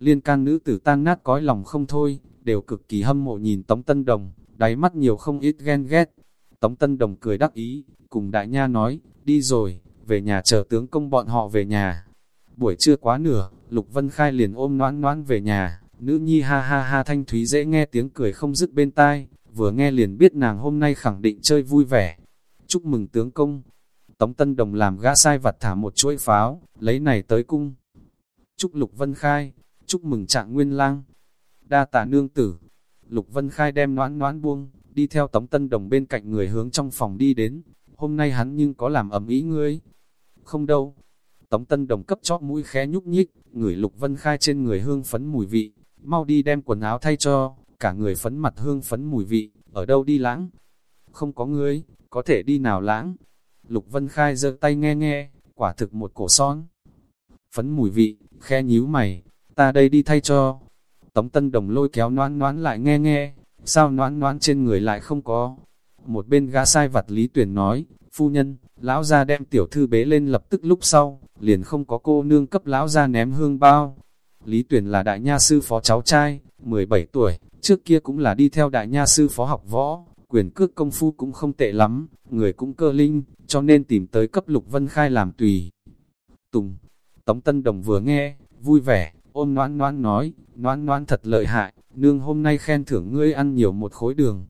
Liên can nữ tử tan nát cõi lòng không thôi, đều cực kỳ hâm mộ nhìn Tống Tân Đồng, đáy mắt nhiều không ít ghen ghét. Tống Tân Đồng cười đắc ý, cùng đại nha nói, đi rồi, về nhà chờ tướng công bọn họ về nhà. Buổi trưa quá nửa, Lục Vân Khai liền ôm noãn noãn về nhà, nữ nhi ha ha ha thanh thúy dễ nghe tiếng cười không dứt bên tai, vừa nghe liền biết nàng hôm nay khẳng định chơi vui vẻ. Chúc mừng tướng công. Tống Tân Đồng làm gã sai vặt thả một chuỗi pháo, lấy này tới cung. Chúc Lục Vân Khai, chúc mừng trạng nguyên lang. Đa tạ nương tử. Lục Vân Khai đem noãn noãn buông, đi theo Tống Tân Đồng bên cạnh người hướng trong phòng đi đến. Hôm nay hắn nhưng có làm ẩm ý ngươi. Không đâu. Tống Tân Đồng cấp chót mũi khé nhúc nhích, người Lục Vân Khai trên người hương phấn mùi vị. Mau đi đem quần áo thay cho, cả người phấn mặt hương phấn mùi vị, ở đâu đi lãng? Không có ngươi, có thể đi nào lãng? Lục Vân Khai giơ tay nghe nghe, quả thực một cổ son. Phấn mùi vị, khe nhíu mày, ta đây đi thay cho. Tống Tân Đồng lôi kéo noãn noãn lại nghe nghe, sao noãn noãn trên người lại không có. Một bên gã sai vặt Lý Tuyển nói, phu nhân, lão gia đem tiểu thư bế lên lập tức lúc sau, liền không có cô nương cấp lão gia ném hương bao. Lý Tuyển là đại nha sư phó cháu trai, 17 tuổi, trước kia cũng là đi theo đại nha sư phó học võ, quyền cước công phu cũng không tệ lắm, người cũng cơ linh, cho nên tìm tới cấp Lục Vân Khai làm tùy. Tùng, Tống Tân Đồng vừa nghe, vui vẻ, ôm noan noan nói, noan noan thật lợi hại, nương hôm nay khen thưởng ngươi ăn nhiều một khối đường.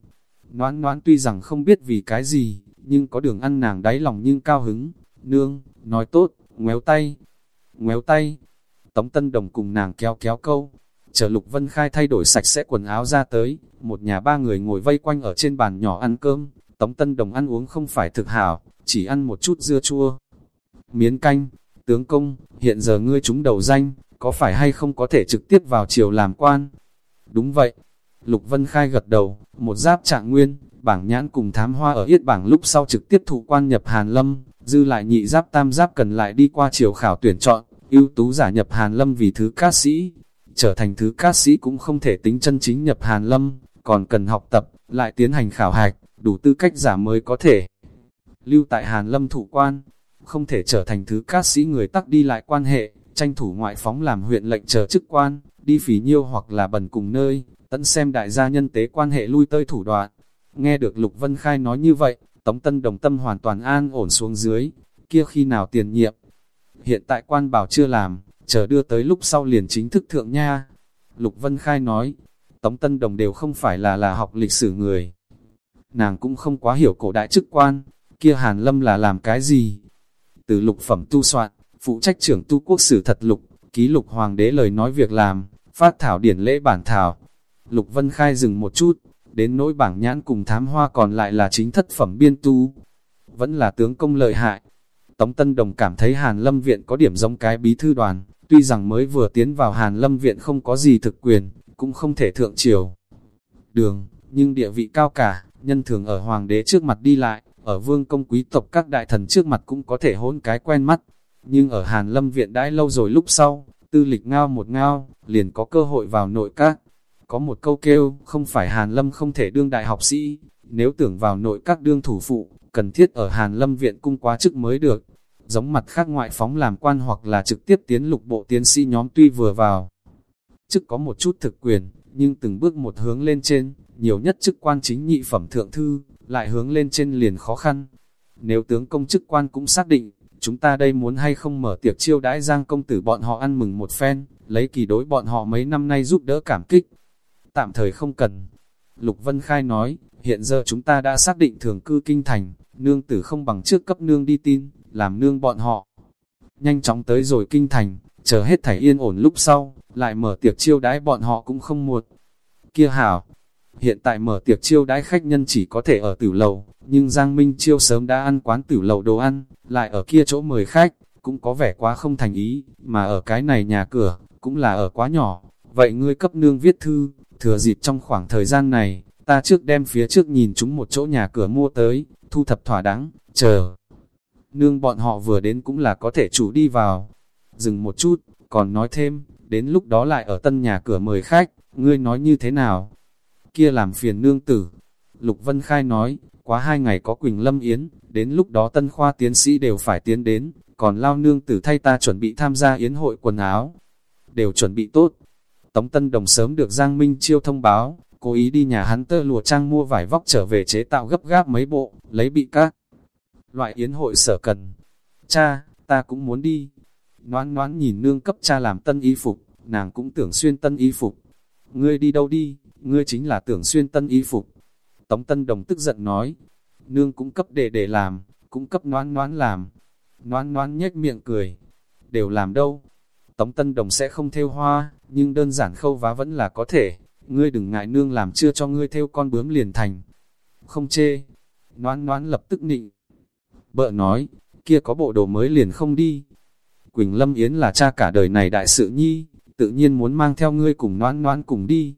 Noan noan tuy rằng không biết vì cái gì, nhưng có đường ăn nàng đáy lòng nhưng cao hứng. Nương, nói tốt, ngoéo tay, ngoéo tay. Tống Tân Đồng cùng nàng kéo kéo câu, Chờ Lục Vân Khai thay đổi sạch sẽ quần áo ra tới, một nhà ba người ngồi vây quanh ở trên bàn nhỏ ăn cơm, Tống Tân Đồng ăn uống không phải thực hảo, chỉ ăn một chút dưa chua. Miến canh, tướng công, hiện giờ ngươi chúng đầu danh, có phải hay không có thể trực tiếp vào triều làm quan? Đúng vậy. Lục Vân Khai gật đầu, một giáp trạng nguyên, bảng nhãn cùng thám hoa ở yết bảng lúc sau trực tiếp thụ quan nhập Hàn Lâm, dư lại nhị giáp tam giáp cần lại đi qua triều khảo tuyển chọn, ưu tú giả nhập Hàn Lâm vì thứ cát sĩ, trở thành thứ cát sĩ cũng không thể tính chân chính nhập Hàn Lâm, còn cần học tập, lại tiến hành khảo hạch, đủ tư cách giả mới có thể. Lưu tại Hàn Lâm thủ quan, không thể trở thành thứ cát sĩ người tắc đi lại quan hệ, tranh thủ ngoại phóng làm huyện lệnh chờ chức quan, đi phí nhiêu hoặc là bần cùng nơi, tận xem đại gia nhân tế quan hệ lui tơi thủ đoạn. Nghe được Lục Vân Khai nói như vậy, Tống Tân Đồng Tâm hoàn toàn an ổn xuống dưới, kia khi nào tiền nhiệm. Hiện tại quan bảo chưa làm, chờ đưa tới lúc sau liền chính thức thượng nha. Lục Vân Khai nói, Tống Tân Đồng đều không phải là là học lịch sử người. Nàng cũng không quá hiểu cổ đại chức quan, kia Hàn Lâm là làm cái gì? Từ lục phẩm tu soạn, phụ trách trưởng tu quốc sử thật lục, ký lục hoàng đế lời nói việc làm, phát thảo điển lễ bản thảo. Lục Vân Khai dừng một chút, đến nỗi bảng nhãn cùng thám hoa còn lại là chính thất phẩm biên tu. Vẫn là tướng công lợi hại. Tống Tân Đồng cảm thấy Hàn Lâm Viện có điểm giống cái bí thư đoàn, Tuy rằng mới vừa tiến vào Hàn Lâm Viện không có gì thực quyền, cũng không thể thượng triều. Đường, nhưng địa vị cao cả, nhân thường ở hoàng đế trước mặt đi lại, ở vương công quý tộc các đại thần trước mặt cũng có thể hôn cái quen mắt. Nhưng ở Hàn Lâm Viện đãi lâu rồi lúc sau, tư lịch ngao một ngao, liền có cơ hội vào nội các. Có một câu kêu, không phải Hàn Lâm không thể đương đại học sĩ, nếu tưởng vào nội các đương thủ phụ, cần thiết ở Hàn Lâm Viện cung quá chức mới được giống mặt khác ngoại phóng làm quan hoặc là trực tiếp tiến lục bộ tiến sĩ nhóm tuy vừa vào. Chức có một chút thực quyền, nhưng từng bước một hướng lên trên, nhiều nhất chức quan chính nhị phẩm thượng thư, lại hướng lên trên liền khó khăn. Nếu tướng công chức quan cũng xác định, chúng ta đây muốn hay không mở tiệc chiêu đãi giang công tử bọn họ ăn mừng một phen, lấy kỳ đối bọn họ mấy năm nay giúp đỡ cảm kích. Tạm thời không cần. Lục Vân Khai nói, hiện giờ chúng ta đã xác định thường cư kinh thành, nương tử không bằng trước cấp nương đi tin, làm nương bọn họ. Nhanh chóng tới rồi kinh thành, chờ hết thảy yên ổn lúc sau, lại mở tiệc chiêu đãi bọn họ cũng không muộn. Kia hảo, hiện tại mở tiệc chiêu đãi khách nhân chỉ có thể ở tử lầu, nhưng Giang Minh Chiêu sớm đã ăn quán tử lầu đồ ăn, lại ở kia chỗ mời khách, cũng có vẻ quá không thành ý, mà ở cái này nhà cửa, cũng là ở quá nhỏ. Vậy ngươi cấp nương viết thư, thừa dịp trong khoảng thời gian này, ta trước đem phía trước nhìn chúng một chỗ nhà cửa mua tới, thu thập thỏa đáng, chờ nương bọn họ vừa đến cũng là có thể chủ đi vào. Dừng một chút, còn nói thêm, đến lúc đó lại ở tân nhà cửa mời khách, ngươi nói như thế nào? Kia làm phiền nương tử. Lục Vân Khai nói, quá hai ngày có Quỳnh Lâm Yến, đến lúc đó tân khoa tiến sĩ đều phải tiến đến, còn lao nương tử thay ta chuẩn bị tham gia yến hội quần áo. Đều chuẩn bị tốt. Tống Tân Đồng sớm được Giang Minh Chiêu thông báo, cố ý đi nhà hắn tơ lụa trang mua vải vóc trở về chế tạo gấp gáp mấy bộ, lấy bị các loại yến hội sở cần. Cha, ta cũng muốn đi. Noãn noãn nhìn nương cấp cha làm tân y phục, nàng cũng tưởng xuyên tân y phục. Ngươi đi đâu đi, ngươi chính là tưởng xuyên tân y phục. Tống Tân Đồng tức giận nói, nương cũng cấp để để làm, cũng cấp noãn noãn làm. Noãn noãn nhếch miệng cười, đều làm đâu. Tống Tân Đồng sẽ không theo hoa, nhưng đơn giản khâu vá vẫn là có thể. Ngươi đừng ngại nương làm chưa cho ngươi theo con bướm liền thành. Không chê. Noãn noãn lập tức nịnh. Bợ nói, kia có bộ đồ mới liền không đi. Quỳnh Lâm Yến là cha cả đời này đại sự nhi, tự nhiên muốn mang theo ngươi cùng noãn noãn cùng đi.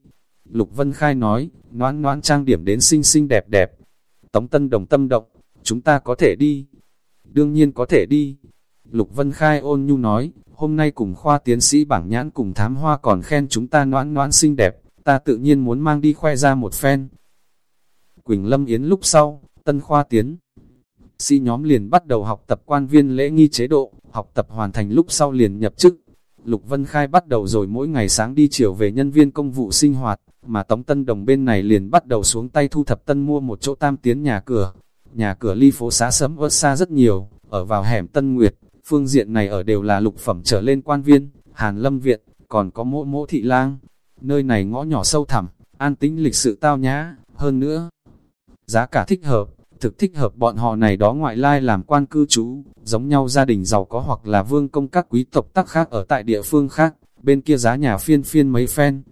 Lục Vân Khai nói, noãn noãn trang điểm đến xinh xinh đẹp đẹp. Tống Tân Đồng tâm động, chúng ta có thể đi. Đương nhiên có thể đi. Lục Vân Khai ôn nhu nói, hôm nay cùng khoa tiến sĩ bảng nhãn cùng thám hoa còn khen chúng ta noãn noãn xinh đẹp, ta tự nhiên muốn mang đi khoe ra một phen. Quỳnh Lâm Yến lúc sau, tân khoa tiến sĩ nhóm liền bắt đầu học tập quan viên lễ nghi chế độ, học tập hoàn thành lúc sau liền nhập chức. Lục Vân Khai bắt đầu rồi mỗi ngày sáng đi chiều về nhân viên công vụ sinh hoạt, mà Tống Tân Đồng bên này liền bắt đầu xuống tay thu thập tân mua một chỗ tam tiến nhà cửa. Nhà cửa ly phố xá sấm ớt xa rất nhiều, ở vào hẻm Tân Nguyệt, phương diện này ở đều là lục phẩm trở lên quan viên, Hàn Lâm Viện, còn có mỗ mỗ thị lang. Nơi này ngõ nhỏ sâu thẳm, an tĩnh lịch sự tao nhã, hơn nữa. Giá cả thích hợp, thực thích hợp bọn họ này đó ngoại lai làm quan cư trú, giống nhau gia đình giàu có hoặc là vương công các quý tộc tắc khác ở tại địa phương khác, bên kia giá nhà phiên phiên mấy phen.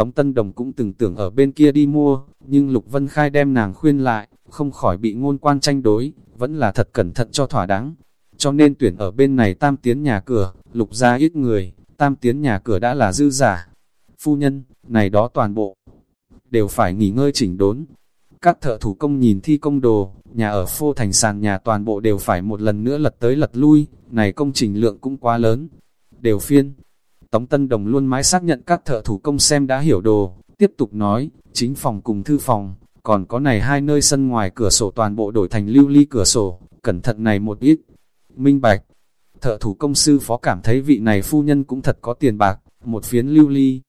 Tống Tân Đồng cũng từng tưởng ở bên kia đi mua, nhưng Lục Vân Khai đem nàng khuyên lại, không khỏi bị ngôn quan tranh đối, vẫn là thật cẩn thận cho thỏa đáng. Cho nên tuyển ở bên này tam tiến nhà cửa, lục ra ít người, tam tiến nhà cửa đã là dư giả. Phu nhân, này đó toàn bộ, đều phải nghỉ ngơi chỉnh đốn, các thợ thủ công nhìn thi công đồ, nhà ở phô thành sàn nhà toàn bộ đều phải một lần nữa lật tới lật lui, này công trình lượng cũng quá lớn. Đều phiên. Tống Tân Đồng luôn mãi xác nhận các thợ thủ công xem đã hiểu đồ, tiếp tục nói, chính phòng cùng thư phòng, còn có này hai nơi sân ngoài cửa sổ toàn bộ đổi thành lưu ly cửa sổ, cẩn thận này một ít. Minh Bạch, thợ thủ công sư phó cảm thấy vị này phu nhân cũng thật có tiền bạc, một phiến lưu ly,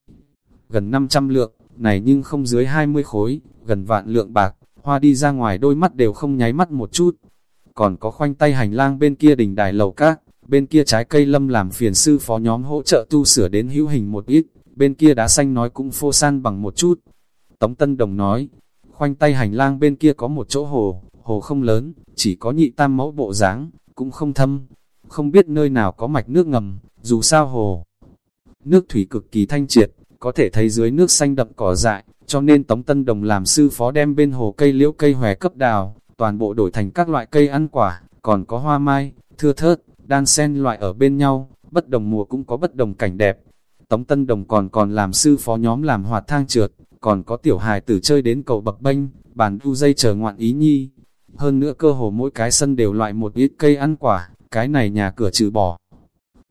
gần 500 lượng, này nhưng không dưới 20 khối, gần vạn lượng bạc, hoa đi ra ngoài đôi mắt đều không nháy mắt một chút. Còn có khoanh tay hành lang bên kia đỉnh đài lầu các, bên kia trái cây lâm làm phiền sư phó nhóm hỗ trợ tu sửa đến hữu hình một ít, bên kia đá xanh nói cũng phô san bằng một chút. Tống Tân Đồng nói, khoanh tay hành lang bên kia có một chỗ hồ, hồ không lớn, chỉ có nhị tam mẫu bộ dáng cũng không thâm, không biết nơi nào có mạch nước ngầm, dù sao hồ. Nước thủy cực kỳ thanh triệt, có thể thấy dưới nước xanh đậm cỏ dại, cho nên Tống Tân Đồng làm sư phó đem bên hồ cây liễu cây hòe cấp đào, toàn bộ đổi thành các loại cây ăn quả, còn có hoa mai, thưa thớt, đan sen loại ở bên nhau, bất đồng mùa cũng có bất đồng cảnh đẹp. Tống Tân Đồng còn còn làm sư phó nhóm làm hoạt thang trượt, còn có tiểu hài tử chơi đến cầu bậc bênh, bàn đu dây chờ ngoạn ý nhi. Hơn nữa cơ hồ mỗi cái sân đều loại một ít cây ăn quả, cái này nhà cửa trừ bỏ.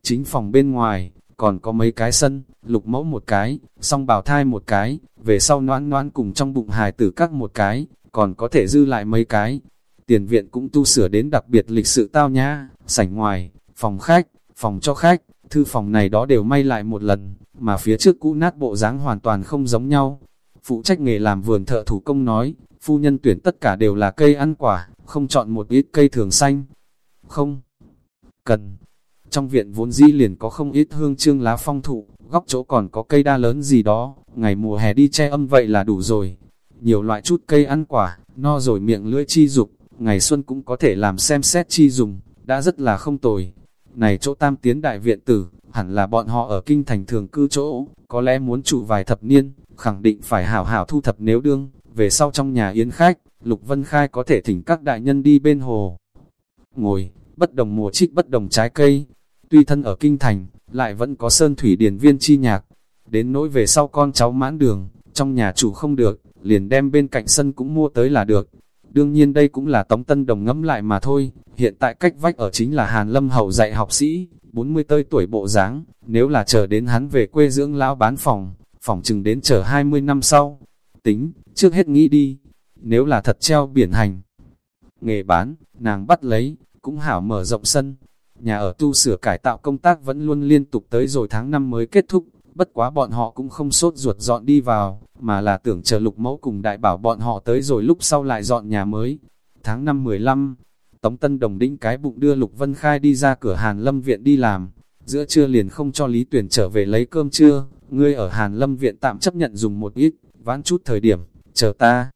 Chính phòng bên ngoài, còn có mấy cái sân, lục mẫu một cái, song bào thai một cái, về sau noãn noãn cùng trong bụng hài tử các một cái, còn có thể dư lại mấy cái. Tiền viện cũng tu sửa đến đặc biệt lịch sự tao nhã, sảnh ngoài, phòng khách, phòng cho khách, thư phòng này đó đều may lại một lần, mà phía trước cũ nát bộ dáng hoàn toàn không giống nhau. Phụ trách nghề làm vườn thợ thủ công nói, phu nhân tuyển tất cả đều là cây ăn quả, không chọn một ít cây thường xanh. Không, cần, trong viện vốn dĩ liền có không ít hương trương lá phong thụ, góc chỗ còn có cây đa lớn gì đó, ngày mùa hè đi che âm vậy là đủ rồi. Nhiều loại chút cây ăn quả, no rồi miệng lưỡi chi dục, ngày xuân cũng có thể làm xem xét chi dùng, đã rất là không tồi. Này chỗ tam tiến đại viện tử, hẳn là bọn họ ở kinh thành thường cư chỗ, có lẽ muốn trụ vài thập niên, khẳng định phải hảo hảo thu thập nếu đương, về sau trong nhà yến khách, Lục Vân Khai có thể thỉnh các đại nhân đi bên hồ. Ngồi, bất đồng mùa trích bất đồng trái cây, Tuy thân ở kinh thành, lại vẫn có sơn thủy điển viên chi nhạc. Đến nỗi về sau con cháu mãn đường, trong nhà chủ không được, liền đem bên cạnh sân cũng mua tới là được. Đương nhiên đây cũng là Tống Tân Đồng ngẫm lại mà thôi, hiện tại cách vách ở chính là Hàn Lâm Hậu dạy học sĩ, 40 tơi tuổi bộ dáng nếu là chờ đến hắn về quê dưỡng lão bán phòng, phòng chừng đến chờ 20 năm sau. Tính, trước hết nghĩ đi, nếu là thật treo biển hành. Nghề bán, nàng bắt lấy, cũng hảo mở rộng sân, Nhà ở tu sửa cải tạo công tác vẫn luôn liên tục tới rồi tháng năm mới kết thúc, bất quá bọn họ cũng không sốt ruột dọn đi vào, mà là tưởng chờ lục mẫu cùng đại bảo bọn họ tới rồi lúc sau lại dọn nhà mới. Tháng 5 15, Tống Tân Đồng đĩnh cái bụng đưa Lục Vân Khai đi ra cửa Hàn Lâm Viện đi làm, giữa trưa liền không cho Lý Tuyển trở về lấy cơm trưa, ngươi ở Hàn Lâm Viện tạm chấp nhận dùng một ít, vãn chút thời điểm, chờ ta.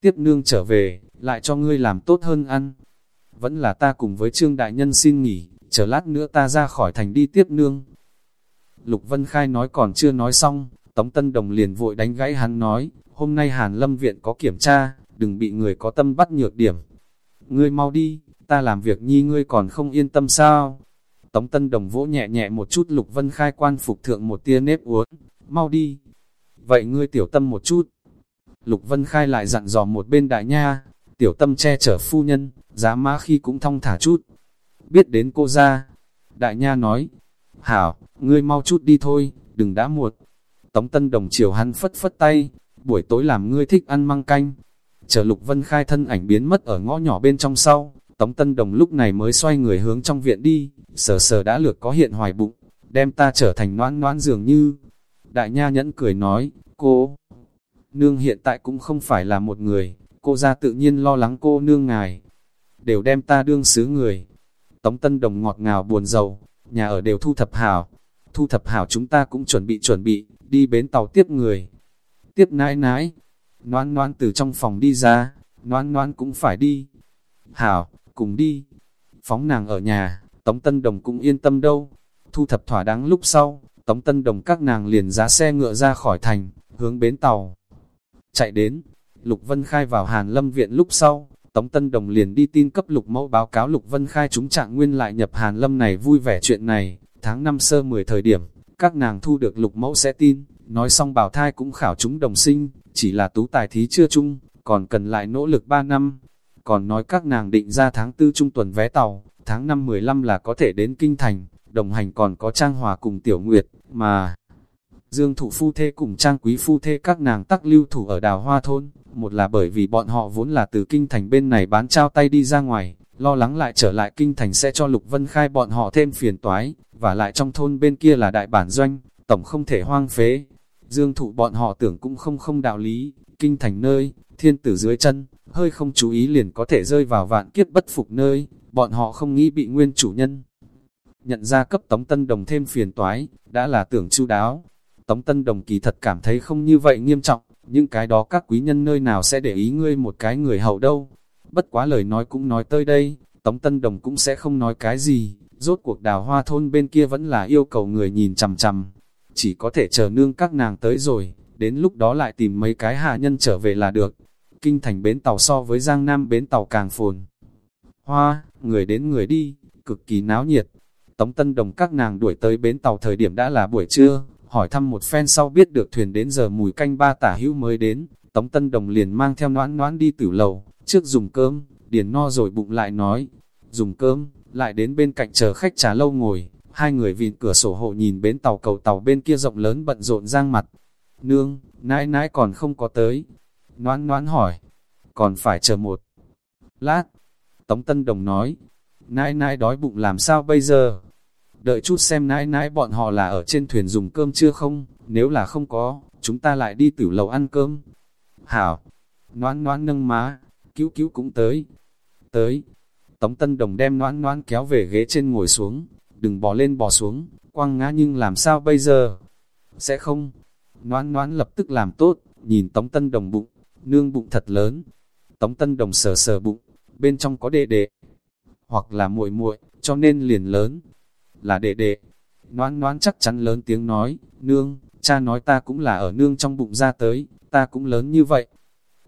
Tiếp nương trở về, lại cho ngươi làm tốt hơn ăn. Vẫn là ta cùng với Trương Đại Nhân xin nghỉ, chờ lát nữa ta ra khỏi thành đi tiếp nương. Lục Vân Khai nói còn chưa nói xong, Tống Tân Đồng liền vội đánh gãy hắn nói, hôm nay Hàn Lâm Viện có kiểm tra, đừng bị người có tâm bắt nhược điểm. Ngươi mau đi, ta làm việc nhi ngươi còn không yên tâm sao? Tống Tân Đồng vỗ nhẹ nhẹ một chút Lục Vân Khai quan phục thượng một tia nếp uốn, mau đi. Vậy ngươi tiểu tâm một chút. Lục Vân Khai lại dặn dò một bên đại nha, tiểu tâm che chở phu nhân, giá má khi cũng thong thả chút. Biết đến cô ra, đại nha nói, hảo, ngươi mau chút đi thôi, đừng đã muộn. Tống Tân Đồng chiều hắn phất phất tay, buổi tối làm ngươi thích ăn măng canh. Chờ Lục Vân Khai thân ảnh biến mất ở ngõ nhỏ bên trong sau, Tống Tân Đồng lúc này mới xoay người hướng trong viện đi, sờ sờ đã lược có hiện hoài bụng, đem ta trở thành noãn noãn dường như. Đại nha nhẫn cười nói, cô, nương hiện tại cũng không phải là một người, cô ra tự nhiên lo lắng cô nương ngài, đều đem ta đương xứ người. Tống Tân Đồng ngọt ngào buồn giàu, nhà ở đều thu thập hảo, thu thập hảo chúng ta cũng chuẩn bị chuẩn bị, đi bến tàu tiếp người. Tiếp nãi nãi, noan noan từ trong phòng đi ra, noan noan cũng phải đi. Hảo, cùng đi. Phóng nàng ở nhà, Tống Tân Đồng cũng yên tâm đâu. Thu thập thỏa đáng lúc sau, Tống Tân Đồng các nàng liền giá xe ngựa ra khỏi thành, hướng bến tàu. Chạy đến, Lục Vân Khai vào Hàn Lâm Viện lúc sau, Tống Tân Đồng liền đi tin cấp Lục Mẫu báo cáo Lục Vân Khai chúng trạng nguyên lại nhập Hàn Lâm này vui vẻ chuyện này, tháng năm sơ 10 thời điểm, các nàng thu được Lục Mẫu sẽ tin, nói xong bảo thai cũng khảo chúng đồng sinh, chỉ là tú tài thí chưa chung, còn cần lại nỗ lực 3 năm. Còn nói các nàng định ra tháng tư trung tuần vé tàu, tháng 5 15 là có thể đến Kinh Thành, đồng hành còn có Trang Hòa cùng Tiểu Nguyệt, mà... Dương thủ phu thê cùng Trang Quý phu thê các nàng tắc lưu thủ ở đào hoa thôn, một là bởi vì bọn họ vốn là từ Kinh Thành bên này bán trao tay đi ra ngoài, lo lắng lại trở lại Kinh Thành sẽ cho Lục Vân Khai bọn họ thêm phiền toái, và lại trong thôn bên kia là đại bản doanh, tổng không thể hoang phế. Dương thụ bọn họ tưởng cũng không không đạo lý, Kinh Thành nơi, thiên tử dưới chân, hơi không chú ý liền có thể rơi vào vạn kiếp bất phục nơi, bọn họ không nghĩ bị nguyên chủ nhân. Nhận ra cấp Tống Tân Đồng thêm phiền toái, đã là tưởng chu đáo. Tống Tân Đồng kỳ thật cảm thấy không như vậy nghiêm trọng, những cái đó các quý nhân nơi nào sẽ để ý ngươi một cái người hậu đâu. Bất quá lời nói cũng nói tới đây, Tống Tân Đồng cũng sẽ không nói cái gì, rốt cuộc đào hoa thôn bên kia vẫn là yêu cầu người nhìn chằm chằm. Chỉ có thể chờ nương các nàng tới rồi, đến lúc đó lại tìm mấy cái hạ nhân trở về là được. Kinh thành bến tàu so với Giang Nam bến tàu càng phồn. Hoa, người đến người đi, cực kỳ náo nhiệt. Tống Tân Đồng các nàng đuổi tới bến tàu thời điểm đã là buổi trưa, hỏi thăm một phen sau biết được thuyền đến giờ mùi canh ba tả hữu mới đến, Tống Tân Đồng liền mang theo noãn noãn đi tử lầu, trước dùng cơm, điền no rồi bụng lại nói, dùng cơm, lại đến bên cạnh chờ khách trà lâu ngồi, hai người vịn cửa sổ hộ nhìn bến tàu cầu tàu bên kia rộng lớn bận rộn giang mặt. Nương, nãi nãi còn không có tới. Noãn noãn hỏi, còn phải chờ một lát. Tống Tân Đồng nói, nãi nãi đói bụng làm sao bây giờ? Đợi chút xem nãi nãi bọn họ là ở trên thuyền dùng cơm chưa không, nếu là không có, chúng ta lại đi tử lầu ăn cơm. Hảo, noan noan nâng má, cứu cứu cũng tới. Tới, Tống Tân Đồng đem noan noan kéo về ghế trên ngồi xuống, đừng bỏ lên bỏ xuống, quăng ngã nhưng làm sao bây giờ? Sẽ không? Noan noan lập tức làm tốt, nhìn Tống Tân Đồng bụng, nương bụng thật lớn. Tống Tân Đồng sờ sờ bụng, bên trong có đệ đệ, hoặc là muội muội, cho nên liền lớn là đệ đệ. Noãn noãn chắc chắn lớn tiếng nói, nương, cha nói ta cũng là ở nương trong bụng ra tới, ta cũng lớn như vậy.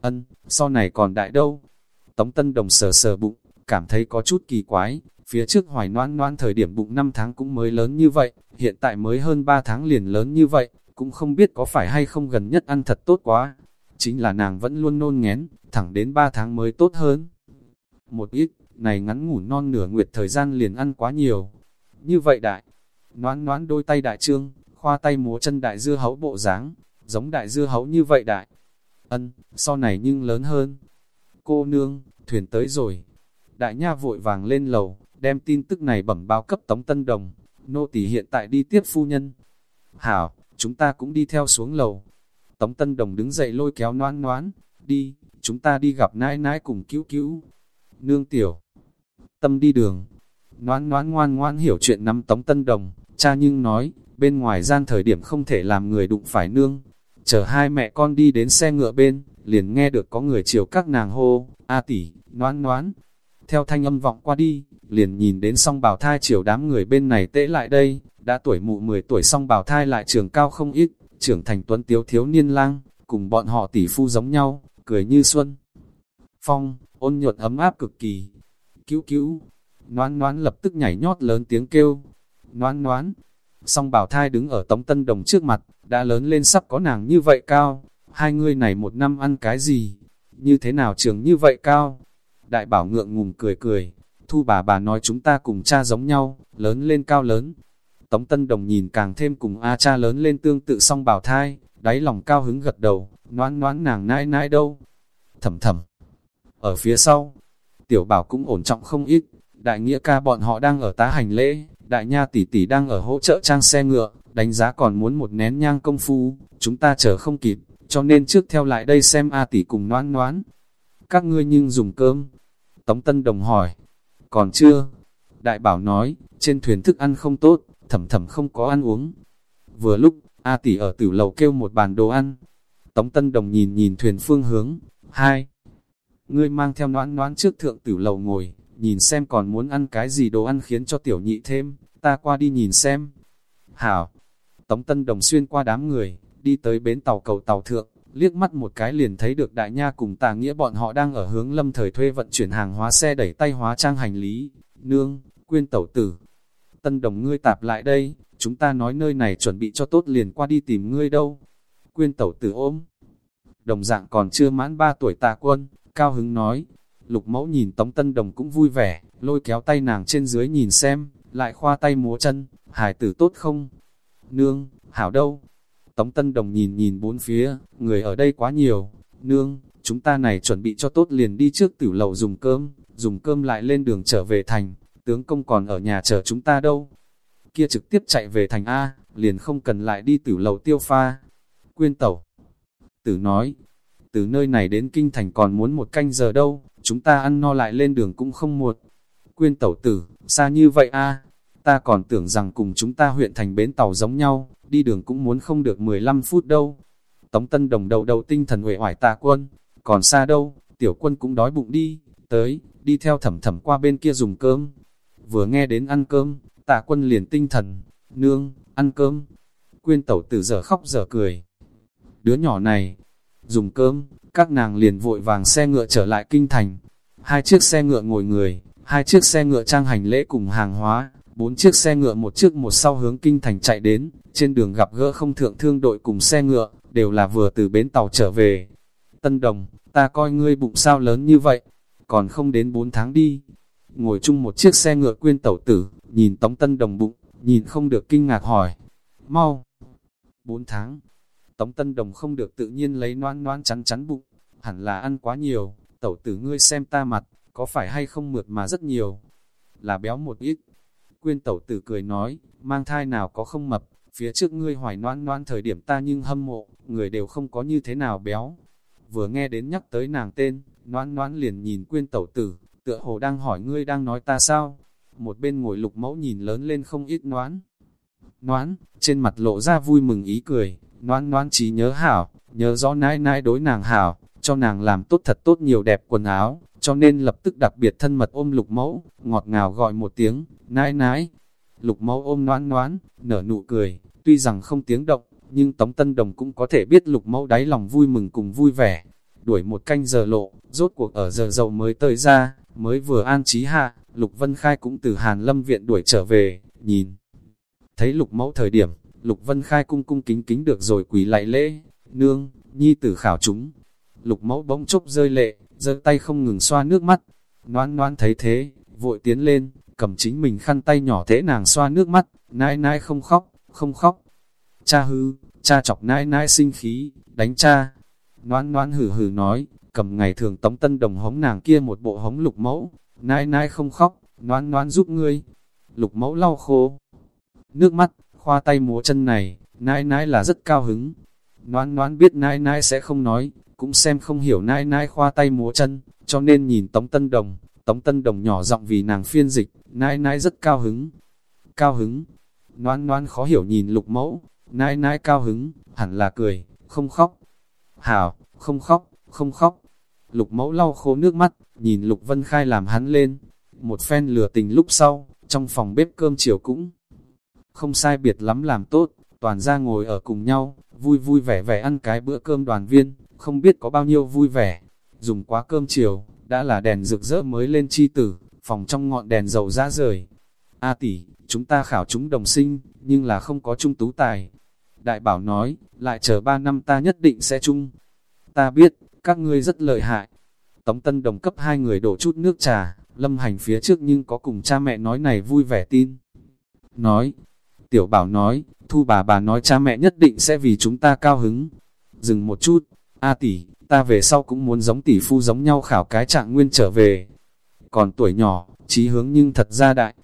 Ân, sau này còn đại đâu? Tống Tân Đồng sờ sờ bụng, cảm thấy có chút kỳ quái, phía trước hoài noan noan thời điểm bụng 5 tháng cũng mới lớn như vậy, hiện tại mới hơn 3 tháng liền lớn như vậy, cũng không biết có phải hay không gần nhất ăn thật tốt quá. Chính là nàng vẫn luôn nôn ngén, thẳng đến 3 tháng mới tốt hơn. Một ít, này ngắn ngủ non nửa nguyệt thời gian liền ăn quá nhiều, như vậy đại. Noãn noãn đôi tay đại trương, khoa tay múa chân đại dưa hấu bộ dáng giống đại dưa hấu như vậy đại. Ân, sau này nhưng lớn hơn. Cô nương, thuyền tới rồi. Đại nha vội vàng lên lầu, đem tin tức này bẩm báo cấp Tống Tân Đồng. Nô tỳ hiện tại đi tiếp phu nhân. Hảo, chúng ta cũng đi theo xuống lầu. Tống Tân Đồng đứng dậy lôi kéo noan noán, đi, chúng ta đi gặp nãi nãi cùng cứu cứu. Nương tiểu, tâm đi đường noãn noãn ngoan ngoan hiểu chuyện nắm Tống Tân Đồng, cha nhưng nói, bên ngoài gian thời điểm không thể làm người đụng phải nương. Chờ hai mẹ con đi đến xe ngựa bên, liền nghe được có người chiều các nàng hô, A tỷ, noãn noãn Theo thanh âm vọng qua đi, liền nhìn đến song bào thai chiều đám người bên này tễ lại đây, đã tuổi mụ 10 tuổi song bào thai lại trường cao không ít, trưởng thành tuấn tiếu thiếu niên lang, cùng bọn họ tỷ phu giống nhau, cười như xuân. Phong, ôn nhuận ấm áp cực kỳ. Cứu cứu, noãn noãn lập tức nhảy nhót lớn tiếng kêu. noãn noãn song bảo thai đứng ở tống tân đồng trước mặt, đã lớn lên sắp có nàng như vậy cao. Hai người này một năm ăn cái gì? Như thế nào trường như vậy cao? Đại bảo ngượng ngùng cười cười, thu bà bà nói chúng ta cùng cha giống nhau, lớn lên cao lớn. Tống Tân Đồng nhìn càng thêm cùng A cha lớn lên tương tự song bảo thai, đáy lòng cao hứng gật đầu, noãn noãn nàng nãi nãi đâu. Thầm thầm. Ở phía sau, tiểu bảo cũng ổn trọng không ít, đại nghĩa ca bọn họ đang ở tá hành lễ, đại nha tỷ tỷ đang ở hỗ trợ trang xe ngựa, đánh giá còn muốn một nén nhang công phu, chúng ta chờ không kịp, cho nên trước theo lại đây xem A tỷ cùng noãn noãn. Các ngươi nhưng dùng cơm. Tống Tân Đồng hỏi, còn chưa? Đại bảo nói, trên thuyền thức ăn không tốt, thầm thầm không có ăn uống. Vừa lúc, A tỷ ở tử lầu kêu một bàn đồ ăn. Tống Tân Đồng nhìn nhìn thuyền phương hướng. Hai, ngươi mang theo noãn noãn trước thượng tử lầu ngồi, nhìn xem còn muốn ăn cái gì đồ ăn khiến cho tiểu nhị thêm, ta qua đi nhìn xem. Hảo, Tống Tân Đồng xuyên qua đám người, đi tới bến tàu cầu tàu thượng, liếc mắt một cái liền thấy được đại nha cùng tà nghĩa bọn họ đang ở hướng lâm thời thuê vận chuyển hàng hóa xe đẩy tay hóa trang hành lý. Nương, quyên tẩu tử, Tân đồng ngươi tạp lại đây, chúng ta nói nơi này chuẩn bị cho tốt liền qua đi tìm ngươi đâu. Quyên tẩu tử ôm. Đồng dạng còn chưa mãn ba tuổi tạ quân, cao hứng nói. Lục mẫu nhìn Tống Tân Đồng cũng vui vẻ, lôi kéo tay nàng trên dưới nhìn xem, lại khoa tay múa chân, hải tử tốt không? Nương, hảo đâu? Tống Tân Đồng nhìn nhìn bốn phía, người ở đây quá nhiều. Nương, chúng ta này chuẩn bị cho tốt liền đi trước tử lầu dùng cơm, dùng cơm lại lên đường trở về thành tướng công còn ở nhà chờ chúng ta đâu. Kia trực tiếp chạy về thành A, liền không cần lại đi tử lầu tiêu pha. Quyên tẩu. Tử nói, từ nơi này đến kinh thành còn muốn một canh giờ đâu, chúng ta ăn no lại lên đường cũng không muộn. Quyên tẩu tử, xa như vậy a ta còn tưởng rằng cùng chúng ta huyện thành bến tàu giống nhau, đi đường cũng muốn không được 15 phút đâu. Tống Tân Đồng đầu đầu tinh thần huệ hoài tà quân, còn xa đâu, tiểu quân cũng đói bụng đi, tới, đi theo thẩm thẩm qua bên kia dùng cơm vừa nghe đến ăn cơm, tạ quân liền tinh thần, nương, ăn cơm. Quyên tẩu tử giờ khóc giờ cười. Đứa nhỏ này, dùng cơm, các nàng liền vội vàng xe ngựa trở lại kinh thành. Hai chiếc xe ngựa ngồi người, hai chiếc xe ngựa trang hành lễ cùng hàng hóa, bốn chiếc xe ngựa một chiếc một sau hướng kinh thành chạy đến, trên đường gặp gỡ không thượng thương đội cùng xe ngựa, đều là vừa từ bến tàu trở về. Tân đồng, ta coi ngươi bụng sao lớn như vậy, còn không đến bốn tháng đi, ngồi chung một chiếc xe ngựa quyên tẩu tử, nhìn Tống Tân Đồng bụng, nhìn không được kinh ngạc hỏi, mau, bốn tháng, Tống Tân Đồng không được tự nhiên lấy noan noan chắn chắn bụng, hẳn là ăn quá nhiều, tẩu tử ngươi xem ta mặt, có phải hay không mượt mà rất nhiều, là béo một ít. Quyên tẩu tử cười nói, mang thai nào có không mập, phía trước ngươi hoài noan noan thời điểm ta nhưng hâm mộ, người đều không có như thế nào béo. Vừa nghe đến nhắc tới nàng tên, noan noan liền nhìn quyên tẩu tử, tựa hồ đang hỏi ngươi đang nói ta sao? Một bên ngồi lục mẫu nhìn lớn lên không ít noán. Noán, trên mặt lộ ra vui mừng ý cười, Noan noan trí nhớ hảo, nhớ rõ nãi nãi đối nàng hảo, cho nàng làm tốt thật tốt nhiều đẹp quần áo, cho nên lập tức đặc biệt thân mật ôm lục mẫu, ngọt ngào gọi một tiếng, nãi nãi. Lục mẫu ôm noan noan, nở nụ cười, tuy rằng không tiếng động, nhưng Tống Tân Đồng cũng có thể biết lục mẫu đáy lòng vui mừng cùng vui vẻ. Đuổi một canh giờ lộ, rốt cuộc ở giờ dầu mới tới ra, Mới vừa an trí hạ, Lục Vân Khai cũng từ Hàn Lâm viện đuổi trở về, nhìn. Thấy Lục mẫu thời điểm, Lục Vân Khai cung cung kính kính được rồi quỳ lại lễ, nương, nhi tử khảo chúng. Lục mẫu bỗng chốc rơi lệ, giơ tay không ngừng xoa nước mắt. Noan noan thấy thế, vội tiến lên, cầm chính mình khăn tay nhỏ thế nàng xoa nước mắt, nãi nãi không khóc, không khóc. Cha hư, cha chọc nãi nãi sinh khí, đánh cha. Noan noan hử hử nói, cầm ngày thường tống tân đồng hống nàng kia một bộ hống lục mẫu, nãi nãi không khóc, noan noan giúp ngươi. Lục mẫu lau khô. Nước mắt, khoa tay múa chân này, nãi nãi là rất cao hứng. Noãn noãn biết nãi nãi sẽ không nói, cũng xem không hiểu nãi nãi khoa tay múa chân, cho nên nhìn Tống Tân Đồng, Tống Tân Đồng nhỏ giọng vì nàng phiên dịch, nãi nãi rất cao hứng. Cao hứng, noãn noãn khó hiểu nhìn lục mẫu, nãi nãi cao hứng, hẳn là cười, không khóc. Hảo, không khóc, không khóc. Lục mẫu lau khô nước mắt, nhìn Lục Vân Khai làm hắn lên. Một phen lừa tình lúc sau, trong phòng bếp cơm chiều cũng không sai biệt lắm làm tốt, toàn ra ngồi ở cùng nhau, vui vui vẻ vẻ ăn cái bữa cơm đoàn viên, không biết có bao nhiêu vui vẻ. Dùng quá cơm chiều, đã là đèn rực rỡ mới lên chi tử, phòng trong ngọn đèn dầu ra rời. A tỷ, chúng ta khảo chúng đồng sinh, nhưng là không có trung tú tài. Đại bảo nói, lại chờ ba năm ta nhất định sẽ chung. Ta biết, các ngươi rất lợi hại. Tống Tân Đồng cấp hai người đổ chút nước trà, lâm hành phía trước nhưng có cùng cha mẹ nói này vui vẻ tin. Nói, tiểu bảo nói, thu bà bà nói cha mẹ nhất định sẽ vì chúng ta cao hứng. Dừng một chút, A tỷ, ta về sau cũng muốn giống tỷ phu giống nhau khảo cái trạng nguyên trở về. Còn tuổi nhỏ, trí hướng nhưng thật ra đại.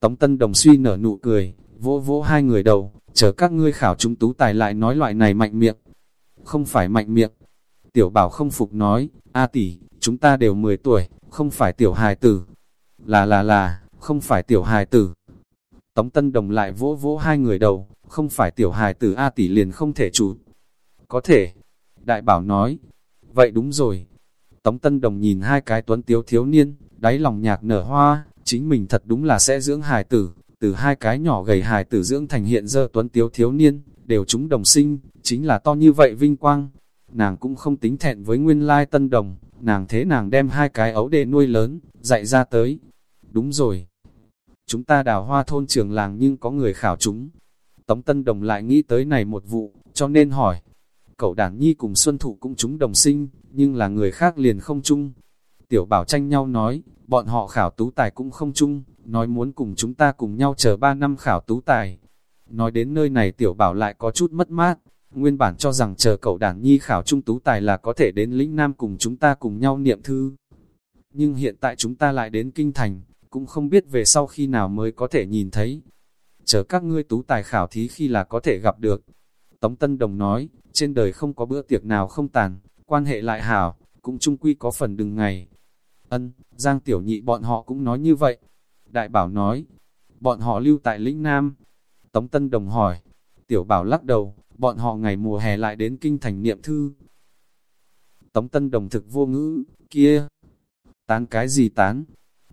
Tống Tân Đồng suy nở nụ cười, vỗ vỗ hai người đầu, chờ các ngươi khảo chúng tú tài lại nói loại này mạnh miệng. Không phải mạnh miệng. Tiểu bảo không phục nói, A tỷ, chúng ta đều 10 tuổi, không phải tiểu hài tử. Là là là, không phải tiểu hài tử. Tống Tân Đồng lại vỗ vỗ hai người đầu, không phải tiểu hài tử A tỷ liền không thể chủ. Có thể. Đại bảo nói, vậy đúng rồi. Tống Tân Đồng nhìn hai cái tuấn tiếu thiếu niên, đáy lòng nhạc nở hoa, chính mình thật đúng là sẽ dưỡng hài tử, từ hai cái nhỏ gầy hài tử dưỡng thành hiện giờ tuấn tiếu thiếu niên, đều chúng đồng sinh, chính là to như vậy vinh quang. Nàng cũng không tính thẹn với nguyên lai tân đồng, nàng thế nàng đem hai cái ấu đệ nuôi lớn, dạy ra tới. Đúng rồi. Chúng ta đào hoa thôn trường làng nhưng có người khảo chúng. Tống Tân Đồng lại nghĩ tới này một vụ, cho nên hỏi. Cậu đản nhi cùng Xuân Thụ cũng chúng đồng sinh, nhưng là người khác liền không chung. Tiểu bảo tranh nhau nói, bọn họ khảo tú tài cũng không chung, nói muốn cùng chúng ta cùng nhau chờ 3 năm khảo tú tài. Nói đến nơi này tiểu bảo lại có chút mất mát, nguyên bản cho rằng chờ cậu đản nhi khảo trung tú tài là có thể đến lĩnh nam cùng chúng ta cùng nhau niệm thư. Nhưng hiện tại chúng ta lại đến kinh thành, cũng không biết về sau khi nào mới có thể nhìn thấy. Chờ các ngươi tú tài khảo thí khi là có thể gặp được. Tống Tân Đồng nói, trên đời không có bữa tiệc nào không tàn, quan hệ lại hảo, cũng chung quy có phần đừng ngày. Ân, Giang Tiểu Nhị bọn họ cũng nói như vậy. Đại Bảo nói, bọn họ lưu tại lĩnh Nam. Tống Tân Đồng hỏi, Tiểu Bảo lắc đầu, bọn họ ngày mùa hè lại đến kinh thành niệm thư. Tống Tân Đồng thực vô ngữ, kia, tán cái gì tán?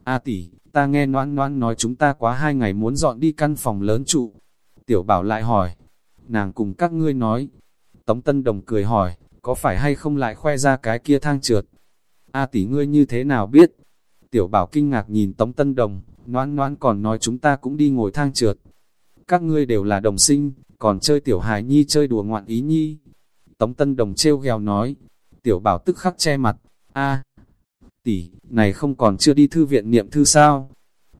A tỷ, ta nghe noan noan nói chúng ta quá hai ngày muốn dọn đi căn phòng lớn trụ. Tiểu Bảo lại hỏi, nàng cùng các ngươi nói. Tống Tân Đồng cười hỏi, có phải hay không lại khoe ra cái kia thang trượt? A tỷ ngươi như thế nào biết? Tiểu Bảo kinh ngạc nhìn Tống Tân Đồng, noan noan còn nói chúng ta cũng đi ngồi thang trượt. Các ngươi đều là đồng sinh, còn chơi tiểu hài nhi chơi đùa ngoạn ý nhi. Tống Tân Đồng trêu gheo nói, tiểu bảo tức khắc che mặt, a tỷ, này không còn chưa đi thư viện niệm thư sao?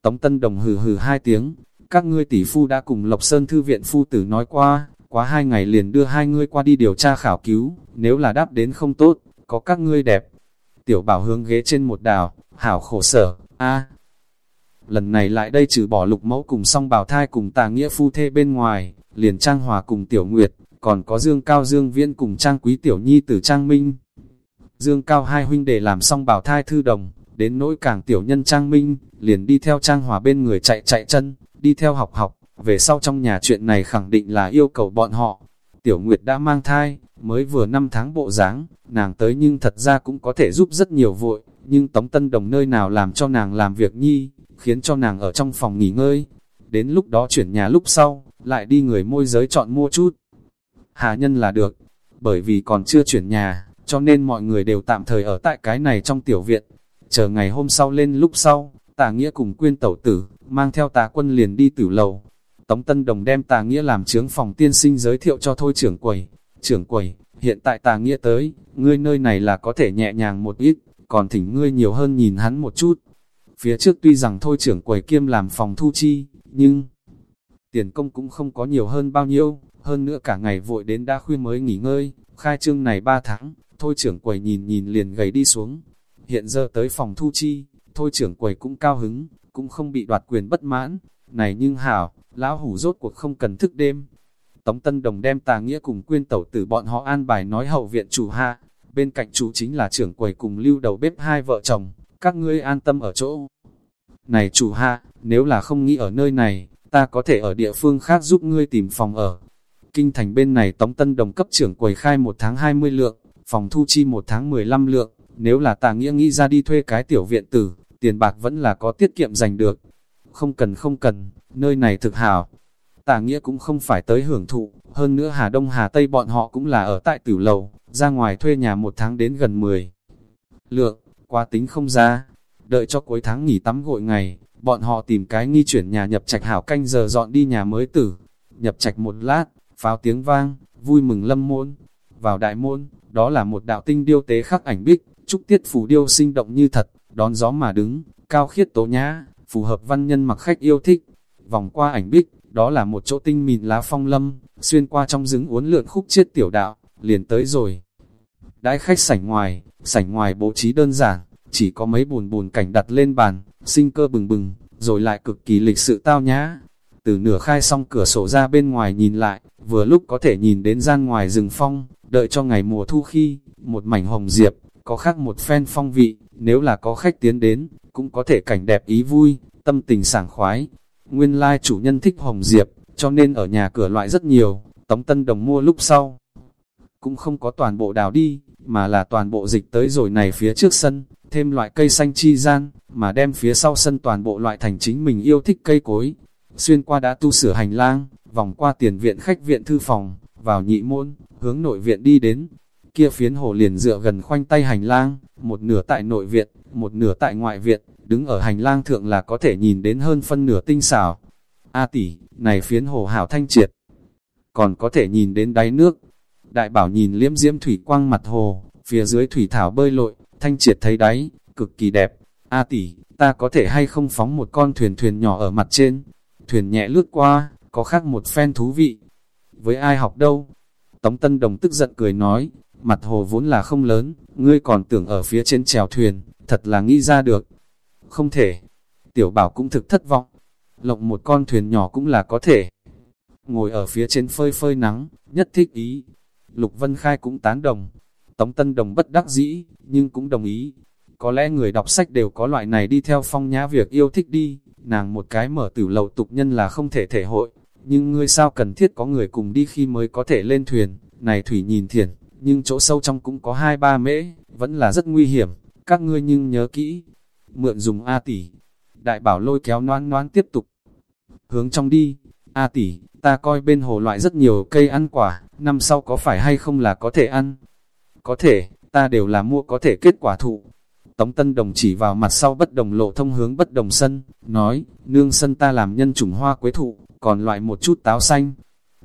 Tống Tân Đồng hừ hừ hai tiếng, các ngươi tỷ phu đã cùng Lộc Sơn thư viện phu tử nói qua, quá hai ngày liền đưa hai ngươi qua đi điều tra khảo cứu, nếu là đáp đến không tốt, có các ngươi đẹp. Tiểu bảo hướng ghế trên một đảo, hảo khổ sở, a Lần này lại đây trừ bỏ lục mẫu cùng song bảo thai cùng tà nghĩa phu thê bên ngoài, liền Trang Hòa cùng Tiểu Nguyệt, còn có Dương Cao Dương Viễn cùng Trang Quý Tiểu Nhi tử Trang Minh. Dương Cao hai huynh để làm xong bảo thai thư đồng, đến nỗi càng tiểu nhân Trang Minh, liền đi theo Trang Hòa bên người chạy chạy chân, đi theo học học, về sau trong nhà chuyện này khẳng định là yêu cầu bọn họ. Tiểu Nguyệt đã mang thai, mới vừa 5 tháng bộ dáng nàng tới nhưng thật ra cũng có thể giúp rất nhiều vội, nhưng Tống Tân Đồng nơi nào làm cho nàng làm việc nhi, khiến cho nàng ở trong phòng nghỉ ngơi. Đến lúc đó chuyển nhà lúc sau, lại đi người môi giới chọn mua chút. Hạ nhân là được, bởi vì còn chưa chuyển nhà, cho nên mọi người đều tạm thời ở tại cái này trong tiểu viện. Chờ ngày hôm sau lên lúc sau, tà nghĩa cùng quyên tẩu tử, mang theo tà quân liền đi tử lầu. Tống Tân Đồng đem tà nghĩa làm trướng phòng tiên sinh giới thiệu cho thôi trưởng quầy. Trưởng quầy, hiện tại tà nghĩa tới, ngươi nơi này là có thể nhẹ nhàng một ít, còn thỉnh ngươi nhiều hơn nhìn hắn một chút. Phía trước tuy rằng thôi trưởng quầy kiêm làm phòng thu chi, nhưng tiền công cũng không có nhiều hơn bao nhiêu, hơn nữa cả ngày vội đến đã khuya mới nghỉ ngơi, khai trương này 3 tháng, thôi trưởng quầy nhìn nhìn liền gầy đi xuống. Hiện giờ tới phòng thu chi, thôi trưởng quầy cũng cao hứng, cũng không bị đoạt quyền bất mãn, này nhưng hảo, lão hủ rốt cuộc không cần thức đêm. Tống Tân Đồng đem tà nghĩa cùng quyên tẩu tử bọn họ an bài nói hậu viện chủ hạ, bên cạnh chủ chính là trưởng quầy cùng lưu đầu bếp hai vợ chồng, các ngươi an tâm ở chỗ. Này chủ hạ, nếu là không nghĩ ở nơi này, ta có thể ở địa phương khác giúp ngươi tìm phòng ở. Kinh thành bên này Tống Tân Đồng cấp trưởng quầy khai một tháng 20 lượng, phòng thu chi một tháng 15 lượng, nếu là tà nghĩa nghĩ ra đi thuê cái tiểu viện tử, tiền bạc vẫn là có tiết kiệm giành được. Không cần không cần, nơi này thực hảo. Tà nghĩa cũng không phải tới hưởng thụ, hơn nữa Hà Đông Hà Tây bọn họ cũng là ở tại tử lầu, ra ngoài thuê nhà một tháng đến gần 10 lượng, quá tính không ra. Đợi cho cuối tháng nghỉ tắm gội ngày, bọn họ tìm cái nghi chuyển nhà nhập trạch hảo canh giờ dọn đi nhà mới tử. Nhập trạch một lát, pháo tiếng vang, vui mừng lâm môn. Vào đại môn, đó là một đạo tinh điêu tế khắc ảnh bích, trúc tiết phù điêu sinh động như thật, đón gió mà đứng, cao khiết tố nhã, phù hợp văn nhân mặc khách yêu thích. Vòng qua ảnh bích, đó là một chỗ tinh mịn lá phong lâm, xuyên qua trong rừng uốn lượn khúc chiết tiểu đạo, liền tới rồi. Đãi khách sảnh ngoài, sảnh ngoài bố trí đơn giản, chỉ có mấy bùn bùn cảnh đặt lên bàn, sinh cơ bừng bừng, rồi lại cực kỳ lịch sự tao nhã. Từ nửa khai xong cửa sổ ra bên ngoài nhìn lại, vừa lúc có thể nhìn đến gian ngoài rừng phong, đợi cho ngày mùa thu khi, một mảnh hồng diệp, có khác một phen phong vị, nếu là có khách tiến đến, cũng có thể cảnh đẹp ý vui, tâm tình sảng khoái. Nguyên lai chủ nhân thích hồng diệp, cho nên ở nhà cửa loại rất nhiều, Tống Tân Đồng mua lúc sau. Cũng không có toàn bộ đào đi, mà là toàn bộ dịch tới rồi này phía trước sân, thêm loại cây xanh chi gian, mà đem phía sau sân toàn bộ loại thành chính mình yêu thích cây cối. Xuyên qua đã tu sửa hành lang, vòng qua tiền viện khách viện thư phòng, vào nhị môn, hướng nội viện đi đến. Kia phiến hồ liền dựa gần khoanh tay hành lang, một nửa tại nội viện, một nửa tại ngoại viện, đứng ở hành lang thượng là có thể nhìn đến hơn phân nửa tinh xảo. A tỷ, này phiến hồ hảo thanh triệt, còn có thể nhìn đến đáy nước. Đại bảo nhìn liếm diễm thủy quang mặt hồ, phía dưới thủy thảo bơi lội, thanh triệt thấy đáy, cực kỳ đẹp. A tỷ, ta có thể hay không phóng một con thuyền thuyền nhỏ ở mặt trên. Thuyền nhẹ lướt qua, có khác một phen thú vị. Với ai học đâu? Tống Tân Đồng tức giận cười nói, mặt hồ vốn là không lớn, ngươi còn tưởng ở phía trên chèo thuyền, thật là nghĩ ra được. Không thể. Tiểu bảo cũng thực thất vọng. Lộng một con thuyền nhỏ cũng là có thể. Ngồi ở phía trên phơi phơi nắng, nhất thích ý. Lục Vân Khai cũng tán đồng. Tống Tân Đồng bất đắc dĩ, nhưng cũng đồng ý. Có lẽ người đọc sách đều có loại này đi theo phong nhã việc yêu thích đi, nàng một cái mở tử lầu tục nhân là không thể thể hội. Nhưng ngươi sao cần thiết có người cùng đi khi mới có thể lên thuyền, này thủy nhìn thiền, nhưng chỗ sâu trong cũng có hai ba mễ, vẫn là rất nguy hiểm, các ngươi nhưng nhớ kỹ. Mượn dùng A tỷ, đại bảo lôi kéo noan noan tiếp tục. Hướng trong đi, A tỷ, ta coi bên hồ loại rất nhiều cây ăn quả, năm sau có phải hay không là có thể ăn? Có thể, ta đều là mua có thể kết quả thụ. Tống Tân Đồng chỉ vào mặt sau bất đồng lộ thông hướng bất đồng sân, nói, nương sân ta làm nhân chủng hoa quế thụ, còn loại một chút táo xanh.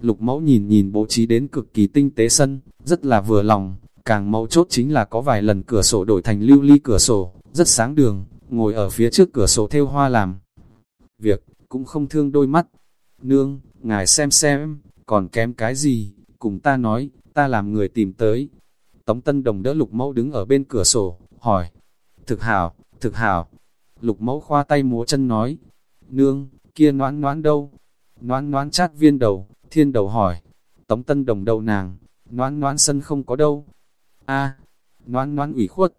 Lục mẫu nhìn nhìn bố trí đến cực kỳ tinh tế sân, rất là vừa lòng, càng mẫu chốt chính là có vài lần cửa sổ đổi thành lưu ly cửa sổ, rất sáng đường, ngồi ở phía trước cửa sổ theo hoa làm. Việc, cũng không thương đôi mắt. Nương, ngài xem xem, còn kém cái gì, cùng ta nói, ta làm người tìm tới. Tống Tân Đồng đỡ lục mẫu đứng ở bên cửa sổ, hỏi, thực hảo, thực hảo. Lục mẫu khoa tay múa chân nói, nương, kia noãn noãn đâu? Noãn noãn chát viên đầu, thiên đầu hỏi, Tống Tân Đồng đầu nàng, noãn noãn sân không có đâu. a noãn noãn ủy khuất,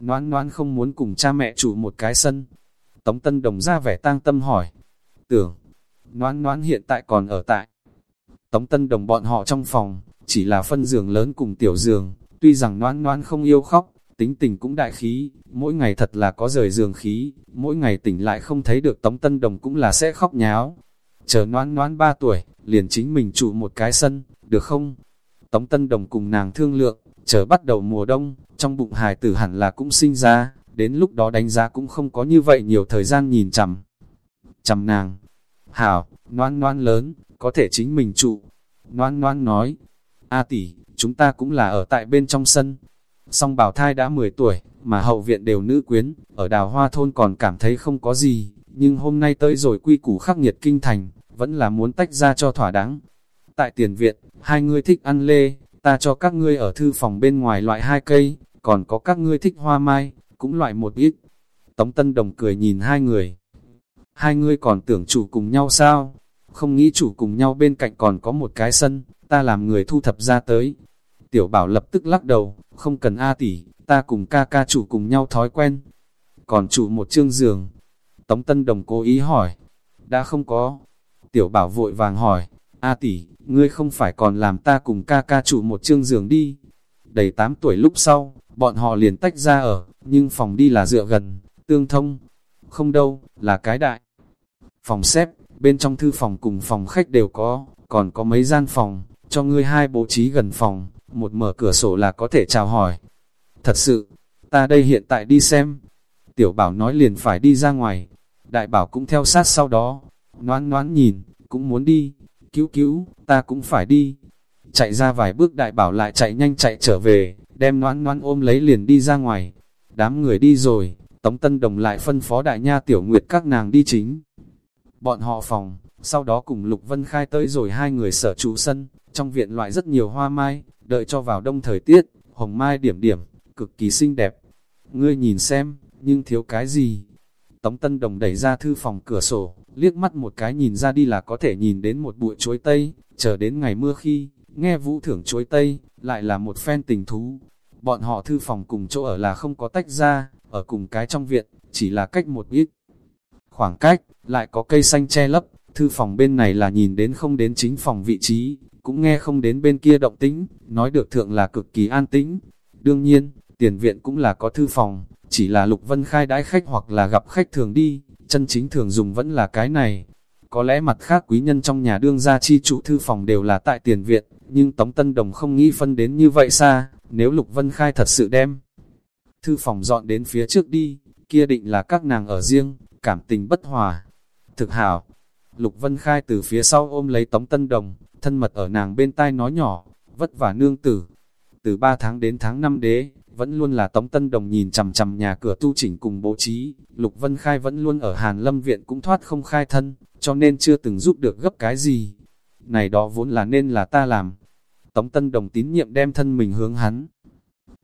noãn noãn không muốn cùng cha mẹ chủ một cái sân. Tống Tân Đồng ra vẻ tang tâm hỏi, tưởng, noãn noãn hiện tại còn ở tại. Tống Tân Đồng bọn họ trong phòng, chỉ là phân giường lớn cùng tiểu giường, tuy rằng noãn noãn không yêu khóc, tính tình cũng đại khí, mỗi ngày thật là có rời giường khí, mỗi ngày tỉnh lại không thấy được Tống Tân Đồng cũng là sẽ khóc nháo. Chờ noãn noãn 3 tuổi, liền chính mình trụ một cái sân, được không? Tống Tân Đồng cùng nàng thương lượng, chờ bắt đầu mùa đông, trong bụng hài tử hẳn là cũng sinh ra, đến lúc đó đánh giá cũng không có như vậy nhiều thời gian nhìn chằm. Chằm nàng, hảo, noan noan lớn, có thể chính mình trụ. Noan noan nói, A tỷ, chúng ta cũng là ở tại bên trong sân. Song bảo thai đã 10 tuổi, mà hậu viện đều nữ quyến, ở đào hoa thôn còn cảm thấy không có gì, nhưng hôm nay tới rồi quy củ khắc nghiệt kinh thành, vẫn là muốn tách ra cho thỏa đáng. Tại tiền viện, hai người thích ăn lê, ta cho các ngươi ở thư phòng bên ngoài loại hai cây, còn có các ngươi thích hoa mai, cũng loại một ít. Tống Tân Đồng cười nhìn hai người. Hai ngươi còn tưởng chủ cùng nhau sao? không nghĩ chủ cùng nhau bên cạnh còn có một cái sân, ta làm người thu thập ra tới. Tiểu bảo lập tức lắc đầu, không cần A tỷ, ta cùng ca ca chủ cùng nhau thói quen. Còn chủ một chương giường. Tống Tân Đồng cố ý hỏi. Đã không có. Tiểu bảo vội vàng hỏi. A tỷ, ngươi không phải còn làm ta cùng ca ca chủ một chương giường đi. Đầy 8 tuổi lúc sau, bọn họ liền tách ra ở, nhưng phòng đi là dựa gần, tương thông. Không đâu, là cái đại. Phòng xếp, bên trong thư phòng cùng phòng khách đều có, còn có mấy gian phòng, cho ngươi hai bố trí gần phòng, một mở cửa sổ là có thể chào hỏi. Thật sự, ta đây hiện tại đi xem. Tiểu bảo nói liền phải đi ra ngoài, đại bảo cũng theo sát sau đó, noán noán nhìn, cũng muốn đi, cứu cứu, ta cũng phải đi. Chạy ra vài bước đại bảo lại chạy nhanh chạy trở về, đem noán noán ôm lấy liền đi ra ngoài. Đám người đi rồi, Tống Tân Đồng lại phân phó đại nha tiểu nguyệt các nàng đi chính. Bọn họ phòng, sau đó cùng Lục Vân Khai tới rồi hai người sở trụ sân, trong viện loại rất nhiều hoa mai, đợi cho vào đông thời tiết, hồng mai điểm điểm, cực kỳ xinh đẹp. Ngươi nhìn xem, nhưng thiếu cái gì? Tống Tân Đồng đẩy ra thư phòng cửa sổ, liếc mắt một cái nhìn ra đi là có thể nhìn đến một bụi chuối tây, chờ đến ngày mưa khi, nghe vũ thưởng chuối tây, lại là một phen tình thú. Bọn họ thư phòng cùng chỗ ở là không có tách ra, ở cùng cái trong viện, chỉ là cách một ít. Khoảng cách, lại có cây xanh che lấp, thư phòng bên này là nhìn đến không đến chính phòng vị trí, cũng nghe không đến bên kia động tĩnh, nói được thượng là cực kỳ an tĩnh. Đương nhiên, tiền viện cũng là có thư phòng, chỉ là Lục Vân Khai đãi khách hoặc là gặp khách thường đi, chân chính thường dùng vẫn là cái này. Có lẽ mặt khác quý nhân trong nhà đương gia chi chủ thư phòng đều là tại tiền viện, nhưng Tống Tân Đồng không nghĩ phân đến như vậy xa, nếu Lục Vân Khai thật sự đem. Thư phòng dọn đến phía trước đi, kia định là các nàng ở riêng, cảm tình bất hòa. Thực hảo, Lục Vân Khai từ phía sau ôm lấy Tống Tân Đồng, thân mật ở nàng bên tai nói nhỏ, vất vả nương tử. Từ 3 tháng đến tháng 5 đế, vẫn luôn là Tống Tân Đồng nhìn chằm chằm nhà cửa tu chỉnh cùng bố trí, Lục Vân Khai vẫn luôn ở Hàn Lâm Viện cũng thoát không khai thân, cho nên chưa từng giúp được gấp cái gì. Này đó vốn là nên là ta làm. Tống Tân Đồng tín nhiệm đem thân mình hướng hắn.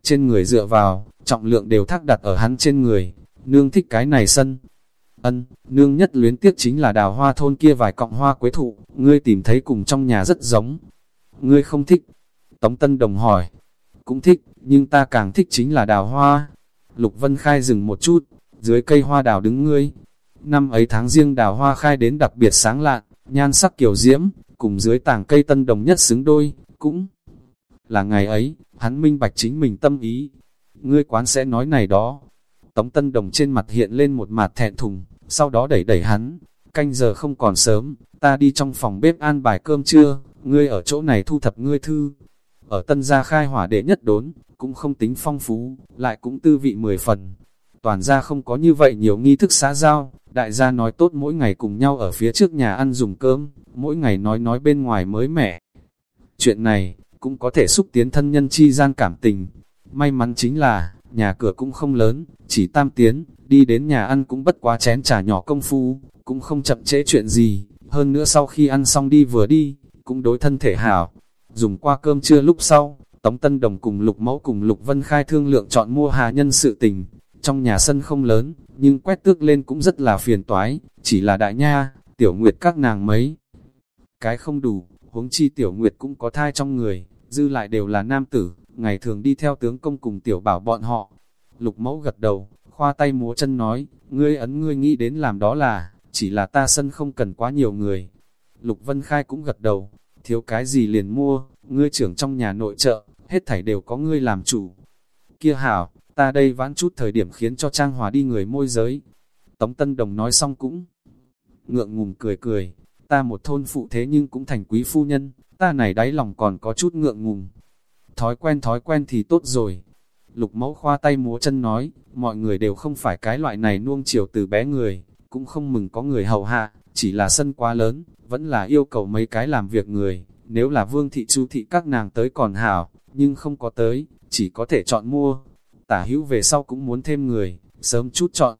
Trên người dựa vào, trọng lượng đều thác đặt ở hắn trên người, nương thích cái này sân. Ân, nương nhất luyến tiếc chính là đào hoa thôn kia vài cọng hoa quế thụ, ngươi tìm thấy cùng trong nhà rất giống. Ngươi không thích. Tống Tân Đồng hỏi, cũng thích, nhưng ta càng thích chính là đào hoa. Lục Vân Khai dừng một chút, dưới cây hoa đào đứng ngươi. Năm ấy tháng riêng đào hoa khai đến đặc biệt sáng lạn, nhan sắc kiểu diễm, cùng dưới tàng cây tân đồng nhất xứng đôi, cũng là ngày ấy, hắn minh bạch chính mình tâm ý. Ngươi quán sẽ nói này đó. Tống tân đồng trên mặt hiện lên một mặt thẹn thùng, sau đó đẩy đẩy hắn. Canh giờ không còn sớm, ta đi trong phòng bếp an bài cơm trưa, ngươi ở chỗ này thu thập ngươi thư, ở tân gia khai hỏa đệ nhất đốn, cũng không tính phong phú, lại cũng tư vị mười phần. Toàn gia không có như vậy nhiều nghi thức xã giao, đại gia nói tốt mỗi ngày cùng nhau ở phía trước nhà ăn dùng cơm, mỗi ngày nói nói bên ngoài mới mẻ. Chuyện này, cũng có thể xúc tiến thân nhân chi gian cảm tình. May mắn chính là, nhà cửa cũng không lớn, chỉ tam tiến, đi đến nhà ăn cũng bất quá chén trà nhỏ công phu, cũng không chậm trễ chuyện gì, hơn nữa sau khi ăn xong đi vừa đi, cũng đối thân thể hảo, Dùng qua cơm trưa lúc sau, Tống Tân Đồng cùng Lục Mẫu cùng Lục Vân Khai thương lượng chọn mua hà nhân sự tình. Trong nhà sân không lớn, nhưng quét tước lên cũng rất là phiền toái, chỉ là đại nha, tiểu nguyệt các nàng mấy. Cái không đủ, huống chi tiểu nguyệt cũng có thai trong người, dư lại đều là nam tử, ngày thường đi theo tướng công cùng tiểu bảo bọn họ. Lục Mẫu gật đầu, khoa tay múa chân nói, ngươi ấn ngươi nghĩ đến làm đó là, chỉ là ta sân không cần quá nhiều người. Lục Vân Khai cũng gật đầu, thiếu cái gì liền mua, ngươi trưởng trong nhà nội trợ, hết thảy đều có ngươi làm chủ. Kia hảo, ta đây vãn chút thời điểm khiến cho Trang Hòa đi người môi giới. Tống Tân Đồng nói xong cũng ngượng ngùng cười cười, ta một thôn phụ thế nhưng cũng thành quý phu nhân, ta này đáy lòng còn có chút ngượng ngùng. Thói quen thói quen thì tốt rồi. Lục mẫu khoa tay múa chân nói, mọi người đều không phải cái loại này nuông chiều từ bé người, cũng không mừng có người hầu hạ, chỉ là sân quá lớn, vẫn là yêu cầu mấy cái làm việc người, nếu là vương thị chu thị các nàng tới còn hảo, nhưng không có tới, chỉ có thể chọn mua. Tả hữu về sau cũng muốn thêm người, sớm chút chọn.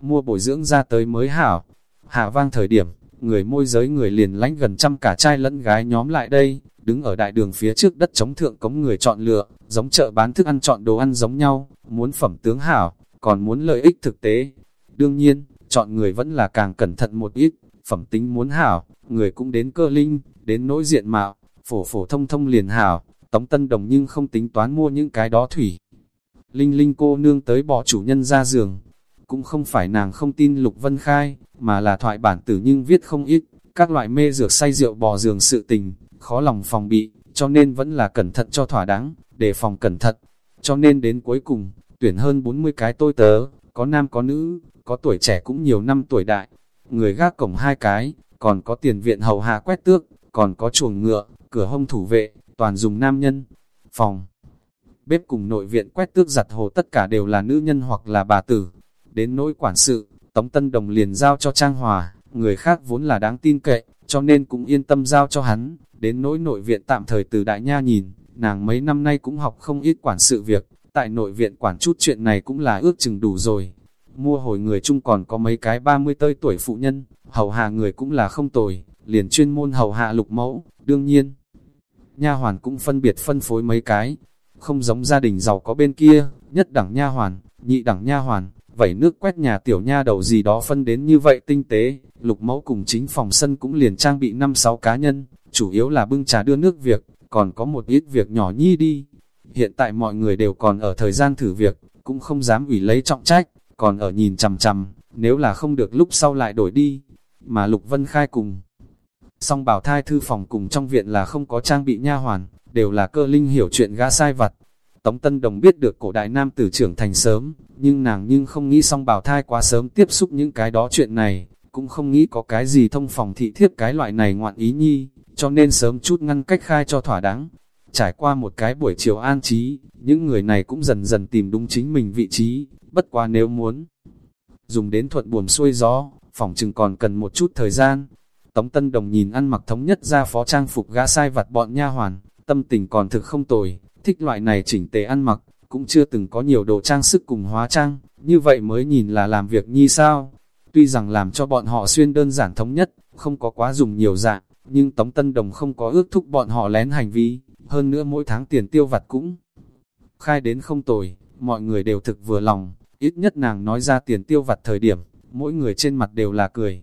Mua bồi dưỡng ra tới mới hảo. Hạ vang thời điểm, người môi giới người liền lánh gần trăm cả trai lẫn gái nhóm lại đây, đứng ở đại đường phía trước đất chống thượng cống người chọn lựa, giống chợ bán thức ăn chọn đồ ăn giống nhau, muốn phẩm tướng hảo, còn muốn lợi ích thực tế. Đương nhiên, chọn người vẫn là càng cẩn thận một ít, phẩm tính muốn hảo, người cũng đến cơ linh, đến nỗi diện mạo, phổ phổ thông thông liền hảo, Tống Tân Đồng nhưng không tính toán mua những cái đó thủy. Linh Linh cô nương tới bỏ chủ nhân ra giường, cũng không phải nàng không tin Lục Vân Khai, mà là thoại bản tử nhưng viết không ít, các loại mê dược say rượu bò giường sự tình, khó lòng phòng bị, cho nên vẫn là cẩn thận cho thỏa đáng, để phòng cẩn thận. Cho nên đến cuối cùng, tuyển hơn 40 cái tôi tớ, có nam có nữ, có tuổi trẻ cũng nhiều năm tuổi đại, người gác cổng hai cái, còn có tiền viện hầu hạ quét tước, còn có chuồng ngựa, cửa hông thủ vệ, toàn dùng nam nhân. Phòng, bếp cùng nội viện quét tước giặt hồ tất cả đều là nữ nhân hoặc là bà tử. Đến nỗi quản sự, Tống Tân Đồng liền giao cho Trang Hòa, người khác vốn là đáng tin cậy, cho nên cũng yên tâm giao cho hắn. Đến nỗi nội viện tạm thời từ đại nha nhìn, nàng mấy năm nay cũng học không ít quản sự việc, tại nội viện quản chút chuyện này cũng là ước chừng đủ rồi. Mua hồi người chung còn có mấy cái 30 tơi tuổi phụ nhân, hầu hạ người cũng là không tồi, liền chuyên môn hầu hạ lục mẫu, đương nhiên. Nha hoàn cũng phân biệt phân phối mấy cái, không giống gia đình giàu có bên kia, nhất đẳng nha hoàn, nhị đẳng nha hoàn, vẩy nước quét nhà tiểu nha đầu gì đó phân đến như vậy tinh tế, lục mẫu cùng chính phòng sân cũng liền trang bị 5-6 cá nhân, chủ yếu là bưng trà đưa nước việc, còn có một ít việc nhỏ nhi đi. Hiện tại mọi người đều còn ở thời gian thử việc, cũng không dám ủy lấy trọng trách, còn ở nhìn chằm chằm, nếu là không được lúc sau lại đổi đi. Mà Lục Vân Khai cùng, song bảo thai thư phòng cùng trong viện là không có trang bị nha hoàn, đều là cơ linh hiểu chuyện gã sai vặt. Tống Tân Đồng biết được cổ đại nam tử trưởng thành sớm, nhưng nàng nhưng không nghĩ song bảo thai quá sớm tiếp xúc những cái đó chuyện này, cũng không nghĩ có cái gì thông phòng thị thiếp cái loại này ngoạn ý nhi, cho nên sớm chút ngăn cách khai cho thỏa đáng. Trải qua một cái buổi chiều an trí, những người này cũng dần dần tìm đúng chính mình vị trí, bất quá nếu muốn dùng đến thuận buồm xuôi gió, phòng chừng còn cần một chút thời gian. Tống Tân Đồng nhìn ăn mặc thống nhất ra phó trang phục gã sai vặt bọn nha hoàn, tâm tình còn thực không tồi, thích loại này chỉnh tề ăn mặc, cũng chưa từng có nhiều đồ trang sức cùng hóa trang, như vậy mới nhìn là làm việc như sao. Tuy rằng làm cho bọn họ xuyên đơn giản thống nhất, không có quá dùng nhiều dạng, nhưng Tống Tân Đồng không có ước thúc bọn họ lén hành vi, hơn nữa mỗi tháng tiền tiêu vặt cũng khai đến không tồi, mọi người đều thực vừa lòng, ít nhất nàng nói ra tiền tiêu vặt thời điểm, mỗi người trên mặt đều là cười.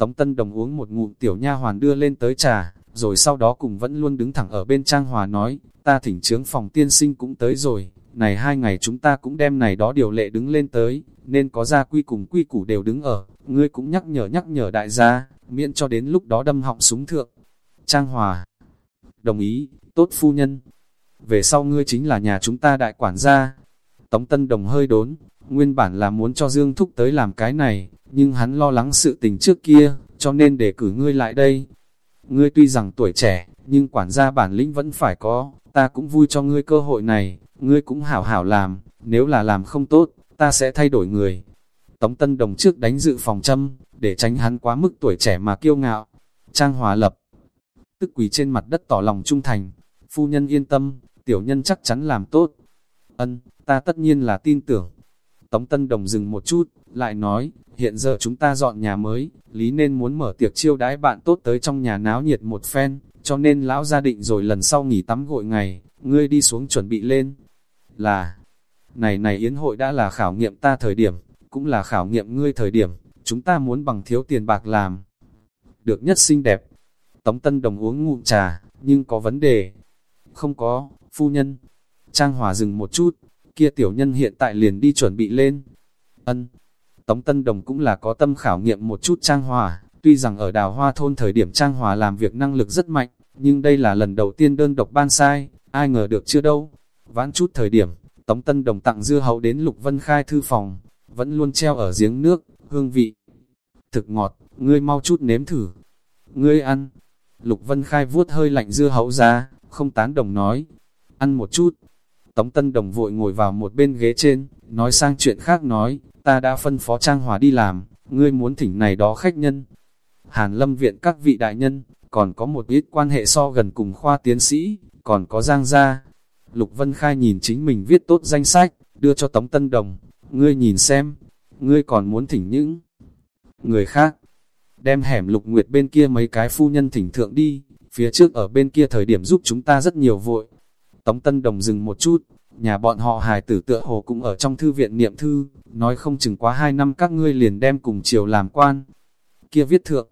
Tống Tân Đồng uống một ngụm tiểu nha hoàn đưa lên tới trà, rồi sau đó cùng vẫn luôn đứng thẳng ở bên Trang Hòa nói, ta thỉnh trướng phòng tiên sinh cũng tới rồi, này hai ngày chúng ta cũng đem này đó điều lệ đứng lên tới, nên có gia quy cùng quy củ đều đứng ở, ngươi cũng nhắc nhở nhắc nhở đại gia, miễn cho đến lúc đó đâm họng súng thượng. Trang Hòa Đồng ý, tốt phu nhân. Về sau ngươi chính là nhà chúng ta đại quản gia. Tống Tân Đồng hơi đốn, nguyên bản là muốn cho Dương Thúc tới làm cái này, nhưng hắn lo lắng sự tình trước kia, cho nên để cử ngươi lại đây. Ngươi tuy rằng tuổi trẻ, nhưng quản gia bản lĩnh vẫn phải có, ta cũng vui cho ngươi cơ hội này, ngươi cũng hảo hảo làm, nếu là làm không tốt, ta sẽ thay đổi người. Tống Tân Đồng trước đánh dự phòng châm, để tránh hắn quá mức tuổi trẻ mà kiêu ngạo. Trang Hòa Lập, tức quỳ trên mặt đất tỏ lòng trung thành, phu nhân yên tâm, tiểu nhân chắc chắn làm tốt. Ân, ta tất nhiên là tin tưởng. Tống Tân Đồng dừng một chút, lại nói, hiện giờ chúng ta dọn nhà mới, lý nên muốn mở tiệc chiêu đãi bạn tốt tới trong nhà náo nhiệt một phen, cho nên lão gia định rồi lần sau nghỉ tắm gội ngày, ngươi đi xuống chuẩn bị lên. Là, này này yến hội đã là khảo nghiệm ta thời điểm, cũng là khảo nghiệm ngươi thời điểm, chúng ta muốn bằng thiếu tiền bạc làm. Được nhất xinh đẹp. Tống Tân Đồng uống ngụm trà, nhưng có vấn đề. Không có, phu nhân. Trang Hòa dừng một chút, kia tiểu nhân hiện tại liền đi chuẩn bị lên. Ân. Tống Tân Đồng cũng là có tâm khảo nghiệm một chút Trang Hòa, tuy rằng ở đào hoa thôn thời điểm Trang Hòa làm việc năng lực rất mạnh, nhưng đây là lần đầu tiên đơn độc ban sai, ai ngờ được chưa đâu. Vãn chút thời điểm, Tống Tân Đồng tặng dưa hấu đến Lục Vân Khai thư phòng, vẫn luôn treo ở giếng nước, hương vị. Thực ngọt, ngươi mau chút nếm thử. Ngươi ăn. Lục Vân Khai vuốt hơi lạnh dưa hấu ra, không tán đồng nói. Ăn một chút. Tống Tân Đồng vội ngồi vào một bên ghế trên, nói sang chuyện khác nói, ta đã phân phó Trang Hòa đi làm, ngươi muốn thỉnh này đó khách nhân. Hàn Lâm Viện các vị đại nhân, còn có một ít quan hệ so gần cùng khoa tiến sĩ, còn có Giang Gia. Lục Vân Khai nhìn chính mình viết tốt danh sách, đưa cho Tống Tân Đồng, ngươi nhìn xem, ngươi còn muốn thỉnh những người khác. Đem hẻm lục nguyệt bên kia mấy cái phu nhân thỉnh thượng đi, phía trước ở bên kia thời điểm giúp chúng ta rất nhiều vội. Tống Tân Đồng dừng một chút, nhà bọn họ hài tử tựa hồ cũng ở trong thư viện niệm thư, nói không chừng quá hai năm các ngươi liền đem cùng chiều làm quan. Kia viết thượng,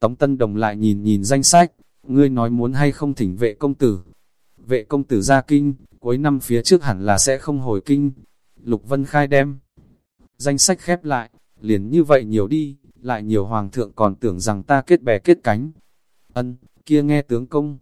Tống Tân Đồng lại nhìn nhìn danh sách, ngươi nói muốn hay không thỉnh vệ công tử. Vệ công tử ra kinh, cuối năm phía trước hẳn là sẽ không hồi kinh. Lục Vân Khai đem. Danh sách khép lại, liền như vậy nhiều đi, lại nhiều hoàng thượng còn tưởng rằng ta kết bè kết cánh. Ân, kia nghe tướng công.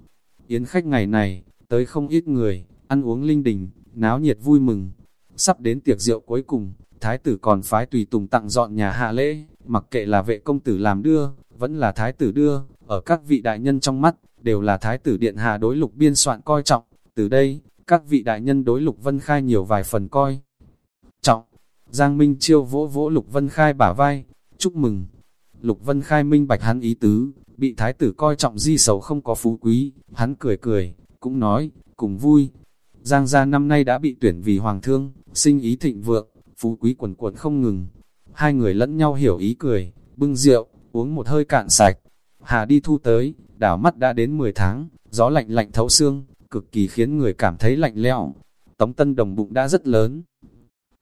Yến khách ngày này, tới không ít người, ăn uống linh đình, náo nhiệt vui mừng. Sắp đến tiệc rượu cuối cùng, thái tử còn phái tùy tùng tặng dọn nhà hạ lễ, mặc kệ là vệ công tử làm đưa, vẫn là thái tử đưa, ở các vị đại nhân trong mắt, đều là thái tử điện hạ đối lục biên soạn coi trọng. Từ đây, các vị đại nhân đối lục vân khai nhiều vài phần coi. Trọng, Giang Minh chiêu vỗ vỗ lục vân khai bả vai, chúc mừng. Lục vân khai minh bạch hắn ý tứ, bị thái tử coi trọng di sầu không có phú quý, hắn cười cười, cũng nói, cùng vui. Giang gia năm nay đã bị tuyển vì hoàng thương, sinh ý thịnh vượng, phú quý quần quần không ngừng. Hai người lẫn nhau hiểu ý cười, bưng rượu, uống một hơi cạn sạch. Hà đi thu tới, đảo mắt đã đến 10 tháng, gió lạnh lạnh thấu xương, cực kỳ khiến người cảm thấy lạnh lẽo. Tống Tân Đồng bụng đã rất lớn.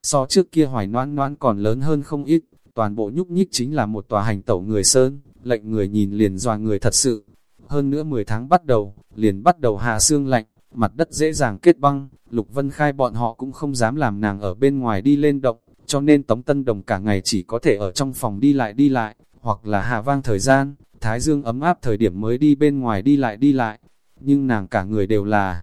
So trước kia hoài noan noan còn lớn hơn không ít, toàn bộ nhúc nhích chính là một tòa hành tẩu người sơn, lệnh người nhìn liền dòa người thật sự. Hơn nữa 10 tháng bắt đầu, liền bắt đầu hạ xương lạnh, mặt đất dễ dàng kết băng, Lục Vân Khai bọn họ cũng không dám làm nàng ở bên ngoài đi lên động, cho nên Tống Tân Đồng cả ngày chỉ có thể ở trong phòng đi lại đi lại, hoặc là hạ vang thời gian, thái dương ấm áp thời điểm mới đi bên ngoài đi lại đi lại, nhưng nàng cả người đều là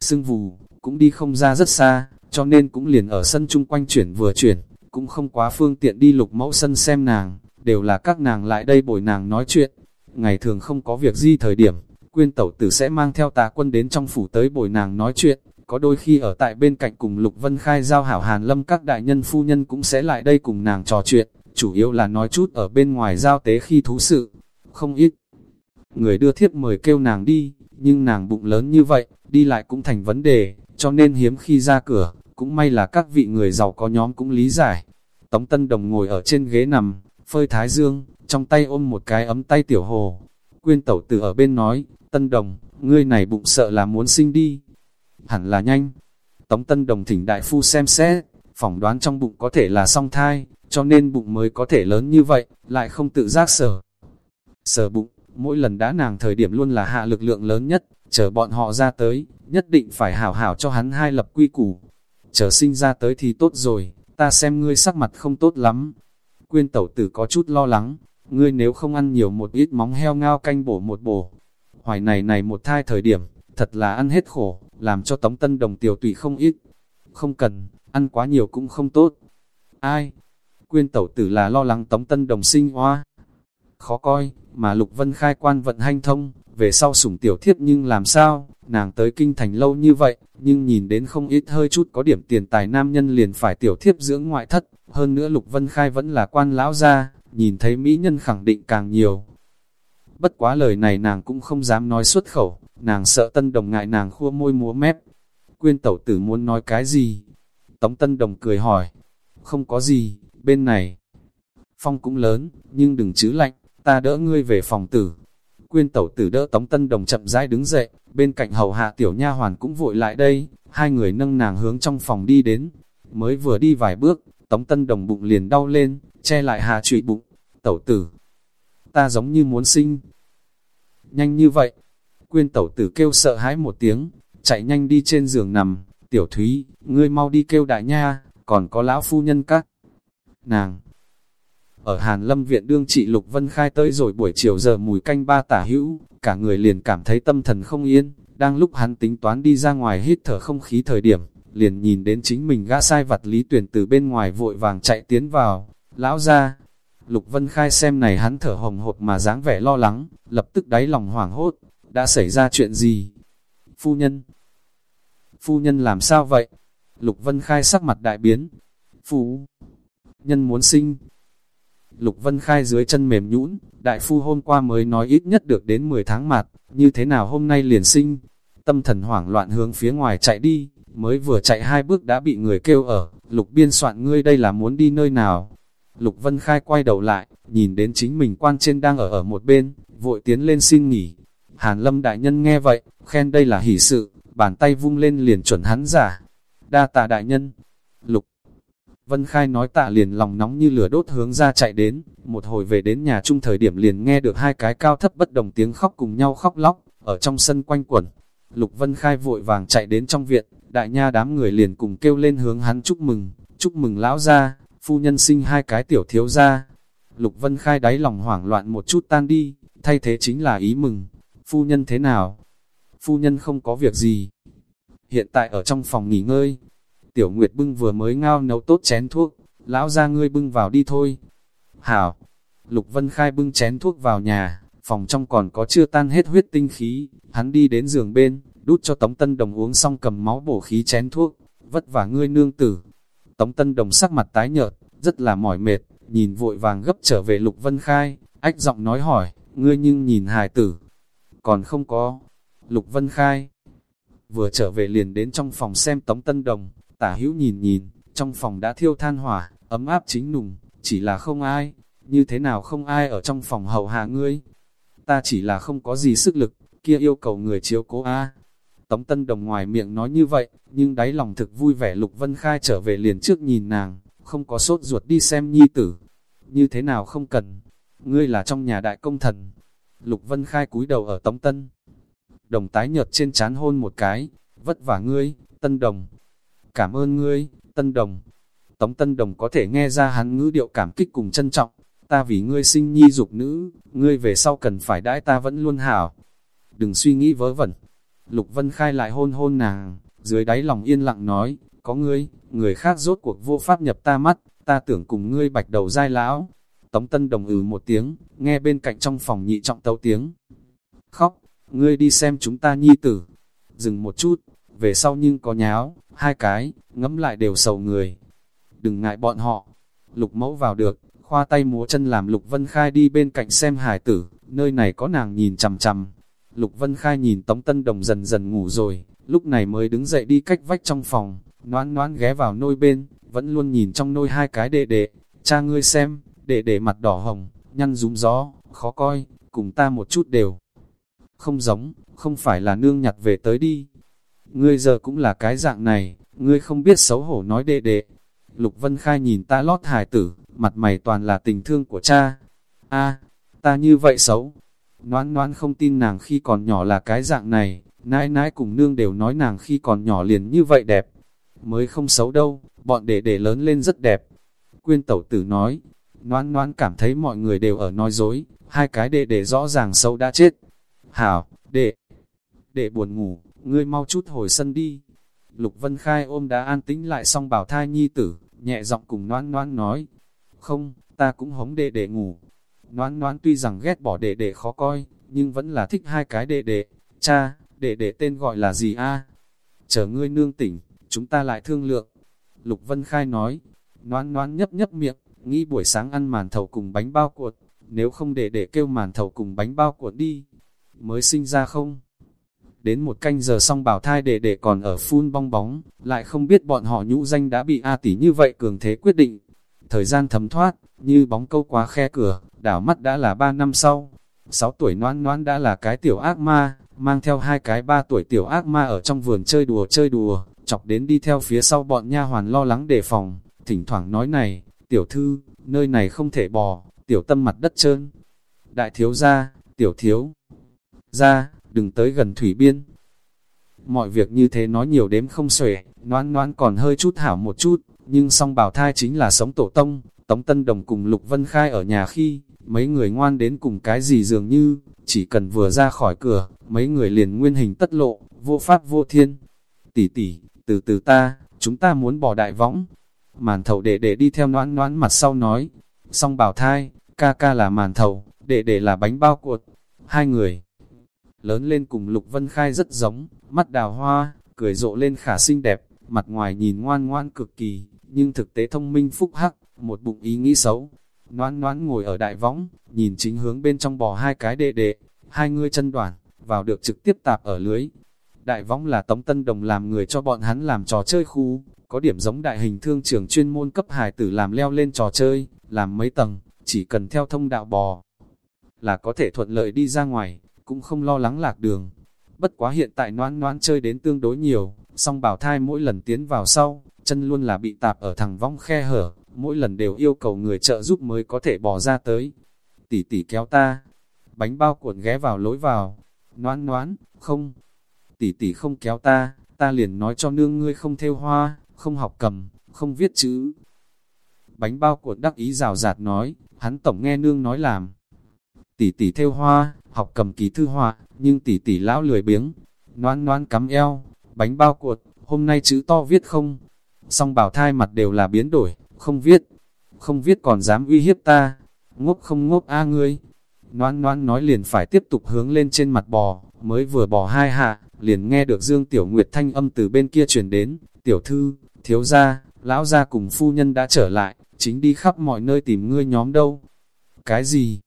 sưng vù, cũng đi không ra rất xa, cho nên cũng liền ở sân chung quanh chuyển vừa chuyển, cũng không quá phương tiện đi lục mẫu sân xem nàng, đều là các nàng lại đây bồi nàng nói chuyện. Ngày thường không có việc gì thời điểm, quyên tẩu tử sẽ mang theo tá quân đến trong phủ tới bồi nàng nói chuyện, có đôi khi ở tại bên cạnh cùng Lục Vân Khai giao hảo Hàn Lâm các đại nhân phu nhân cũng sẽ lại đây cùng nàng trò chuyện, chủ yếu là nói chút ở bên ngoài giao tế khi thú sự, không ít. Người đưa thiếp mời kêu nàng đi, nhưng nàng bụng lớn như vậy, đi lại cũng thành vấn đề, cho nên hiếm khi ra cửa, cũng may là các vị người giàu có nhóm cũng lý giải. Tống Tân Đồng ngồi ở trên ghế nằm, phơi thái dương, trong tay ôm một cái ấm tay tiểu hồ. Quyên tẩu tử ở bên nói, Tân Đồng, ngươi này bụng sợ là muốn sinh đi. Hẳn là nhanh. Tống Tân Đồng thỉnh đại phu xem xét, phỏng đoán trong bụng có thể là song thai, cho nên bụng mới có thể lớn như vậy, lại không tự giác sở. Sở bụng, mỗi lần đã nàng thời điểm luôn là hạ lực lượng lớn nhất, chờ bọn họ ra tới, nhất định phải hảo hảo cho hắn hai lập quy củ. Chờ sinh ra tới thì tốt rồi, ta xem ngươi sắc mặt không tốt lắm. Quyên tẩu tử có chút lo lắng, ngươi nếu không ăn nhiều một ít móng heo ngao canh bổ một bổ. Hoài này này một thai thời điểm, thật là ăn hết khổ, làm cho tống tân đồng tiểu tụy không ít. Không cần, ăn quá nhiều cũng không tốt. Ai? Quyên tẩu tử là lo lắng tống tân đồng sinh hoa. Khó coi, mà Lục Vân khai quan vận hanh thông, về sau sủng tiểu thiếp nhưng làm sao, nàng tới kinh thành lâu như vậy, nhưng nhìn đến không ít hơi chút có điểm tiền tài nam nhân liền phải tiểu thiếp dưỡng ngoại thất, hơn nữa Lục Vân Khai vẫn là quan lão gia, nhìn thấy mỹ nhân khẳng định càng nhiều. Bất quá lời này nàng cũng không dám nói xuất khẩu, nàng sợ tân đồng ngại nàng khua môi múa mép. Quyên tẩu tử muốn nói cái gì? Tống tân đồng cười hỏi, không có gì, bên này. Phong cũng lớn, nhưng đừng chứ lạnh, ta đỡ ngươi về phòng tử. Quyên tẩu tử đỡ Tống Tân Đồng chậm rãi đứng dậy, bên cạnh hầu hạ tiểu nha hoàn cũng vội lại đây, hai người nâng nàng hướng trong phòng đi đến. Mới vừa đi vài bước, Tống Tân Đồng bụng liền đau lên, che lại hà trụy bụng. Tẩu tử, ta giống như muốn sinh. Nhanh như vậy, quyên tẩu tử kêu sợ hãi một tiếng, chạy nhanh đi trên giường nằm. Tiểu Thúy, ngươi mau đi kêu đại nha, còn có lão phu nhân các. Nàng, ở Hàn Lâm viện đương trị Lục Vân Khai tới rồi buổi chiều giờ mùi canh ba tả hữu, cả người liền cảm thấy tâm thần không yên, đang lúc hắn tính toán đi ra ngoài hít thở không khí thời điểm, liền nhìn đến chính mình gã sai vặt lý tuyển từ bên ngoài vội vàng chạy tiến vào, lão ra. Lục Vân Khai xem này hắn thở hồng hộp mà dáng vẻ lo lắng, lập tức đáy lòng hoảng hốt, đã xảy ra chuyện gì? Phu nhân! Phu nhân làm sao vậy? Lục Vân Khai sắc mặt đại biến. Phu nhân muốn sinh, Lục Vân Khai dưới chân mềm nhũn, đại phu hôm qua mới nói ít nhất được đến 10 tháng mặt, như thế nào hôm nay liền sinh. Tâm thần hoảng loạn hướng phía ngoài chạy đi, mới vừa chạy hai bước đã bị người kêu ở, lục biên soạn ngươi đây là muốn đi nơi nào. Lục Vân Khai quay đầu lại, nhìn đến chính mình quan trên đang ở ở một bên, vội tiến lên xin nghỉ. Hàn Lâm đại nhân nghe vậy, khen đây là hỷ sự, bàn tay vung lên liền chuẩn hắn giả. Đa tạ đại nhân. Lục Vân Khai nói tạ liền lòng nóng như lửa đốt hướng ra chạy đến, một hồi về đến nhà chung thời điểm liền nghe được hai cái cao thấp bất đồng tiếng khóc cùng nhau khóc lóc, ở trong sân quanh quẩn. Lục Vân Khai vội vàng chạy đến trong viện, đại nha đám người liền cùng kêu lên hướng hắn chúc mừng, chúc mừng lão gia, phu nhân sinh hai cái tiểu thiếu gia. Lục Vân Khai đáy lòng hoảng loạn một chút tan đi, thay thế chính là ý mừng. Phu nhân thế nào? Phu nhân không có việc gì. Hiện tại ở trong phòng nghỉ ngơi, Tiểu Nguyệt bưng vừa mới ngao nấu tốt chén thuốc, lão ra ngươi bưng vào đi thôi. Hảo, Lục Vân Khai bưng chén thuốc vào nhà, phòng trong còn có chưa tan hết huyết tinh khí, hắn đi đến giường bên, đút cho Tống Tân Đồng uống xong cầm máu bổ khí chén thuốc, vất vả ngươi nương tử. Tống Tân Đồng sắc mặt tái nhợt, rất là mỏi mệt, nhìn vội vàng gấp trở về Lục Vân Khai, ách giọng nói hỏi, ngươi nhưng nhìn hài tử, còn không có. Lục Vân Khai vừa trở về liền đến trong phòng xem Tống Tân Đồng, tả hữu nhìn nhìn, trong phòng đã thiêu than hỏa, ấm áp chính nùng, chỉ là không ai, như thế nào không ai ở trong phòng hầu hạ ngươi. Ta chỉ là không có gì sức lực, kia yêu cầu người chiếu cố a. Tống Tân Đồng ngoài miệng nói như vậy, nhưng đáy lòng thực vui vẻ Lục Vân Khai trở về liền trước nhìn nàng, không có sốt ruột đi xem nhi tử. Như thế nào không cần, ngươi là trong nhà đại công thần. Lục Vân Khai cúi đầu ở Tống Tân. Đồng tái nhợt trên chán hôn một cái, vất vả ngươi, Tân Đồng, cảm ơn ngươi, Tân Đồng. Tống Tân Đồng có thể nghe ra hắn ngữ điệu cảm kích cùng trân trọng, ta vì ngươi sinh nhi dục nữ, ngươi về sau cần phải đãi ta vẫn luôn hảo. Đừng suy nghĩ vớ vẩn. Lục Vân Khai lại hôn hôn nàng, dưới đáy lòng yên lặng nói, có ngươi, người khác rốt cuộc vô pháp nhập ta mắt, ta tưởng cùng ngươi bạch đầu dai lão. Tống Tân Đồng ừ một tiếng, nghe bên cạnh trong phòng nhị trọng tấu tiếng. Khóc, ngươi đi xem chúng ta nhi tử. Dừng một chút, về sau nhưng có nháo, hai cái, ngẫm lại đều sầu người. Đừng ngại bọn họ, lục mẫu vào được, khoa tay múa chân làm lục vân khai đi bên cạnh xem Hải tử, nơi này có nàng nhìn chằm chằm. Lục vân khai nhìn tống tân đồng dần dần ngủ rồi, lúc này mới đứng dậy đi cách vách trong phòng, noan noan ghé vào nôi bên, vẫn luôn nhìn trong nôi hai cái đệ đệ, cha ngươi xem, đệ đệ mặt đỏ hồng, nhăn rúm gió, khó coi, cùng ta một chút đều. Không giống, không phải là nương nhặt về tới đi, ngươi giờ cũng là cái dạng này, ngươi không biết xấu hổ nói đệ đệ. Lục Vân Khai nhìn ta lót hài tử, mặt mày toàn là tình thương của cha. a ta như vậy xấu. Noãn Noãn không tin nàng khi còn nhỏ là cái dạng này, nãi nãi cùng nương đều nói nàng khi còn nhỏ liền như vậy đẹp. Mới không xấu đâu, bọn đệ đệ lớn lên rất đẹp. Quyên tẩu tử nói, Noãn Noãn cảm thấy mọi người đều ở nói dối, hai cái đệ đệ rõ ràng xấu đã chết. Hảo, đệ, đệ buồn ngủ, ngươi mau chút hồi sân đi. Lục Vân Khai ôm đã an tĩnh lại xong bảo thai nhi tử, nhẹ giọng cùng Noãn Noãn nói. Không, ta cũng hống đệ đệ ngủ noãn noãn tuy rằng ghét bỏ đệ đệ khó coi, nhưng vẫn là thích hai cái đệ đệ. Cha, đệ đệ tên gọi là gì a? Chờ ngươi nương tỉnh, chúng ta lại thương lượng. Lục Vân Khai nói, noãn noãn nhấp nhấp miệng, nghĩ buổi sáng ăn màn thầu cùng bánh bao cuột, nếu không để để kêu màn thầu cùng bánh bao cuột đi. Mới sinh ra không? Đến một canh giờ xong bảo thai đệ đệ còn ở phun bong bóng, lại không biết bọn họ nhũ danh đã bị A tỷ như vậy cường thế quyết định. Thời gian thấm thoát, như bóng câu quá khe cửa, đảo mắt đã là 3 năm sau. 6 tuổi noan noan đã là cái tiểu ác ma, mang theo hai cái 3 tuổi tiểu ác ma ở trong vườn chơi đùa chơi đùa, chọc đến đi theo phía sau bọn nha hoàn lo lắng đề phòng, thỉnh thoảng nói này, tiểu thư, nơi này không thể bò, tiểu tâm mặt đất trơn. Đại thiếu gia, tiểu thiếu gia, đừng tới gần thủy biên. Mọi việc như thế nói nhiều đếm không xuể, noan noan còn hơi chút hảo một chút, nhưng song bảo thai chính là sống tổ tông, Tống Tân Đồng cùng Lục Vân Khai ở nhà khi, mấy người ngoan đến cùng cái gì dường như, chỉ cần vừa ra khỏi cửa, mấy người liền nguyên hình tất lộ, vô pháp vô thiên. Tỷ tỷ, từ từ ta, chúng ta muốn bỏ đại võng. Màn thầu đệ đệ đi theo noãn noãn mặt sau nói, song bảo thai, ca ca là màn thầu, đệ đệ là bánh bao cuột. Hai người lớn lên cùng Lục Vân Khai rất giống, mắt đào hoa, cười rộ lên khả xinh đẹp, mặt ngoài nhìn ngoan ngoan cực kỳ, nhưng thực tế thông minh phúc hắc, một bụng ý nghĩ xấu. noãn noãn ngồi ở đại võng, nhìn chính hướng bên trong bò hai cái đệ đệ, hai người chân đoàn, vào được trực tiếp tạp ở lưới. Đại võng là tống tân đồng làm người cho bọn hắn làm trò chơi khu, có điểm giống đại hình thương trường chuyên môn cấp hài tử làm leo lên trò chơi, làm mấy tầng, chỉ cần theo thông đạo bò, là có thể thuận lợi đi ra ngoài cũng không lo lắng lạc đường. Bất quá hiện tại noãn noãn chơi đến tương đối nhiều, song bảo thai mỗi lần tiến vào sau, chân luôn là bị tạp ở thằng vong khe hở, mỗi lần đều yêu cầu người trợ giúp mới có thể bỏ ra tới. Tỷ tỷ kéo ta, bánh bao cuộn ghé vào lối vào, noán noán, không, tỷ tỷ không kéo ta, ta liền nói cho nương ngươi không theo hoa, không học cầm, không viết chữ. Bánh bao cuộn đắc ý rào rạt nói, hắn tổng nghe nương nói làm. Tỷ tỷ theo hoa, học cầm ký thư họa, nhưng tỷ tỷ lão lười biếng, noan noan cắm eo, bánh bao cuột, hôm nay chữ to viết không? Song bảo thai mặt đều là biến đổi, không viết, không viết còn dám uy hiếp ta, ngốc không ngốc a ngươi. Noan noan nói liền phải tiếp tục hướng lên trên mặt bò, mới vừa bò hai hạ, liền nghe được Dương Tiểu Nguyệt thanh âm từ bên kia truyền đến, tiểu thư, thiếu gia, lão gia cùng phu nhân đã trở lại, chính đi khắp mọi nơi tìm ngươi nhóm đâu. Cái gì?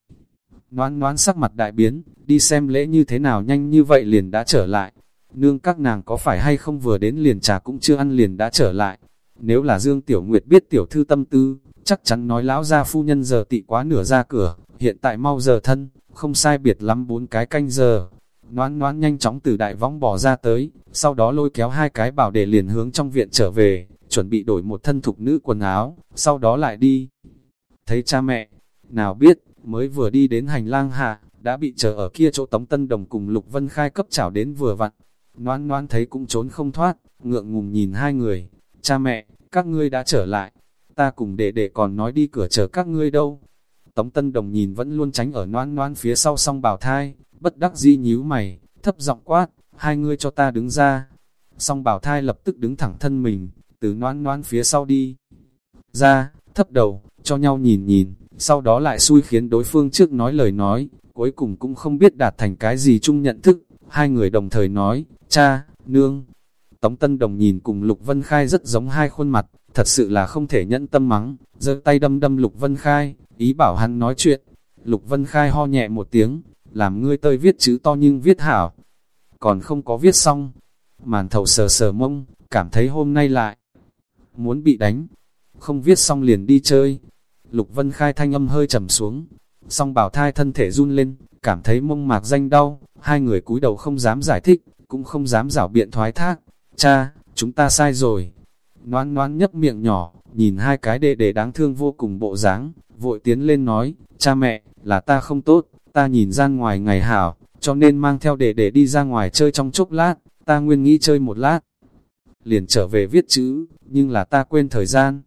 Noan noan sắc mặt đại biến, đi xem lễ như thế nào nhanh như vậy liền đã trở lại. Nương các nàng có phải hay không vừa đến liền trà cũng chưa ăn liền đã trở lại. Nếu là Dương Tiểu Nguyệt biết tiểu thư tâm tư, chắc chắn nói lão gia phu nhân giờ tị quá nửa ra cửa, hiện tại mau giờ thân, không sai biệt lắm bốn cái canh giờ. noãn noãn nhanh chóng từ đại võng bỏ ra tới, sau đó lôi kéo hai cái bảo để liền hướng trong viện trở về, chuẩn bị đổi một thân thục nữ quần áo, sau đó lại đi. Thấy cha mẹ, nào biết, mới vừa đi đến hành lang hạ, đã bị chờ ở kia chỗ Tống Tân Đồng cùng Lục Vân Khai cấp chảo đến vừa vặn. Noan noan thấy cũng trốn không thoát, ngượng ngùng nhìn hai người. Cha mẹ, các ngươi đã trở lại. Ta cùng đệ đệ còn nói đi cửa chờ các ngươi đâu. Tống Tân Đồng nhìn vẫn luôn tránh ở noan noan phía sau song bảo thai, bất đắc dĩ nhíu mày, thấp giọng quát, hai ngươi cho ta đứng ra. Song bảo thai lập tức đứng thẳng thân mình, từ noan noan phía sau đi. Ra, thấp đầu, cho nhau nhìn nhìn, sau đó lại xui khiến đối phương trước nói lời nói, cuối cùng cũng không biết đạt thành cái gì chung nhận thức, hai người đồng thời nói, cha, nương. Tống Tân Đồng nhìn cùng Lục Vân Khai rất giống hai khuôn mặt, thật sự là không thể nhẫn tâm mắng, giơ tay đâm đâm Lục Vân Khai, ý bảo hắn nói chuyện. Lục Vân Khai ho nhẹ một tiếng, làm ngươi tơi viết chữ to nhưng viết hảo, còn không có viết xong. Màn thầu sờ sờ mông, cảm thấy hôm nay lại muốn bị đánh, không viết xong liền đi chơi, Lục Vân Khai thanh âm hơi trầm xuống, song bảo thai thân thể run lên, cảm thấy mông mạc danh đau, hai người cúi đầu không dám giải thích, cũng không dám giảo biện thoái thác. Cha, chúng ta sai rồi. Noan noan nhấp miệng nhỏ, nhìn hai cái đệ đệ đáng thương vô cùng bộ dáng, vội tiến lên nói, cha mẹ, là ta không tốt, ta nhìn ra ngoài ngày hảo, cho nên mang theo đệ đệ đi ra ngoài chơi trong chốc lát, ta nguyên nghĩ chơi một lát. Liền trở về viết chữ, nhưng là ta quên thời gian,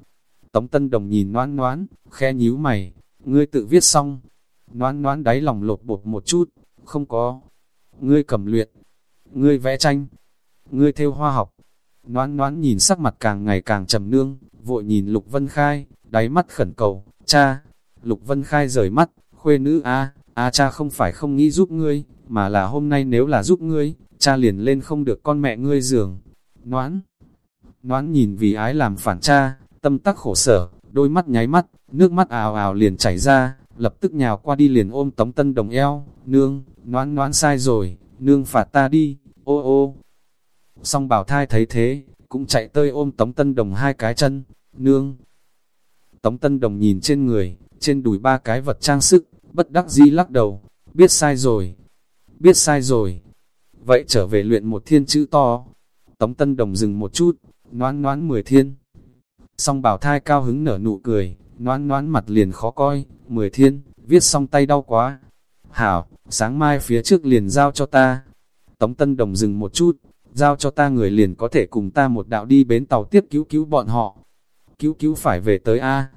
Tống Tân Đồng nhìn noan noãn khe nhíu mày, ngươi tự viết xong. Noan noãn đáy lòng lột bột một chút, không có. Ngươi cầm luyện, ngươi vẽ tranh, ngươi theo hoa học. noãn noãn nhìn sắc mặt càng ngày càng trầm nương, vội nhìn Lục Vân Khai, đáy mắt khẩn cầu, cha. Lục Vân Khai rời mắt, khuê nữ a a cha không phải không nghĩ giúp ngươi, mà là hôm nay nếu là giúp ngươi, cha liền lên không được con mẹ ngươi giường. Noãn, noãn nhìn vì ái làm phản cha, tâm tắc khổ sở, đôi mắt nháy mắt, nước mắt ào ào liền chảy ra, lập tức nhào qua đi liền ôm Tống Tân Đồng eo, nương, noãn noãn sai rồi, nương phạt ta đi, ô ô. Song bảo thai thấy thế, cũng chạy tơi ôm Tống Tân Đồng hai cái chân, nương. Tống Tân Đồng nhìn trên người, trên đùi ba cái vật trang sức, bất đắc dĩ lắc đầu, biết sai rồi, biết sai rồi. Vậy trở về luyện một thiên chữ to. Tống Tân Đồng dừng một chút, noãn noãn mười thiên. Song bảo thai cao hứng nở nụ cười, noán noán mặt liền khó coi, mười thiên, viết xong tay đau quá. Hảo, sáng mai phía trước liền giao cho ta. Tống Tân Đồng dừng một chút, giao cho ta người liền có thể cùng ta một đạo đi bến tàu tiếp cứu cứu bọn họ. Cứu cứu phải về tới A.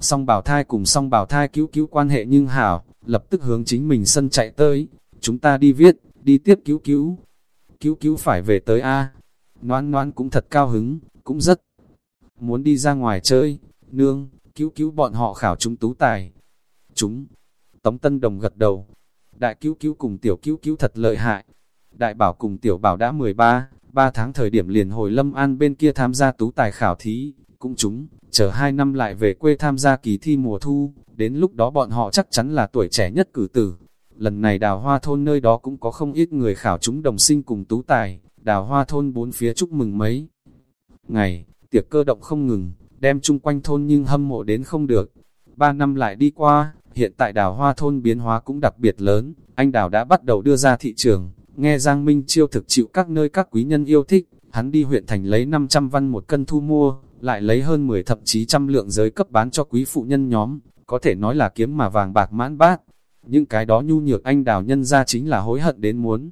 Song bảo thai cùng song bảo thai cứu cứu quan hệ nhưng hảo, lập tức hướng chính mình sân chạy tới. Chúng ta đi viết, đi tiếp cứu cứu. Cứu cứu phải về tới A. Noan noan cũng thật cao hứng, cũng rất muốn đi ra ngoài chơi, nương, cứu cứu bọn họ khảo chúng tú tài. Chúng, Tống Tân Đồng gật đầu, đại cứu cứu cùng tiểu cứu cứu thật lợi hại. Đại bảo cùng tiểu bảo đã 13, 3 tháng thời điểm liền hồi Lâm An bên kia tham gia tú tài khảo thí, cũng chúng, chờ 2 năm lại về quê tham gia kỳ thi mùa thu, đến lúc đó bọn họ chắc chắn là tuổi trẻ nhất cử tử. Lần này đào hoa thôn nơi đó cũng có không ít người khảo chúng đồng sinh cùng tú tài, đào hoa thôn bốn phía chúc mừng mấy. Ngày, tiệc cơ động không ngừng, đem chung quanh thôn nhưng hâm mộ đến không được. Ba năm lại đi qua, hiện tại đào hoa thôn biến hóa cũng đặc biệt lớn, anh đào đã bắt đầu đưa ra thị trường, nghe Giang Minh chiêu thực chịu các nơi các quý nhân yêu thích, hắn đi huyện thành lấy 500 văn một cân thu mua, lại lấy hơn 10 thậm chí trăm lượng giới cấp bán cho quý phụ nhân nhóm, có thể nói là kiếm mà vàng bạc mãn bát. Những cái đó nhu nhược anh đào nhân ra chính là hối hận đến muốn.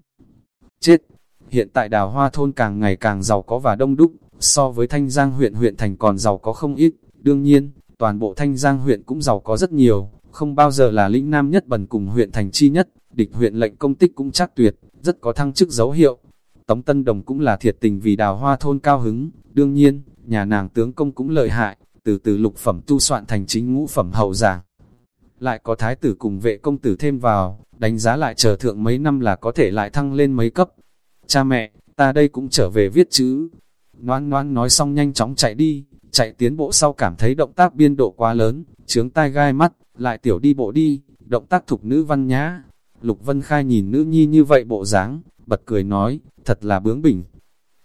Chết! Hiện tại đào hoa thôn càng ngày càng giàu có và đông đúc, so với Thanh Giang huyện huyện thành còn giàu có không ít. Đương nhiên, toàn bộ Thanh Giang huyện cũng giàu có rất nhiều, không bao giờ là lĩnh nam nhất bần cùng huyện thành chi nhất, địch huyện lệnh công tích cũng chắc tuyệt, rất có thăng chức dấu hiệu. Tống Tân Đồng cũng là thiệt tình vì đào hoa thôn cao hứng, đương nhiên, nhà nàng tướng công cũng lợi hại, từ từ lục phẩm tu soạn thành chính ngũ phẩm hậu giả, Lại có thái tử cùng vệ công tử thêm vào, đánh giá lại chờ thượng mấy năm là có thể lại thăng lên mấy cấp. Cha mẹ, ta đây cũng trở về viết chữ. Noan noan nói xong nhanh chóng chạy đi, chạy tiến bộ sau cảm thấy động tác biên độ quá lớn, chướng tai gai mắt, lại tiểu đi bộ đi, động tác thục nữ văn nhá. Lục Vân Khai nhìn nữ nhi như vậy bộ dáng, bật cười nói, thật là bướng bỉnh.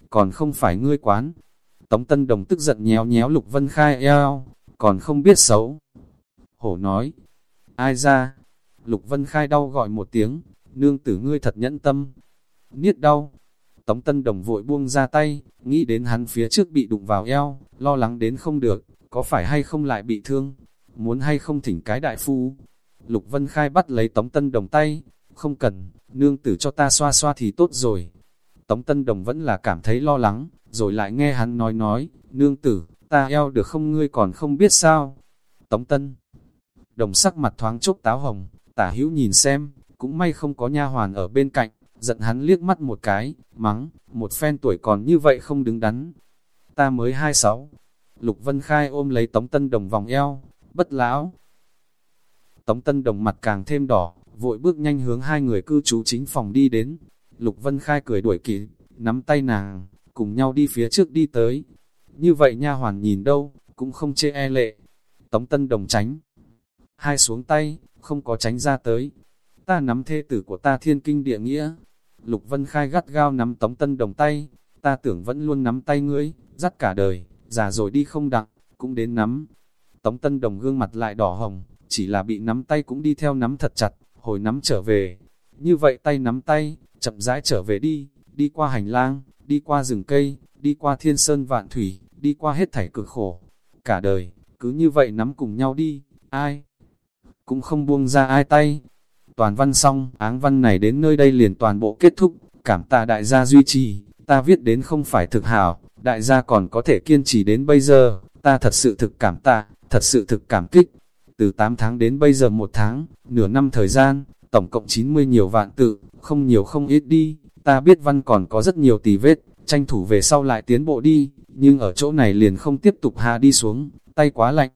Còn không phải ngươi quán. Tống Tân Đồng tức giận nhéo nhéo Lục Vân Khai eo, còn không biết xấu. Hổ nói, ai ra? Lục Vân Khai đau gọi một tiếng, nương tử ngươi thật nhẫn tâm. Niết đau. Tống Tân Đồng vội buông ra tay, nghĩ đến hắn phía trước bị đụng vào eo, lo lắng đến không được, có phải hay không lại bị thương, muốn hay không thỉnh cái đại phu. Lục Vân Khai bắt lấy Tống Tân Đồng tay, không cần, nương tử cho ta xoa xoa thì tốt rồi. Tống Tân Đồng vẫn là cảm thấy lo lắng, rồi lại nghe hắn nói nói, nương tử, ta eo được không ngươi còn không biết sao. Tống Tân Đồng sắc mặt thoáng chốc táo hồng, tả hữu nhìn xem, cũng may không có nha hoàn ở bên cạnh, giận hắn liếc mắt một cái, mắng, một phen tuổi còn như vậy không đứng đắn. Ta mới 26. Lục Vân Khai ôm lấy Tống Tân Đồng vòng eo, bất lão. Tống Tân Đồng mặt càng thêm đỏ, vội bước nhanh hướng hai người cư trú chính phòng đi đến. Lục Vân Khai cười đuổi kịp, nắm tay nàng, cùng nhau đi phía trước đi tới. Như vậy nha hoàn nhìn đâu, cũng không chê e lệ. Tống Tân Đồng tránh. Hai xuống tay, không có tránh ra tới. Ta nắm thê tử của ta thiên kinh địa nghĩa. Lục Vân Khai gắt gao nắm Tống Tân Đồng tay. Ta tưởng vẫn luôn nắm tay ngươi, dắt cả đời, già rồi đi không đặng, cũng đến nắm. Tống Tân Đồng gương mặt lại đỏ hồng, chỉ là bị nắm tay cũng đi theo nắm thật chặt, hồi nắm trở về. Như vậy tay nắm tay, chậm rãi trở về đi, đi qua hành lang, đi qua rừng cây, đi qua thiên sơn vạn thủy, đi qua hết thảy cực khổ. Cả đời, cứ như vậy nắm cùng nhau đi, ai cũng không buông ra ai tay. Toàn văn xong, áng văn này đến nơi đây liền toàn bộ kết thúc, cảm tạ đại gia duy trì, ta viết đến không phải thực hảo, đại gia còn có thể kiên trì đến bây giờ, ta thật sự thực cảm tạ, thật sự thực cảm kích. Từ 8 tháng đến bây giờ một tháng, nửa năm thời gian, tổng cộng 90 nhiều vạn tự, không nhiều không ít đi, ta biết văn còn có rất nhiều tì vết, tranh thủ về sau lại tiến bộ đi, nhưng ở chỗ này liền không tiếp tục hạ đi xuống, tay quá lạnh.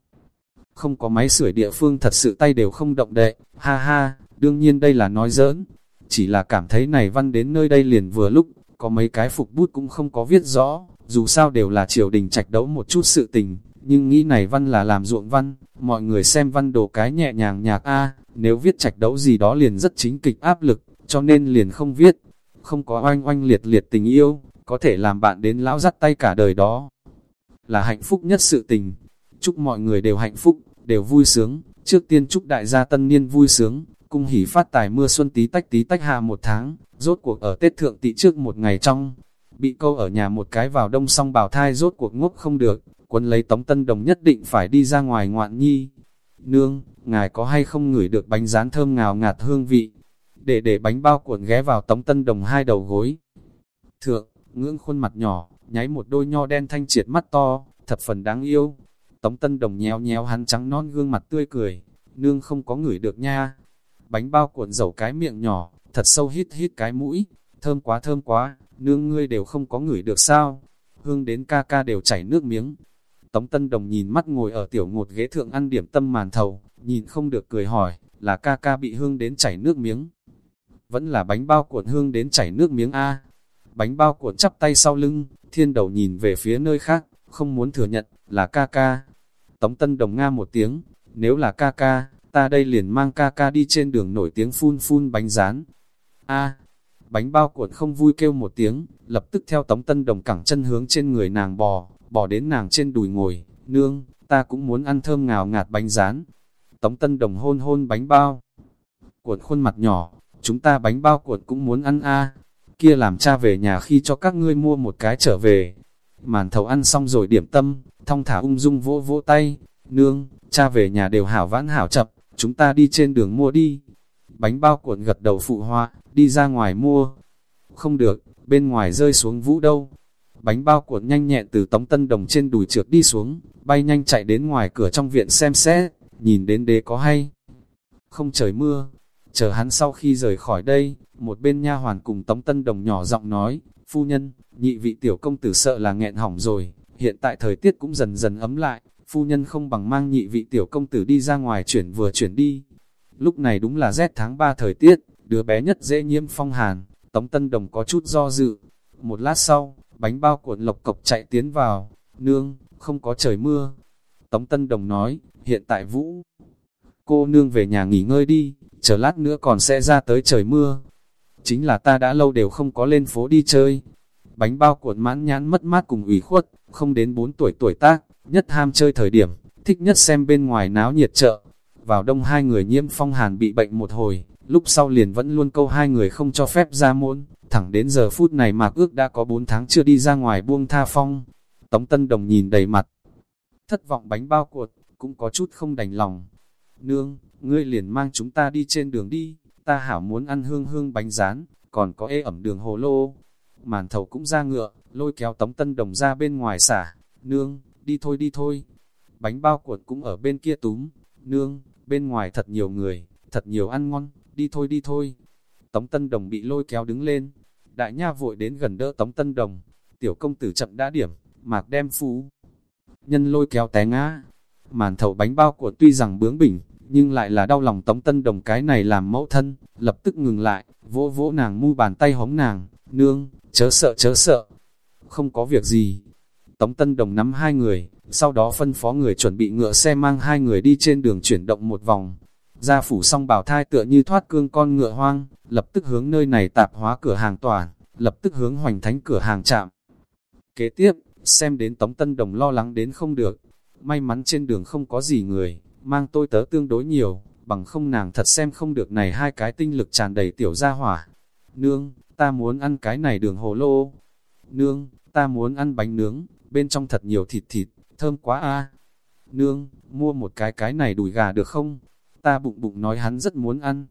Không có máy sưởi địa phương thật sự tay đều không động đệ, ha ha, đương nhiên đây là nói giỡn, chỉ là cảm thấy này văn đến nơi đây liền vừa lúc, có mấy cái phục bút cũng không có viết rõ, dù sao đều là triều đình trạch đấu một chút sự tình, nhưng nghĩ này văn là làm ruộng văn, mọi người xem văn đồ cái nhẹ nhàng nhạc A, nếu viết trạch đấu gì đó liền rất chính kịch áp lực, cho nên liền không viết, không có oanh oanh liệt liệt tình yêu, có thể làm bạn đến lão dắt tay cả đời đó. Là hạnh phúc nhất sự tình, chúc mọi người đều hạnh phúc, đều vui sướng, trước tiên chúc đại gia tân niên vui sướng, cung hỉ phát tài mưa xuân tí tách tí tách hạ một tháng, rốt cuộc ở Tết Thượng Tị trước một ngày trong, bị câu ở nhà một cái vào đông xong bảo thai rốt cuộc ngốc không được, quân lấy tống tân đồng nhất định phải đi ra ngoài ngoạn nhi. Nương, ngài có hay không ngửi được bánh rán thơm ngào ngạt hương vị, để để bánh bao cuộn ghé vào tống tân đồng hai đầu gối. Thượng, ngưỡng khuôn mặt nhỏ, nháy một đôi nho đen thanh triệt mắt to, thật phần đáng yêu. Tống tân đồng nhéo nhéo hắn trắng non gương mặt tươi cười, nương không có ngửi được nha. Bánh bao cuộn dầu cái miệng nhỏ, thật sâu hít hít cái mũi, thơm quá thơm quá, nương ngươi đều không có ngửi được sao. Hương đến ca ca đều chảy nước miếng. Tống Tân Đồng nhìn mắt ngồi ở tiểu ngột ghế thượng ăn điểm tâm màn thầu, nhìn không được cười hỏi, là ca ca bị hương đến chảy nước miếng. Vẫn là bánh bao cuộn hương đến chảy nước miếng A. Bánh bao cuộn chắp tay sau lưng, thiên đầu nhìn về phía nơi khác, không muốn thừa nhận, là ca ca. Tống Tân Đồng Nga một tiếng, nếu là ca ca, ta đây liền mang ca ca đi trên đường nổi tiếng phun phun bánh rán. A, bánh bao cuộn không vui kêu một tiếng, lập tức theo Tống Tân Đồng cẳng chân hướng trên người nàng bò, bò đến nàng trên đùi ngồi, nương, ta cũng muốn ăn thơm ngào ngạt bánh rán. Tống Tân Đồng hôn hôn bánh bao. Cuộn khuôn mặt nhỏ, chúng ta bánh bao cuộn cũng muốn ăn a kia làm cha về nhà khi cho các ngươi mua một cái trở về. Màn thầu ăn xong rồi điểm tâm, thong thả ung dung vỗ vỗ tay, nương, cha về nhà đều hảo vãn hảo chập, chúng ta đi trên đường mua đi. Bánh bao cuộn gật đầu phụ hoa, đi ra ngoài mua. Không được, bên ngoài rơi xuống vũ đâu. Bánh bao cuộn nhanh nhẹn từ tống tân đồng trên đùi trượt đi xuống, bay nhanh chạy đến ngoài cửa trong viện xem xét, nhìn đến đế có hay. Không trời mưa, chờ hắn sau khi rời khỏi đây, một bên nha hoàn cùng tống tân đồng nhỏ giọng nói, phu nhân, nhị vị tiểu công tử sợ là nghẹn hỏng rồi, hiện tại thời tiết cũng dần dần ấm lại, phu nhân không bằng mang nhị vị tiểu công tử đi ra ngoài chuyển vừa chuyển đi. Lúc này đúng là rét tháng 3 thời tiết, đứa bé nhất dễ nhiễm phong hàn, Tống Tân Đồng có chút do dự. Một lát sau, bánh bao cuộn lộc cộc chạy tiến vào, nương, không có trời mưa. Tống Tân Đồng nói, hiện tại Vũ, cô nương về nhà nghỉ ngơi đi, chờ lát nữa còn sẽ ra tới trời mưa. Chính là ta đã lâu đều không có lên phố đi chơi. Bánh bao cuộn mãn nhãn mất mát cùng ủy khuất, không đến 4 tuổi tuổi tác, nhất ham chơi thời điểm, thích nhất xem bên ngoài náo nhiệt chợ. Vào đông hai người nhiễm phong hàn bị bệnh một hồi, lúc sau liền vẫn luôn câu hai người không cho phép ra môn, thẳng đến giờ phút này mạc ước đã có 4 tháng chưa đi ra ngoài buông tha phong. Tống Tân Đồng nhìn đầy mặt, thất vọng bánh bao cuột, cũng có chút không đành lòng. Nương, ngươi liền mang chúng ta đi trên đường đi, ta hảo muốn ăn hương hương bánh rán, còn có ê ẩm đường hồ lô. Màn thầu cũng ra ngựa, lôi kéo Tống Tân Đồng ra bên ngoài xả, nương, đi thôi đi thôi. Bánh bao cuột cũng ở bên kia túm, nương, bên ngoài thật nhiều người, thật nhiều ăn ngon, đi thôi đi thôi. Tống Tân Đồng bị lôi kéo đứng lên, đại nha vội đến gần đỡ Tống Tân Đồng, tiểu công tử chậm đã điểm, mạc đem phú. Nhân lôi kéo té ngã, màn thầu bánh bao của tuy rằng bướng bỉnh, nhưng lại là đau lòng Tống Tân Đồng cái này làm mẫu thân, lập tức ngừng lại, vỗ vỗ nàng mu bàn tay hống nàng, nương, chớ sợ chớ sợ, không có việc gì. Tống Tân Đồng nắm hai người, sau đó phân phó người chuẩn bị ngựa xe mang hai người đi trên đường chuyển động một vòng. Gia phủ xong bảo thai tựa như thoát cương con ngựa hoang, lập tức hướng nơi này tạp hóa cửa hàng toàn, lập tức hướng hoành thánh cửa hàng chạm. Kế tiếp, xem đến Tống Tân Đồng lo lắng đến không được, may mắn trên đường không có gì người, mang tôi tớ tương đối nhiều, bằng không nàng thật xem không được này hai cái tinh lực tràn đầy tiểu gia hỏa. Nương, ta muốn ăn cái này đường hồ lô. Nương, ta muốn ăn bánh nướng, bên trong thật nhiều thịt thịt, thơm quá a. Nương, mua một cái cái này đùi gà được không? Ta bụng bụng nói hắn rất muốn ăn.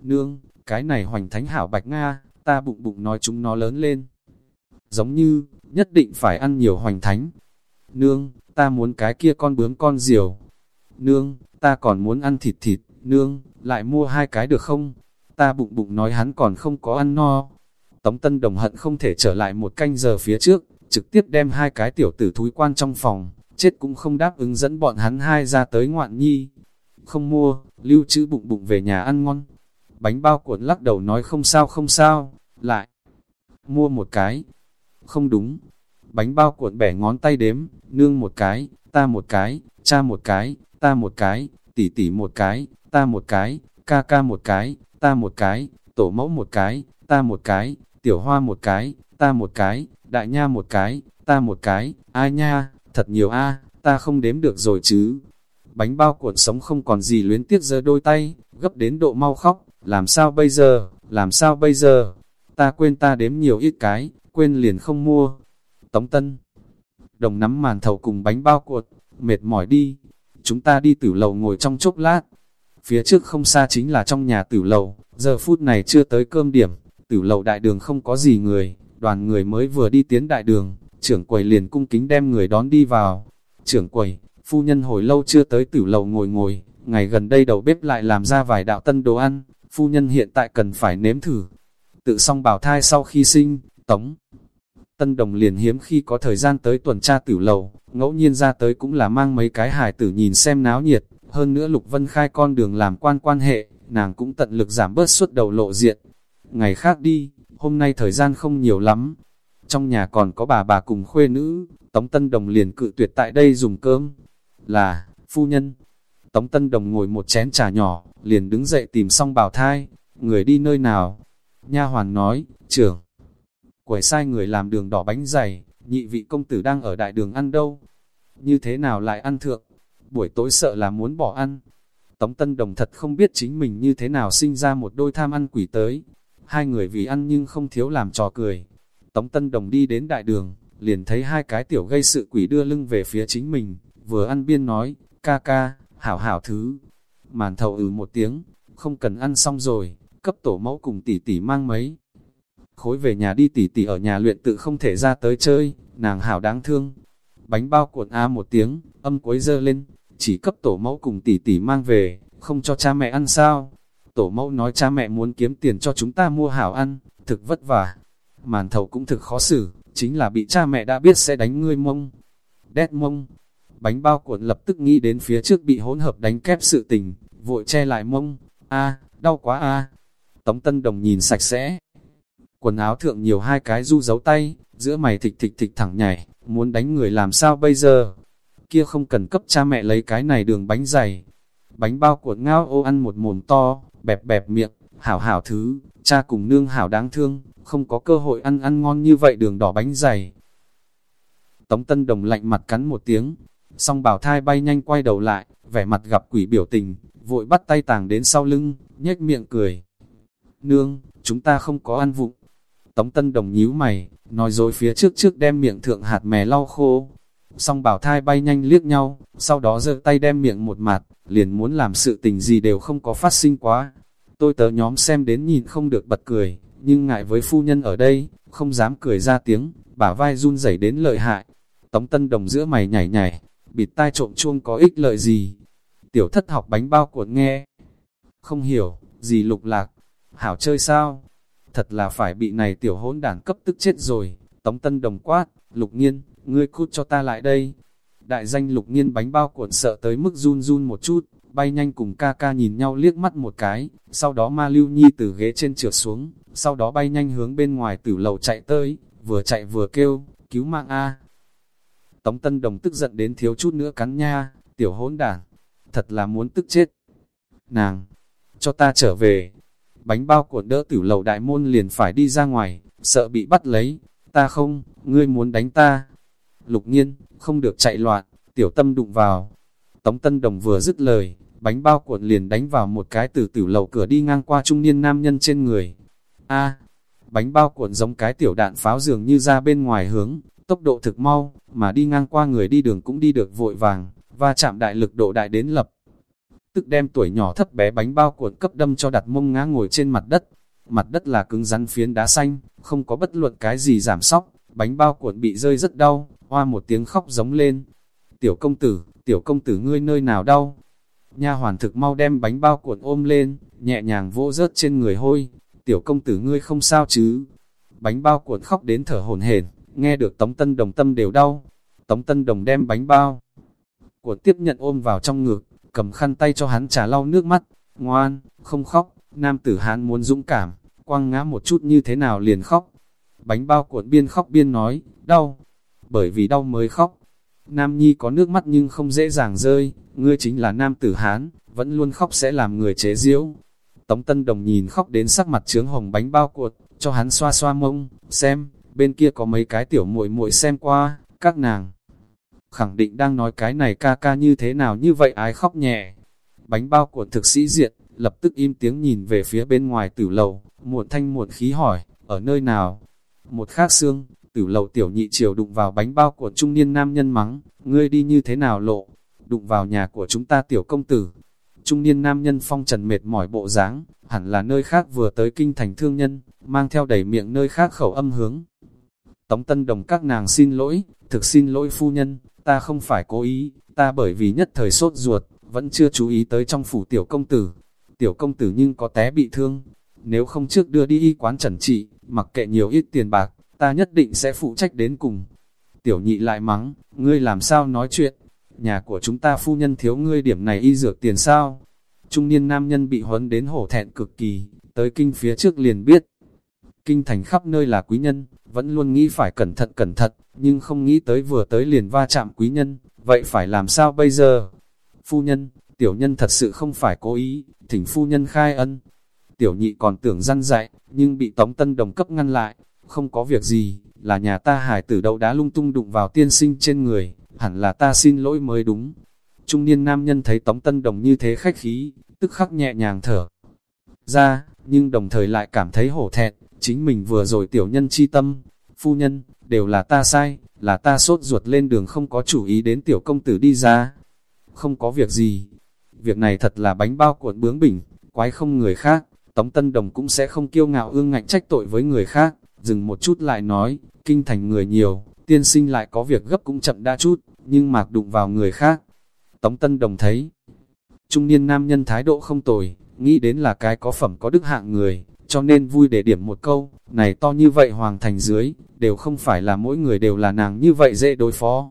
Nương, cái này hoành thánh hảo bạch Nga, ta bụng bụng nói chúng nó lớn lên. Giống như, nhất định phải ăn nhiều hoành thánh. Nương, ta muốn cái kia con bướm con diều. Nương, ta còn muốn ăn thịt thịt, nương, lại mua hai cái được không? Ta bụng bụng nói hắn còn không có ăn no. Tống Tân Đồng hận không thể trở lại một canh giờ phía trước, trực tiếp đem hai cái tiểu tử thúi quan trong phòng, chết cũng không đáp ứng dẫn bọn hắn hai ra tới ngoạn nhi. Không mua, lưu trữ bụng bụng về nhà ăn ngon. Bánh bao cuộn lắc đầu nói không sao không sao, lại mua một cái. Không đúng, bánh bao cuộn bẻ ngón tay đếm, nương một cái, ta một cái, cha một cái, ta một cái, tỷ tỷ một cái, ta một cái, ca ca một cái, ta một cái, tổ mẫu một cái, ta một cái, tiểu hoa một cái, ta một cái, đại nha một cái, ta một cái, ai nha, thật nhiều a, ta không đếm được rồi chứ. Bánh bao cuộn sống không còn gì luyến tiếc giơ đôi tay, gấp đến độ mau khóc, làm sao bây giờ, làm sao bây giờ, ta quên ta đếm nhiều ít cái, quên liền không mua. Tống Tân Đồng nắm màn thầu cùng bánh bao cuộn, mệt mỏi đi, chúng ta đi tử lầu ngồi trong chốc lát. Phía trước không xa chính là trong nhà tử lầu, giờ phút này chưa tới cơm điểm, tử lầu đại đường không có gì người, đoàn người mới vừa đi tiến đại đường, trưởng quầy liền cung kính đem người đón đi vào. Trưởng quầy, phu nhân hồi lâu chưa tới tử lầu ngồi ngồi, ngày gần đây đầu bếp lại làm ra vài đạo tân đồ ăn, phu nhân hiện tại cần phải nếm thử. Tự xong bảo thai sau khi sinh, tống. Tân đồng liền hiếm khi có thời gian tới tuần tra tử lầu, ngẫu nhiên ra tới cũng là mang mấy cái hài tử nhìn xem náo nhiệt, hơn nữa Lục Vân khai con đường làm quan quan hệ, nàng cũng tận lực giảm bớt suốt đầu lộ diện. Ngày khác đi, hôm nay thời gian không nhiều lắm. Trong nhà còn có bà bà cùng khuê nữ, Tống Tân Đồng liền cự tuyệt tại đây dùng cơm. Là, phu nhân. Tống Tân Đồng ngồi một chén trà nhỏ, liền đứng dậy tìm xong bảo thai, người đi nơi nào. Nha hoàn nói, trưởng, quẩy sai người làm đường đỏ bánh dày, nhị vị công tử đang ở đại đường ăn đâu. Như thế nào lại ăn thượng? Buổi tối sợ là muốn bỏ ăn. Tống Tân Đồng thật không biết chính mình như thế nào sinh ra một đôi tham ăn quỷ tới hai người vì ăn nhưng không thiếu làm trò cười. Tống Tân Đồng đi đến đại đường, liền thấy hai cái tiểu gây sự quỷ đưa lưng về phía chính mình, vừa ăn biên nói, ca ca, hảo hảo thứ. Màn thầu ừ một tiếng, không cần ăn xong rồi, cấp tổ mẫu cùng tỷ tỷ mang mấy. Khối về nhà đi tỷ tỷ ở nhà luyện tự không thể ra tới chơi, nàng hảo đáng thương. Bánh bao cuộn A một tiếng, âm cuối dơ lên, chỉ cấp tổ mẫu cùng tỷ tỷ mang về, không cho cha mẹ ăn sao. Tổ mẫu nói cha mẹ muốn kiếm tiền cho chúng ta mua hảo ăn, thực vất vả. Màn thầu cũng thực khó xử, chính là bị cha mẹ đã biết sẽ đánh ngươi mông. Đét mông, bánh bao cuộn lập tức nghĩ đến phía trước bị hỗn hợp đánh kép sự tình, vội che lại mông. a đau quá a Tống Tân Đồng nhìn sạch sẽ. Quần áo thượng nhiều hai cái du dấu tay, giữa mày thịch thịch thịch thẳng nhảy, muốn đánh người làm sao bây giờ? Kia không cần cấp cha mẹ lấy cái này đường bánh dày. Bánh bao cuộn ngao ô ăn một mồm to, bẹp bẹp miệng, hảo hảo thứ, cha cùng nương hảo đáng thương, không có cơ hội ăn ăn ngon như vậy đường đỏ bánh dày. Tống Tân Đồng lạnh mặt cắn một tiếng, song bảo thai bay nhanh quay đầu lại, vẻ mặt gặp quỷ biểu tình, vội bắt tay tàng đến sau lưng, nhếch miệng cười. Nương, chúng ta không có ăn vụng. Tống Tân Đồng nhíu mày, nói dối phía trước trước đem miệng thượng hạt mè lau khô. Song bảo thai bay nhanh liếc nhau, sau đó giơ tay đem miệng một mặt, liền muốn làm sự tình gì đều không có phát sinh quá. Tôi tớ nhóm xem đến nhìn không được bật cười, nhưng ngại với phu nhân ở đây, không dám cười ra tiếng, bả vai run rẩy đến lợi hại. Tống Tân Đồng giữa mày nhảy nhảy, bịt tai trộm chuông có ích lợi gì? Tiểu thất học bánh bao cuộn nghe. Không hiểu, gì lục lạc, hảo chơi sao? Thật là phải bị này tiểu hỗn đản cấp tức chết rồi. Tống Tân Đồng quát, lục nghiên, ngươi cút cho ta lại đây. Đại danh lục nghiên bánh bao cuộn sợ tới mức run run một chút, bay nhanh cùng ca ca nhìn nhau liếc mắt một cái, sau đó ma lưu nhi từ ghế trên trượt xuống, sau đó bay nhanh hướng bên ngoài tử lầu chạy tới, vừa chạy vừa kêu, cứu mạng A. Tống Tân Đồng tức giận đến thiếu chút nữa cắn nha, tiểu hỗn đản, thật là muốn tức chết. Nàng, cho ta trở về. Bánh bao cuộn đỡ tử lầu đại môn liền phải đi ra ngoài, sợ bị bắt lấy. Ta không, ngươi muốn đánh ta. Lục nhiên, không được chạy loạn, tiểu tâm đụng vào. Tống Tân Đồng vừa dứt lời, bánh bao cuộn liền đánh vào một cái từ tử lầu cửa đi ngang qua trung niên nam nhân trên người. A, bánh bao cuộn giống cái tiểu đạn pháo dường như ra bên ngoài hướng, tốc độ thực mau, mà đi ngang qua người đi đường cũng đi được vội vàng, và chạm đại lực độ đại đến lập. Tức đem tuổi nhỏ thấp bé bánh bao cuộn cấp đâm cho đặt mông ngã ngồi trên mặt đất. Mặt đất là cứng rắn phiến đá xanh, không có bất luận cái gì giảm sóc, bánh bao cuộn bị rơi rất đau, hoa một tiếng khóc giống lên. Tiểu công tử, tiểu công tử ngươi nơi nào đau? Nha hoàn thực mau đem bánh bao cuộn ôm lên, nhẹ nhàng vỗ rớt trên người hôi. Tiểu công tử ngươi không sao chứ? Bánh bao cuộn khóc đến thở hồn hển, nghe được Tống Tân Đồng tâm đều đau. Tống Tân Đồng đem bánh bao của tiếp nhận ôm vào trong ngực, cầm khăn tay cho hắn trà lau nước mắt. Ngoan, không khóc, nam tử hán muốn dũng cảm, quăng ngã một chút như thế nào liền khóc. Bánh bao cuộn biên khóc biên nói, đau, bởi vì đau mới khóc. Nam Nhi có nước mắt nhưng không dễ dàng rơi, ngươi chính là nam tử Hán, vẫn luôn khóc sẽ làm người chế diễu. Tống Tân Đồng nhìn khóc đến sắc mặt trướng hồng bánh bao cuột, cho hắn xoa xoa mông, xem, bên kia có mấy cái tiểu muội muội xem qua, các nàng. Khẳng định đang nói cái này ca ca như thế nào như vậy ái khóc nhẹ. Bánh bao cuộn thực sĩ diện, lập tức im tiếng nhìn về phía bên ngoài tử lầu, muộn thanh muộn khí hỏi, ở nơi nào? Một khác xương, tử lầu tiểu nhị chiều đụng vào bánh bao của trung niên nam nhân mắng, ngươi đi như thế nào lộ, đụng vào nhà của chúng ta tiểu công tử. Trung niên nam nhân phong trần mệt mỏi bộ dáng, hẳn là nơi khác vừa tới kinh thành thương nhân, mang theo đầy miệng nơi khác khẩu âm hướng. Tống Tân Đồng các nàng xin lỗi, thực xin lỗi phu nhân, ta không phải cố ý, ta bởi vì nhất thời sốt ruột, vẫn chưa chú ý tới trong phủ tiểu công tử. Tiểu công tử nhưng có té bị thương, nếu không trước đưa đi y quán trần trị, mặc kệ nhiều ít tiền bạc, ta nhất định sẽ phụ trách đến cùng. Tiểu nhị lại mắng, ngươi làm sao nói chuyện, nhà của chúng ta phu nhân thiếu ngươi điểm này y dược tiền sao. Trung niên nam nhân bị huấn đến hổ thẹn cực kỳ, tới kinh phía trước liền biết. Kinh thành khắp nơi là quý nhân, vẫn luôn nghĩ phải cẩn thận cẩn thận, nhưng không nghĩ tới vừa tới liền va chạm quý nhân, vậy phải làm sao bây giờ? Phu nhân, tiểu nhân thật sự không phải cố ý, thỉnh phu nhân khai ân. Tiểu nhị còn tưởng răn dạy, nhưng bị Tống Tân Đồng cấp ngăn lại, không có việc gì, là nhà ta hải tử đầu đá lung tung đụng vào tiên sinh trên người, hẳn là ta xin lỗi mới đúng. Trung niên nam nhân thấy Tống Tân Đồng như thế khách khí, tức khắc nhẹ nhàng thở. Ra, nhưng đồng thời lại cảm thấy hổ thẹn, chính mình vừa rồi tiểu nhân chi tâm. Phu nhân, đều là ta sai, là ta sốt ruột lên đường không có chủ ý đến tiểu công tử đi ra. Không có việc gì. Việc này thật là bánh bao cuộn bướng bỉnh, quái không người khác. Tống Tân Đồng cũng sẽ không kiêu ngạo ương ngạnh trách tội với người khác. Dừng một chút lại nói, kinh thành người nhiều, tiên sinh lại có việc gấp cũng chậm đa chút, nhưng mạc đụng vào người khác. Tống Tân Đồng thấy, trung niên nam nhân thái độ không tồi, nghĩ đến là cái có phẩm có đức hạng người, cho nên vui để điểm một câu, này to như vậy hoàng thành dưới, đều không phải là mỗi người đều là nàng như vậy dễ đối phó.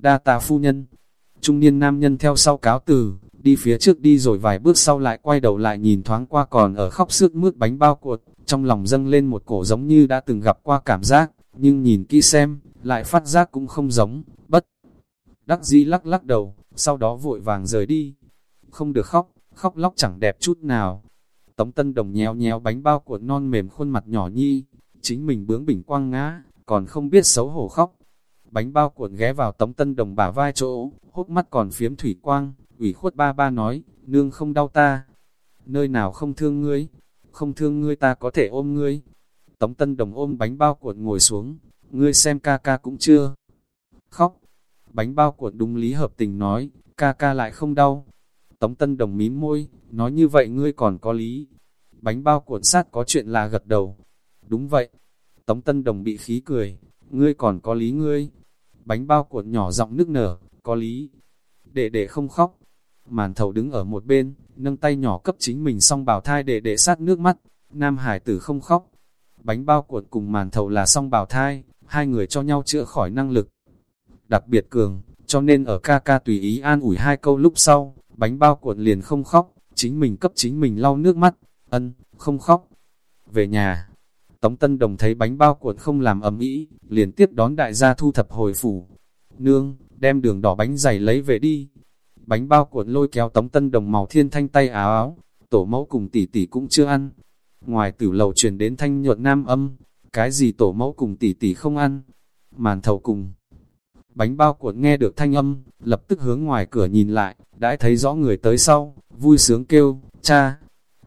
Đa tà phu nhân, trung niên nam nhân theo sau cáo từ, đi phía trước đi rồi vài bước sau lại quay đầu lại nhìn thoáng qua còn ở khóc sướt mướt bánh bao cuột, trong lòng dâng lên một cổ giống như đã từng gặp qua cảm giác, nhưng nhìn kỹ xem, lại phát giác cũng không giống. Đắc dĩ lắc lắc đầu, sau đó vội vàng rời đi. Không được khóc, khóc lóc chẳng đẹp chút nào. Tống Tân Đồng nhéo nhéo bánh bao cuộn non mềm khuôn mặt nhỏ nhi, chính mình bướng bỉnh quang ngã, còn không biết xấu hổ khóc. Bánh bao cuộn ghé vào Tống Tân Đồng bả vai chỗ, hốc mắt còn phiếm thủy quang, ủy khuất ba ba nói, nương không đau ta. Nơi nào không thương ngươi, không thương ngươi ta có thể ôm ngươi. Tống Tân Đồng ôm bánh bao cuộn ngồi xuống, ngươi xem ca ca cũng chưa. Khóc, bánh bao cuộn đúng lý hợp tình nói, ca ca lại không đau. Tống Tân Đồng mím môi, nói như vậy ngươi còn có lý. Bánh bao cuộn sát có chuyện là gật đầu. Đúng vậy. Tống Tân Đồng bị khí cười, ngươi còn có lý ngươi. Bánh bao cuộn nhỏ giọng nức nở, có lý. Để để không khóc. Màn thầu đứng ở một bên, nâng tay nhỏ cấp chính mình xong bảo thai để để sát nước mắt. Nam Hải tử không khóc. Bánh bao cuộn cùng màn thầu là xong bảo thai, hai người cho nhau chữa khỏi năng lực. Đặc biệt cường, cho nên ở ca ca tùy ý an ủi hai câu lúc sau, bánh bao cuộn liền không khóc, chính mình cấp chính mình lau nước mắt, ân, không khóc. Về nhà, Tống Tân Đồng thấy bánh bao cuộn không làm ầm ĩ, liền tiếp đón đại gia thu thập hồi phủ. Nương, đem đường đỏ bánh dày lấy về đi. Bánh bao cuộn lôi kéo Tống Tân Đồng màu thiên thanh tay áo áo, tổ mẫu cùng tỷ tỷ cũng chưa ăn. Ngoài tử lầu truyền đến thanh nhuận nam âm, cái gì tổ mẫu cùng tỷ tỷ không ăn. Màn thầu cùng. Bánh bao cuộn nghe được thanh âm, lập tức hướng ngoài cửa nhìn lại, đã thấy rõ người tới sau, vui sướng kêu, cha.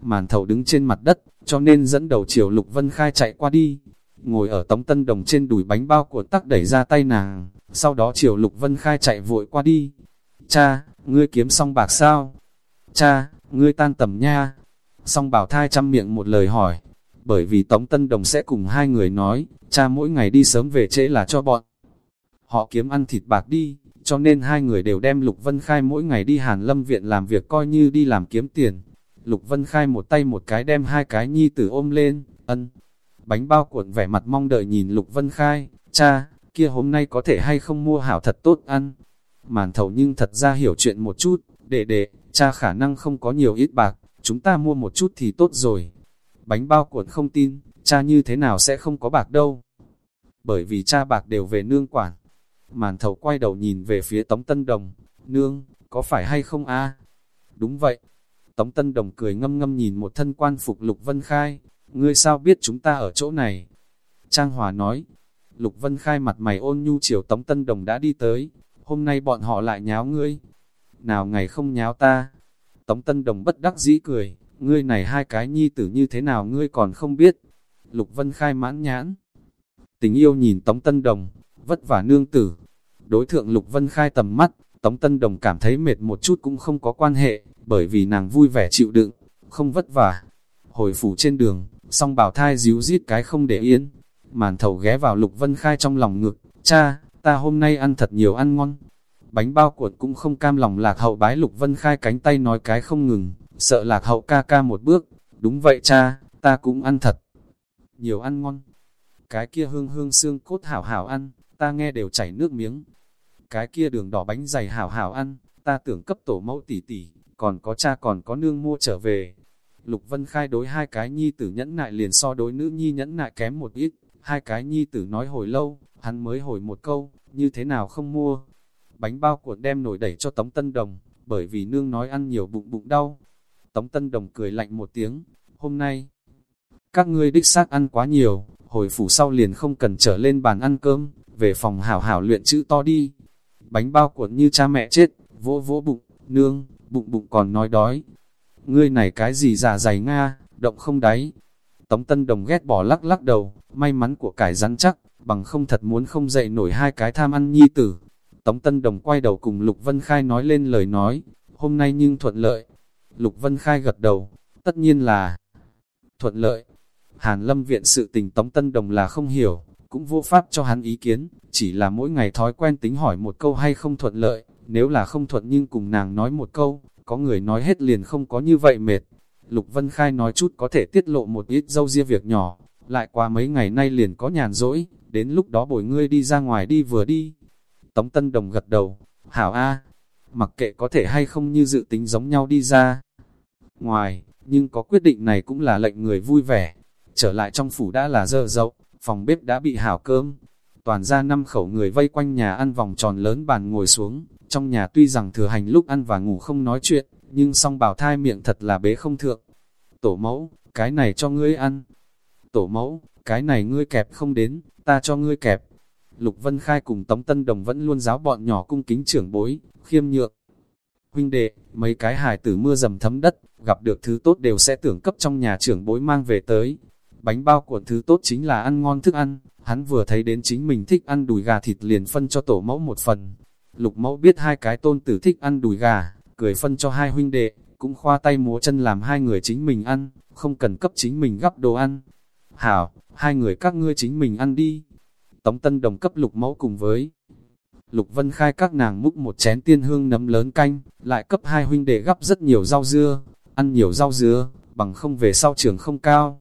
Màn thầu đứng trên mặt đất, cho nên dẫn đầu chiều Lục Vân Khai chạy qua đi. Ngồi ở tống tân đồng trên đùi bánh bao cuộn tắc đẩy ra tay nàng, sau đó chiều Lục Vân Khai chạy vội qua đi. Cha, ngươi kiếm xong bạc sao? Cha, ngươi tan tầm nha. Song bảo thai chăm miệng một lời hỏi, bởi vì Tống Tân Đồng sẽ cùng hai người nói, cha mỗi ngày đi sớm về trễ là cho bọn. Họ kiếm ăn thịt bạc đi, cho nên hai người đều đem Lục Vân Khai mỗi ngày đi Hàn Lâm Viện làm việc coi như đi làm kiếm tiền. Lục Vân Khai một tay một cái đem hai cái nhi tử ôm lên, ân. Bánh bao cuộn vẻ mặt mong đợi nhìn Lục Vân Khai, cha, kia hôm nay có thể hay không mua hảo thật tốt ăn. Màn thầu nhưng thật ra hiểu chuyện một chút, đệ đệ, cha khả năng không có nhiều ít bạc, chúng ta mua một chút thì tốt rồi. Bánh bao cuộn không tin, cha như thế nào sẽ không có bạc đâu. Bởi vì cha bạc đều về nương quản. Màn thầu quay đầu nhìn về phía Tống Tân Đồng, nương, có phải hay không a? Đúng vậy. Tống Tân Đồng cười ngâm ngâm nhìn một thân quan phục Lục Vân Khai, ngươi sao biết chúng ta ở chỗ này? Trang Hòa nói, Lục Vân Khai mặt mày ôn nhu chiều Tống Tân Đồng đã đi tới, hôm nay bọn họ lại nháo ngươi. Nào ngày không nháo ta? Tống Tân Đồng bất đắc dĩ cười, ngươi này hai cái nhi tử như thế nào ngươi còn không biết. Lục Vân Khai mãn nhãn. Tình yêu nhìn Tống Tân Đồng, vất vả nương tử. Đối thượng Lục Vân Khai tầm mắt, Tống Tân Đồng cảm thấy mệt một chút cũng không có quan hệ, bởi vì nàng vui vẻ chịu đựng, không vất vả. Hồi phủ trên đường, song bảo thai díu rít cái không để yên. Màn thầu ghé vào Lục Vân Khai trong lòng ngực, cha, ta hôm nay ăn thật nhiều ăn ngon. Bánh bao cuộn cũng không cam lòng lạc hậu bái Lục Vân Khai cánh tay nói cái không ngừng, sợ lạc hậu ca ca một bước. Đúng vậy cha, ta cũng ăn thật. Nhiều ăn ngon. Cái kia hương hương xương cốt hảo hảo ăn, ta nghe đều chảy nước miếng. Cái kia đường đỏ bánh dày hảo hảo ăn, ta tưởng cấp tổ mẫu tỷ tỷ, còn có cha còn có nương mua trở về. Lục Vân Khai đối hai cái nhi tử nhẫn nại liền so đối nữ nhi nhẫn nại kém một ít, hai cái nhi tử nói hồi lâu, hắn mới hồi một câu, như thế nào không mua. Bánh bao cuộn đem nổi đẩy cho Tống Tân Đồng, bởi vì nương nói ăn nhiều bụng bụng đau. Tống Tân Đồng cười lạnh một tiếng, hôm nay, các ngươi đích xác ăn quá nhiều, hồi phủ sau liền không cần trở lên bàn ăn cơm, về phòng hảo hảo luyện chữ to đi. Bánh bao cuộn như cha mẹ chết, vỗ vỗ bụng, nương, bụng bụng còn nói đói. Ngươi này cái gì già dày Nga, động không đáy. Tống Tân Đồng ghét bỏ lắc lắc đầu, may mắn của cải rắn chắc, bằng không thật muốn không dậy nổi hai cái tham ăn nhi tử. Tống Tân Đồng quay đầu cùng Lục Vân Khai nói lên lời nói, hôm nay nhưng thuận lợi. Lục Vân Khai gật đầu, tất nhiên là thuận lợi. Hàn Lâm viện sự tình Tống Tân Đồng là không hiểu, cũng vô pháp cho hắn ý kiến, chỉ là mỗi ngày thói quen tính hỏi một câu hay không thuận lợi, nếu là không thuận nhưng cùng nàng nói một câu, có người nói hết liền không có như vậy mệt. Lục Vân Khai nói chút có thể tiết lộ một ít dâu ria việc nhỏ, lại qua mấy ngày nay liền có nhàn rỗi, đến lúc đó bồi ngươi đi ra ngoài đi vừa đi. Tống Tân Đồng gật đầu, hảo A, mặc kệ có thể hay không như dự tính giống nhau đi ra. Ngoài, nhưng có quyết định này cũng là lệnh người vui vẻ. Trở lại trong phủ đã là dơ dậu, phòng bếp đã bị hảo cơm. Toàn ra năm khẩu người vây quanh nhà ăn vòng tròn lớn bàn ngồi xuống. Trong nhà tuy rằng thừa hành lúc ăn và ngủ không nói chuyện, nhưng song bảo thai miệng thật là bế không thượng. Tổ mẫu, cái này cho ngươi ăn. Tổ mẫu, cái này ngươi kẹp không đến, ta cho ngươi kẹp. Lục Vân Khai cùng Tống Tân Đồng vẫn luôn giáo bọn nhỏ cung kính trưởng bối, khiêm nhượng. Huynh đệ, mấy cái hài tử mưa dầm thấm đất, gặp được thứ tốt đều sẽ tưởng cấp trong nhà trưởng bối mang về tới. Bánh bao cuộn thứ tốt chính là ăn ngon thức ăn, hắn vừa thấy đến chính mình thích ăn đùi gà thịt liền phân cho tổ mẫu một phần. Lục mẫu biết hai cái tôn tử thích ăn đùi gà, cười phân cho hai huynh đệ, cũng khoa tay múa chân làm hai người chính mình ăn, không cần cấp chính mình gắp đồ ăn. Hảo, hai người các ngươi chính mình ăn đi. Tống Tân Đồng cấp lục mẫu cùng với Lục Vân Khai các nàng múc một chén tiên hương nấm lớn canh, lại cấp hai huynh đệ gắp rất nhiều rau dưa, ăn nhiều rau dưa, bằng không về sau trường không cao.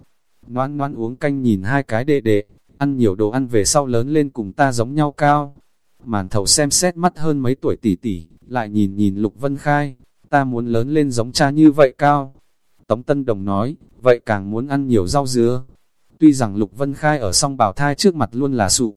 Ngoan ngoan uống canh nhìn hai cái đệ đệ, ăn nhiều đồ ăn về sau lớn lên cùng ta giống nhau cao. Màn thầu xem xét mắt hơn mấy tuổi tỷ tỷ, lại nhìn nhìn Lục Vân Khai, ta muốn lớn lên giống cha như vậy cao. Tống Tân Đồng nói, vậy càng muốn ăn nhiều rau dưa. Tuy rằng Lục Vân Khai ở song bào thai trước mặt luôn là sụ,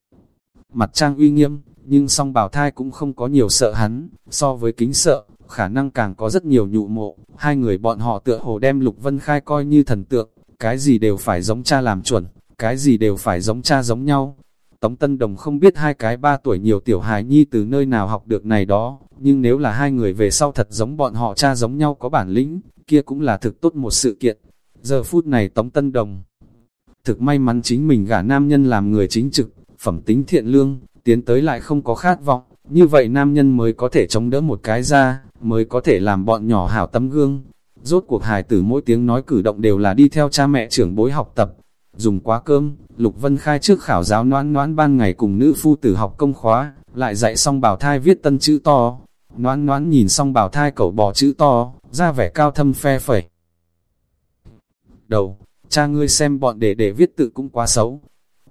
mặt trang uy nghiêm, nhưng song bào thai cũng không có nhiều sợ hắn, so với kính sợ, khả năng càng có rất nhiều nhụ mộ, hai người bọn họ tựa hồ đem Lục Vân Khai coi như thần tượng, cái gì đều phải giống cha làm chuẩn, cái gì đều phải giống cha giống nhau. Tống Tân Đồng không biết hai cái ba tuổi nhiều tiểu hài nhi từ nơi nào học được này đó, nhưng nếu là hai người về sau thật giống bọn họ cha giống nhau có bản lĩnh, kia cũng là thực tốt một sự kiện. Giờ phút này Tống Tân Đồng thực may mắn chính mình gả nam nhân làm người chính trực, phẩm tính thiện lương, tiến tới lại không có khát vọng, như vậy nam nhân mới có thể chống đỡ một cái ra, mới có thể làm bọn nhỏ hảo tấm gương. Rốt cuộc hài tử mỗi tiếng nói cử động đều là đi theo cha mẹ trưởng bối học tập. Dùng quá cơm, Lục Vân Khai trước khảo giáo noãn noãn ban ngày cùng nữ phu tử học công khóa, lại dạy xong bảo thai viết tân chữ to. Noãn noãn nhìn xong bảo thai cẩu bò chữ to, ra vẻ cao thâm phe phẩy. Đầu, cha ngươi xem bọn đệ đệ viết tự cũng quá xấu.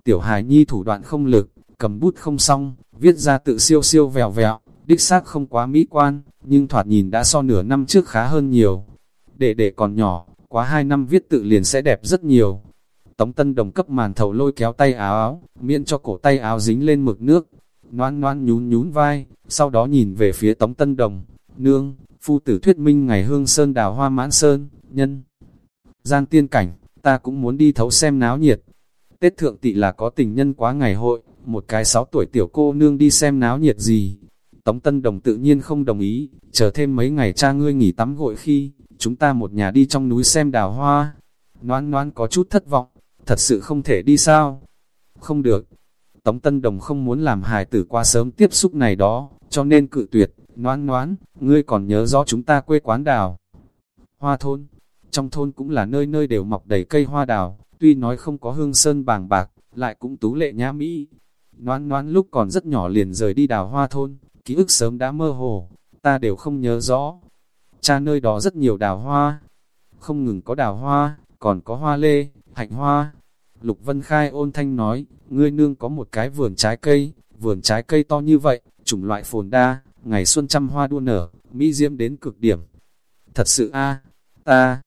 Tiểu hài nhi thủ đoạn không lực, cầm bút không xong, viết ra tự siêu siêu vèo vẹo, đích xác không quá mỹ quan, nhưng thoạt nhìn đã so nửa năm trước khá hơn nhiều. Để để còn nhỏ, quá hai năm viết tự liền sẽ đẹp rất nhiều. Tống Tân Đồng cấp màn thầu lôi kéo tay áo áo, miễn cho cổ tay áo dính lên mực nước. Noan noan nhún nhún vai, sau đó nhìn về phía Tống Tân Đồng. Nương, phu tử thuyết minh ngày hương sơn đào hoa mãn sơn, nhân. Gian tiên cảnh, ta cũng muốn đi thấu xem náo nhiệt. Tết thượng tị là có tình nhân quá ngày hội, một cái sáu tuổi tiểu cô nương đi xem náo nhiệt gì. Tống Tân Đồng tự nhiên không đồng ý, chờ thêm mấy ngày cha ngươi nghỉ tắm gội khi, chúng ta một nhà đi trong núi xem đào hoa. Noan noan có chút thất vọng, thật sự không thể đi sao? Không được. Tống Tân Đồng không muốn làm hài tử qua sớm tiếp xúc này đó, cho nên cự tuyệt, noan noan, ngươi còn nhớ rõ chúng ta quê quán đào. Hoa thôn, trong thôn cũng là nơi nơi đều mọc đầy cây hoa đào, tuy nói không có hương sơn bàng bạc, lại cũng tú lệ nhã mỹ, Noan noan lúc còn rất nhỏ liền rời đi đào hoa thôn, ký ức sớm đã mơ hồ, ta đều không nhớ rõ. Cha nơi đó rất nhiều đào hoa, không ngừng có đào hoa, còn có hoa lê, hạnh hoa. Lục Vân Khai ôn thanh nói, ngươi nương có một cái vườn trái cây, vườn trái cây to như vậy, chủng loại phồn đa, ngày xuân trăm hoa đua nở, mỹ diễm đến cực điểm. Thật sự a ta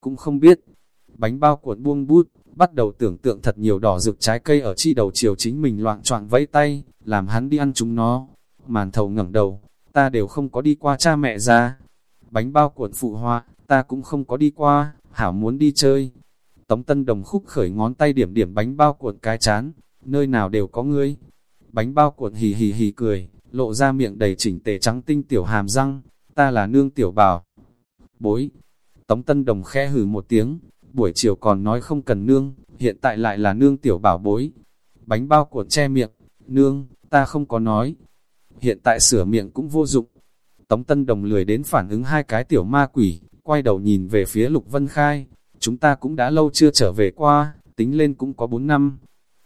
cũng không biết. Bánh bao cuộn buông bút, bắt đầu tưởng tượng thật nhiều đỏ rực trái cây ở chi đầu chiều chính mình loạn choạng vẫy tay, làm hắn đi ăn chúng nó. Màn thầu ngẩng đầu, ta đều không có đi qua cha mẹ ra. Bánh bao cuộn phụ hoa, ta cũng không có đi qua, hảo muốn đi chơi. Tống Tân Đồng khúc khởi ngón tay điểm điểm bánh bao cuộn cái chán, nơi nào đều có ngươi. Bánh bao cuộn hì hì hì cười, lộ ra miệng đầy chỉnh tề trắng tinh tiểu hàm răng, ta là nương tiểu bảo. Bối, Tống Tân Đồng khẽ hừ một tiếng, buổi chiều còn nói không cần nương, hiện tại lại là nương tiểu bảo bối. Bánh bao cuộn che miệng, nương, ta không có nói. Hiện tại sửa miệng cũng vô dụng. Tống Tân Đồng lười đến phản ứng hai cái tiểu ma quỷ, quay đầu nhìn về phía Lục Vân Khai. Chúng ta cũng đã lâu chưa trở về qua, tính lên cũng có 4 năm.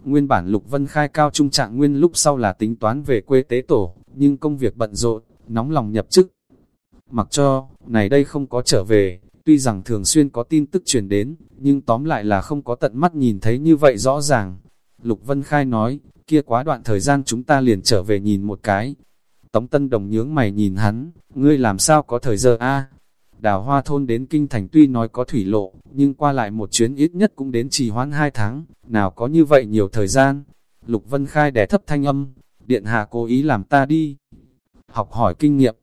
Nguyên bản Lục Vân Khai cao trung trạng nguyên lúc sau là tính toán về quê tế tổ, nhưng công việc bận rộn, nóng lòng nhập chức. Mặc cho, này đây không có trở về, tuy rằng thường xuyên có tin tức truyền đến, nhưng tóm lại là không có tận mắt nhìn thấy như vậy rõ ràng. Lục Vân Khai nói, kia quá đoạn thời gian chúng ta liền trở về nhìn một cái. Tống Tân Đồng nhướng mày nhìn hắn, ngươi làm sao có thời giờ a Đào hoa thôn đến kinh thành tuy nói có thủy lộ, nhưng qua lại một chuyến ít nhất cũng đến trì hoãn hai tháng, nào có như vậy nhiều thời gian. Lục Vân Khai đè thấp thanh âm, điện hạ cố ý làm ta đi. Học hỏi kinh nghiệm.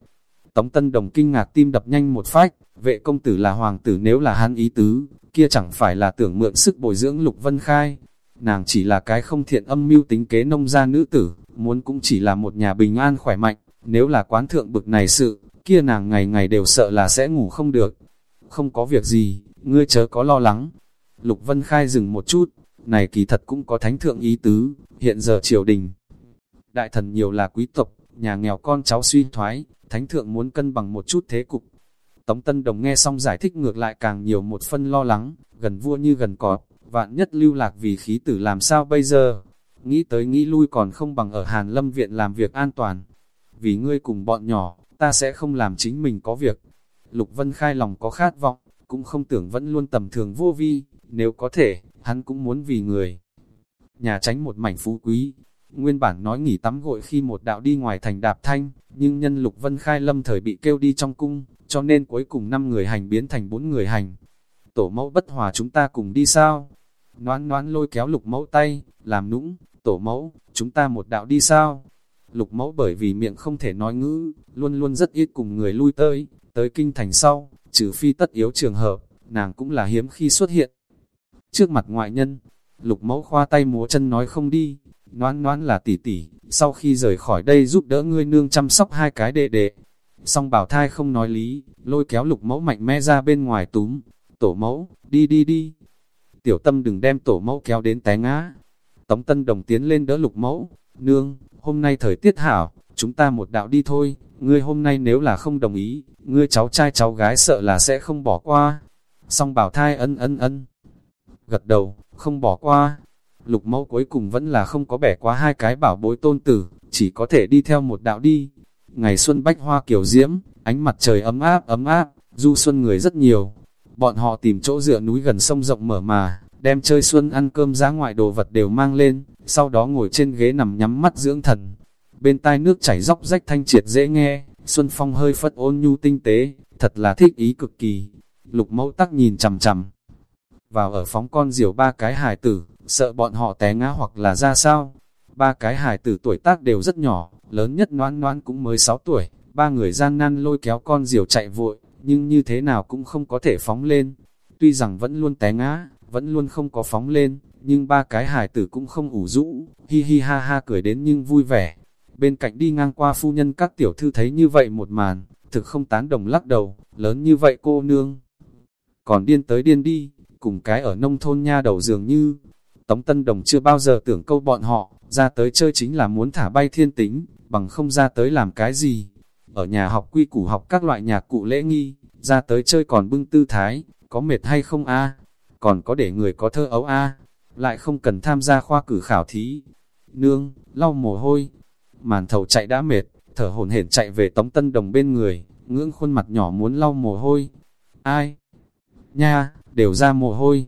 Tống Tân Đồng kinh ngạc tim đập nhanh một phách, vệ công tử là hoàng tử nếu là hắn ý tứ, kia chẳng phải là tưởng mượn sức bồi dưỡng Lục Vân Khai. Nàng chỉ là cái không thiện âm mưu tính kế nông gia nữ tử, muốn cũng chỉ là một nhà bình an khỏe mạnh, nếu là quán thượng bực này sự, kia nàng ngày ngày đều sợ là sẽ ngủ không được. Không có việc gì, ngươi chớ có lo lắng. Lục Vân Khai dừng một chút, này kỳ thật cũng có thánh thượng ý tứ, hiện giờ triều đình. Đại thần nhiều là quý tộc, nhà nghèo con cháu suy thoái, thánh thượng muốn cân bằng một chút thế cục. Tống Tân Đồng nghe xong giải thích ngược lại càng nhiều một phân lo lắng, gần vua như gần cọp, vạn nhất lưu lạc vì khí tử làm sao bây giờ. Nghĩ tới nghĩ lui còn không bằng ở Hàn Lâm Viện làm việc an toàn. Vì ngươi cùng bọn nhỏ, ta sẽ không làm chính mình có việc. Lục Vân Khai lòng có khát vọng, cũng không tưởng vẫn luôn tầm thường vô vi, nếu có thể, hắn cũng muốn vì người. Nhà tránh một mảnh phú quý, nguyên bản nói nghỉ tắm gội khi một đạo đi ngoài thành đạp thanh, nhưng nhân Lục Vân Khai lâm thời bị kêu đi trong cung, cho nên cuối cùng năm người hành biến thành bốn người hành. Tổ mẫu bất hòa chúng ta cùng đi sao? Noãn noãn lôi kéo lục mẫu tay, làm nũng, tổ mẫu, chúng ta một đạo đi sao? Lục mẫu bởi vì miệng không thể nói ngữ, luôn luôn rất ít cùng người lui tới, tới kinh thành sau, trừ phi tất yếu trường hợp, nàng cũng là hiếm khi xuất hiện. Trước mặt ngoại nhân, lục mẫu khoa tay múa chân nói không đi, noan noan là tỷ tỷ, sau khi rời khỏi đây giúp đỡ ngươi nương chăm sóc hai cái đệ đệ. Song bảo thai không nói lý, lôi kéo lục mẫu mạnh mẽ ra bên ngoài túm, tổ mẫu, đi đi đi. Tiểu tâm đừng đem tổ mẫu kéo đến té ngã. Tống Tân Đồng tiến lên đỡ lục mẫu, nương, hôm nay thời tiết hảo, chúng ta một đạo đi thôi, ngươi hôm nay nếu là không đồng ý, ngươi cháu trai cháu gái sợ là sẽ không bỏ qua. Song bảo thai ân ân ân. Gật đầu, không bỏ qua. Lục mẫu cuối cùng vẫn là không có bẻ quá hai cái bảo bối tôn tử, chỉ có thể đi theo một đạo đi. Ngày xuân bách hoa kiểu diễm, ánh mặt trời ấm áp ấm áp, du xuân người rất nhiều. Bọn họ tìm chỗ dựa núi gần sông rộng mở mà, đem chơi xuân ăn cơm giá ngoại đồ vật đều mang lên, sau đó ngồi trên ghế nằm nhắm mắt dưỡng thần. Bên tai nước chảy róc rách thanh triệt dễ nghe, Xuân Phong hơi phất ôn nhu tinh tế, thật là thích ý cực kỳ. Lục mẫu tắc nhìn chằm chằm. Vào ở phóng con diều ba cái hài tử, sợ bọn họ té ngã hoặc là ra sao. Ba cái hài tử tuổi tác đều rất nhỏ, lớn nhất noan noan cũng mới 6 tuổi, ba người gian nan lôi kéo con diều chạy vội, nhưng như thế nào cũng không có thể phóng lên. Tuy rằng vẫn luôn té ngã, vẫn luôn không có phóng lên, nhưng ba cái hài tử cũng không ủ rũ, hi hi ha ha cười đến nhưng vui vẻ. Bên cạnh đi ngang qua phu nhân các tiểu thư thấy như vậy một màn, thực không tán đồng lắc đầu, lớn như vậy cô nương. Còn điên tới điên đi, cùng cái ở nông thôn nha đầu dường như, Tống Tân Đồng chưa bao giờ tưởng câu bọn họ, ra tới chơi chính là muốn thả bay thiên tính, bằng không ra tới làm cái gì. Ở nhà học quy củ học các loại nhạc cụ lễ nghi, ra tới chơi còn bưng tư thái, có mệt hay không a còn có để người có thơ ấu a lại không cần tham gia khoa cử khảo thí. Nương, lau mồ hôi, màn thầu chạy đã mệt, thở hổn hển chạy về Tống Tân Đồng bên người, ngưỡng khuôn mặt nhỏ muốn lau mồ hôi. Ai? Nha, đều ra mồ hôi.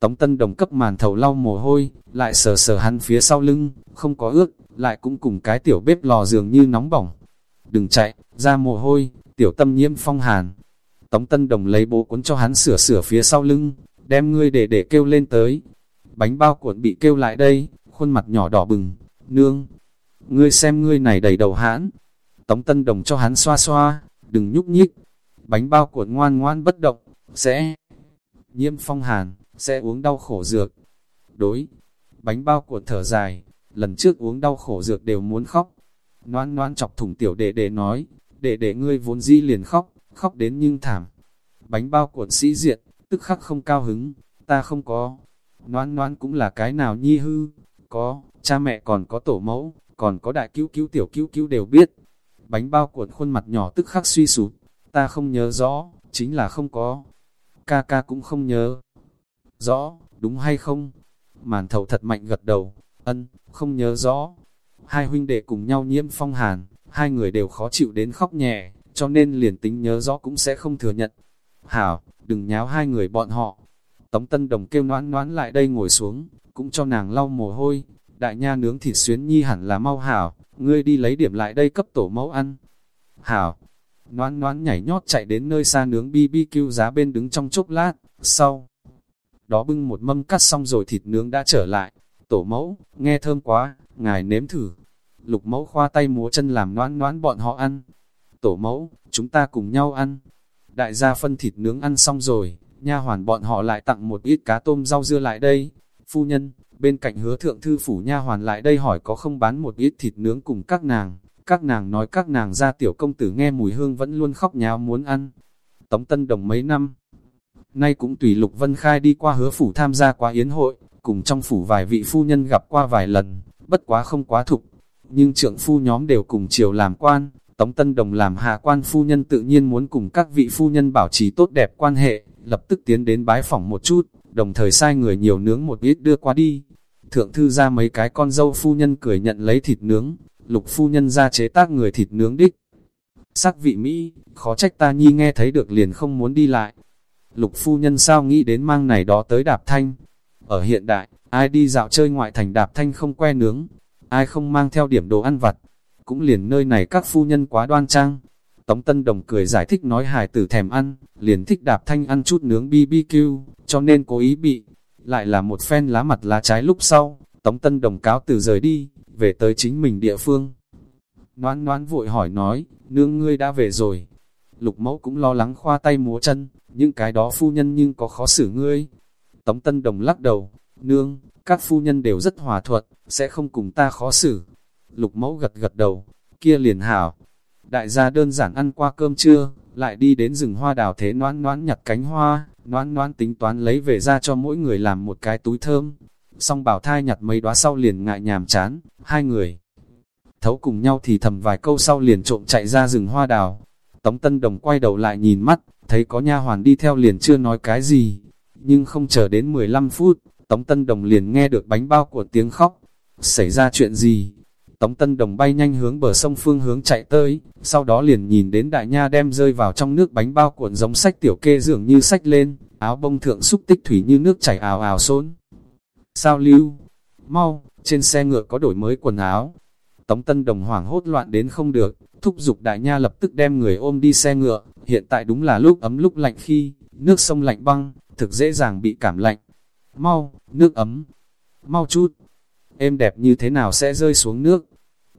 Tống Tân Đồng cấp màn thầu lau mồ hôi, lại sờ sờ hắn phía sau lưng, không có ướt, lại cũng cùng cái tiểu bếp lò dường như nóng bỏng. Đừng chạy, ra mồ hôi, tiểu tâm nhiễm phong hàn. Tống Tân Đồng lấy bố cuốn cho hắn sửa sửa phía sau lưng, đem ngươi để để kêu lên tới. Bánh bao cuộn bị kêu lại đây, khuôn mặt nhỏ đỏ bừng, nương, ngươi xem ngươi này đầy đầu hãn. Tống Tân Đồng cho hắn xoa xoa, đừng nhúc nhích. Bánh bao cuộn ngoan ngoan bất động, sẽ nhiễm phong hàn, sẽ uống đau khổ dược. Đối, bánh bao cuộn thở dài, lần trước uống đau khổ dược đều muốn khóc. Noan noan chọc thủng tiểu đệ đệ nói, đệ đệ ngươi vốn dĩ liền khóc, khóc đến nhưng thảm. Bánh bao cuộn sĩ diện, tức khắc không cao hứng, ta không có. Noãn noãn cũng là cái nào nhi hư, có, cha mẹ còn có tổ mẫu, còn có đại cứu cứu tiểu cứu cứu đều biết. Bánh bao cuộn khuôn mặt nhỏ tức khắc suy sụp, ta không nhớ rõ, chính là không có. Ca ca cũng không nhớ. Rõ, đúng hay không? Màn thầu thật mạnh gật đầu, ân, không nhớ rõ. Hai huynh đệ cùng nhau nhiễm phong hàn, hai người đều khó chịu đến khóc nhẹ, cho nên liền tính nhớ rõ cũng sẽ không thừa nhận. Hảo, đừng nháo hai người bọn họ. Tống Tân Đồng kêu noãn noãn lại đây ngồi xuống, cũng cho nàng lau mồ hôi. Đại nha nướng thịt xuyến nhi hẳn là mau hảo, ngươi đi lấy điểm lại đây cấp tổ mẫu ăn. Hảo, noãn noãn nhảy nhót chạy đến nơi xa nướng BBQ giá bên đứng trong chốc lát, sau. Đó bưng một mâm cắt xong rồi thịt nướng đã trở lại. Tổ mẫu, nghe thơm quá, ngài nếm thử. Lục mẫu khoa tay múa chân làm noãn noãn bọn họ ăn. Tổ mẫu, chúng ta cùng nhau ăn. Đại gia phân thịt nướng ăn xong rồi, nha hoàn bọn họ lại tặng một ít cá tôm rau dưa lại đây. Phu nhân, bên cạnh hứa thượng thư phủ nha hoàn lại đây hỏi có không bán một ít thịt nướng cùng các nàng. Các nàng nói các nàng ra tiểu công tử nghe mùi hương vẫn luôn khóc nháo muốn ăn. Tống Tân Đồng mấy năm, nay cũng tùy Lục Vân Khai đi qua hứa phủ tham gia qua yến hội, cùng trong phủ vài vị phu nhân gặp qua vài lần, bất quá không quá thục. Nhưng trưởng phu nhóm đều cùng chiều làm quan, Tống Tân Đồng làm hạ quan phu nhân tự nhiên muốn cùng các vị phu nhân bảo trì tốt đẹp quan hệ, lập tức tiến đến bái phỏng một chút, đồng thời sai người nhiều nướng một ít đưa qua đi. Thượng thư ra mấy cái con dâu phu nhân cười nhận lấy thịt nướng, lục phu nhân ra chế tác người thịt nướng đích. Sắc vị Mỹ, khó trách ta nhi nghe thấy được liền không muốn đi lại. Lục phu nhân sao nghĩ đến mang này đó tới đạp thanh. Ở hiện đại, ai đi dạo chơi ngoại thành đạp thanh không que nướng, ai không mang theo điểm đồ ăn vặt. Cũng liền nơi này các phu nhân quá đoan trang. Tống Tân Đồng cười giải thích nói hài tử thèm ăn, liền thích đạp thanh ăn chút nướng BBQ, cho nên cố ý bị. Lại là một phen lá mặt lá trái lúc sau, Tống Tân Đồng cáo từ rời đi, về tới chính mình địa phương. Noãn noãn vội hỏi nói, nương ngươi đã về rồi. Lục mẫu cũng lo lắng khoa tay múa chân, những cái đó phu nhân nhưng có khó xử ngươi. Tống Tân Đồng lắc đầu, nương, các phu nhân đều rất hòa thuận, sẽ không cùng ta khó xử. Lục mẫu gật gật đầu, kia liền hảo. Đại gia đơn giản ăn qua cơm trưa, lại đi đến rừng hoa đào thế noãn noãn nhặt cánh hoa, noãn noãn tính toán lấy về ra cho mỗi người làm một cái túi thơm. Xong bảo thai nhặt mấy đóa sau liền ngại nhàm chán, hai người thấu cùng nhau thì thầm vài câu sau liền trộm chạy ra rừng hoa đào. Tống Tân Đồng quay đầu lại nhìn mắt, thấy có nha hoàn đi theo liền chưa nói cái gì. Nhưng không chờ đến 15 phút, Tống Tân Đồng liền nghe được bánh bao của tiếng khóc. Xảy ra chuyện gì? Tống Tân Đồng bay nhanh hướng bờ sông phương hướng chạy tới, sau đó liền nhìn đến đại nha đem rơi vào trong nước bánh bao cuộn giống sách tiểu kê dường như sách lên, áo bông thượng xúc tích thủy như nước chảy ào ào xôn. Sao lưu? Mau, trên xe ngựa có đổi mới quần áo. Tống Tân Đồng hoảng hốt loạn đến không được, thúc giục đại nha lập tức đem người ôm đi xe ngựa, hiện tại đúng là lúc ấm lúc lạnh khi, nước sông lạnh băng, thực dễ dàng bị cảm lạnh. Mau, nước ấm, mau chút, em đẹp như thế nào sẽ rơi xuống nước.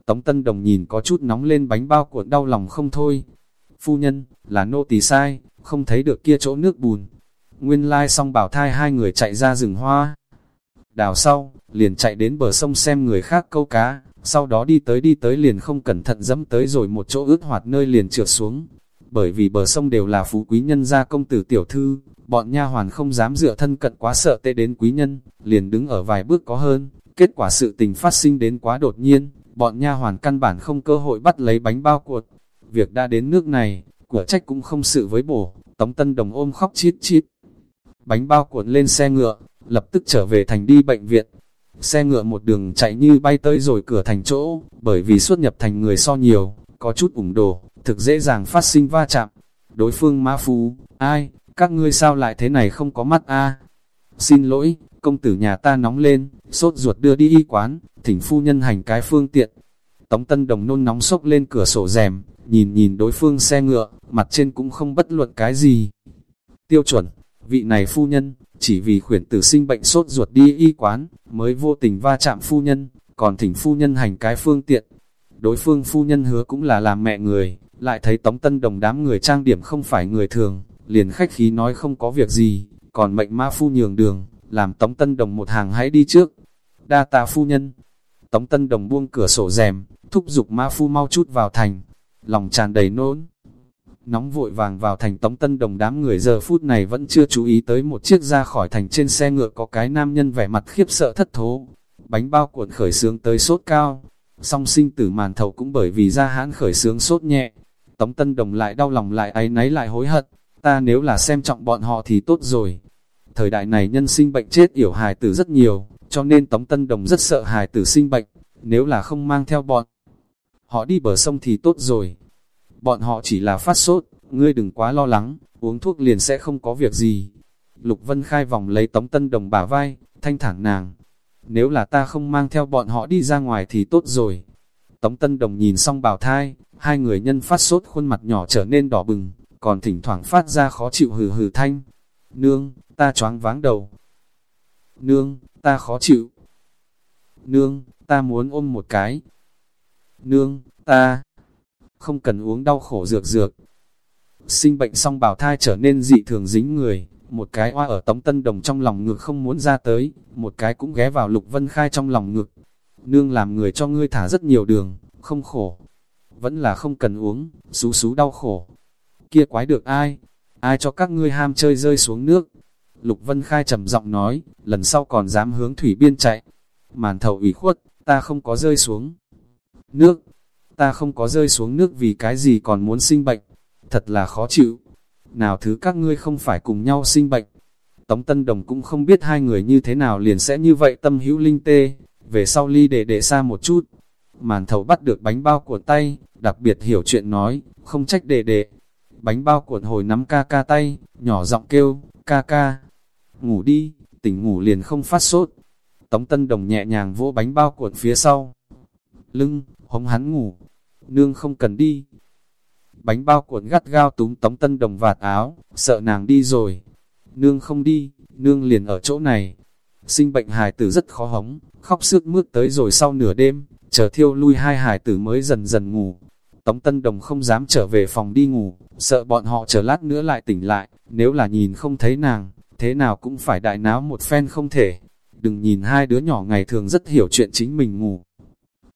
Tống Tân Đồng nhìn có chút nóng lên bánh bao cuộn đau lòng không thôi. Phu nhân, là nô tỳ sai, không thấy được kia chỗ nước bùn. Nguyên lai xong bảo thai hai người chạy ra rừng hoa. Đào sau, liền chạy đến bờ sông xem người khác câu cá, sau đó đi tới đi tới liền không cẩn thận dẫm tới rồi một chỗ ướt hoạt nơi liền trượt xuống. Bởi vì bờ sông đều là phú quý nhân gia công tử tiểu thư, bọn nha hoàn không dám dựa thân cận quá sợ tê đến quý nhân, liền đứng ở vài bước có hơn. Kết quả sự tình phát sinh đến quá đột nhiên, bọn nha hoàn căn bản không cơ hội bắt lấy bánh bao cuột. Việc đã đến nước này, của trách cũng không sự với bổ, Tống Tân Đồng ôm khóc chít chít. Bánh bao cuộn lên xe ngựa, lập tức trở về thành đi bệnh viện. Xe ngựa một đường chạy như bay tới rồi cửa thành chỗ, bởi vì xuất nhập thành người so nhiều, có chút ủng đồ, thực dễ dàng phát sinh va chạm. Đối phương ma phú, ai, các ngươi sao lại thế này không có mắt a Xin lỗi, công tử nhà ta nóng lên, sốt ruột đưa đi y quán, thỉnh phu nhân hành cái phương tiện. Tống Tân Đồng nôn nóng sốc lên cửa sổ rèm, nhìn nhìn đối phương xe ngựa, mặt trên cũng không bất luận cái gì. Tiêu chuẩn, vị này phu nhân, chỉ vì khuyển tử sinh bệnh sốt ruột đi y quán, mới vô tình va chạm phu nhân, còn thỉnh phu nhân hành cái phương tiện. Đối phương phu nhân hứa cũng là làm mẹ người, lại thấy Tống Tân Đồng đám người trang điểm không phải người thường, liền khách khí nói không có việc gì, còn mệnh ma phu nhường đường, làm Tống Tân Đồng một hàng hãy đi trước. Đa tạ phu nhân. Tống Tân Đồng buông cửa sổ rèm, thúc giục ma phu mau chút vào thành, lòng tràn đầy nôn. Nóng vội vàng vào thành tống tân đồng đám người giờ phút này vẫn chưa chú ý tới một chiếc ra khỏi thành trên xe ngựa có cái nam nhân vẻ mặt khiếp sợ thất thố. Bánh bao cuộn khởi sướng tới sốt cao, song sinh tử màn thầu cũng bởi vì ra hãn khởi sướng sốt nhẹ. Tống Tân Đồng lại đau lòng lại áy náy lại hối hận, ta nếu là xem trọng bọn họ thì tốt rồi. Thời đại này nhân sinh bệnh chết yểu hài tử rất nhiều, cho nên Tống Tân Đồng rất sợ hài tử sinh bệnh, nếu là không mang theo bọn. Họ đi bờ sông thì tốt rồi. Bọn họ chỉ là phát sốt, ngươi đừng quá lo lắng, uống thuốc liền sẽ không có việc gì. Lục Vân Khai vòng lấy Tống Tân Đồng bả vai, thanh thản nàng. Nếu là ta không mang theo bọn họ đi ra ngoài thì tốt rồi. Tống Tân Đồng nhìn xong bào thai, hai người nhân phát sốt khuôn mặt nhỏ trở nên đỏ bừng, còn thỉnh thoảng phát ra khó chịu hừ hừ thanh. Nương, ta choáng váng đầu. Nương, ta khó chịu. Nương, ta muốn ôm một cái. Nương, ta không cần uống đau khổ dược dược. Sinh bệnh xong bào thai trở nên dị thường dính người, một cái oa ở tống tân đồng trong lòng ngực không muốn ra tới, một cái cũng ghé vào lục vân khai trong lòng ngực. Nương làm người cho ngươi thả rất nhiều đường, không khổ. Vẫn là không cần uống, xú xú đau khổ. Kia quái được ai? Ai cho các ngươi ham chơi rơi xuống nước? Lục Vân Khai trầm giọng nói, lần sau còn dám hướng thủy biên chạy. Màn thầu ủy khuất, ta không có rơi xuống. Nước, ta không có rơi xuống nước vì cái gì còn muốn sinh bệnh. Thật là khó chịu. Nào thứ các ngươi không phải cùng nhau sinh bệnh. Tống Tân Đồng cũng không biết hai người như thế nào liền sẽ như vậy tâm hữu linh tê. Về sau ly để để xa một chút. Màn thầu bắt được bánh bao của tay, đặc biệt hiểu chuyện nói, không trách đệ đệ. Bánh bao cuộn hồi nắm ca ca tay, nhỏ giọng kêu, ca ca, ngủ đi, tỉnh ngủ liền không phát sốt. Tống Tân Đồng nhẹ nhàng vỗ bánh bao cuộn phía sau. Lưng, hống hắn ngủ, nương không cần đi. Bánh bao cuộn gắt gao túm Tống Tân Đồng vạt áo, sợ nàng đi rồi. Nương không đi, nương liền ở chỗ này. Sinh bệnh hài tử rất khó hống, khóc sướt mướt tới rồi sau nửa đêm, chờ thiêu lui hai hài tử mới dần dần ngủ. Tống Tân Đồng không dám trở về phòng đi ngủ, sợ bọn họ chờ lát nữa lại tỉnh lại, nếu là nhìn không thấy nàng, thế nào cũng phải đại náo một phen không thể. Đừng nhìn hai đứa nhỏ ngày thường rất hiểu chuyện chính mình ngủ.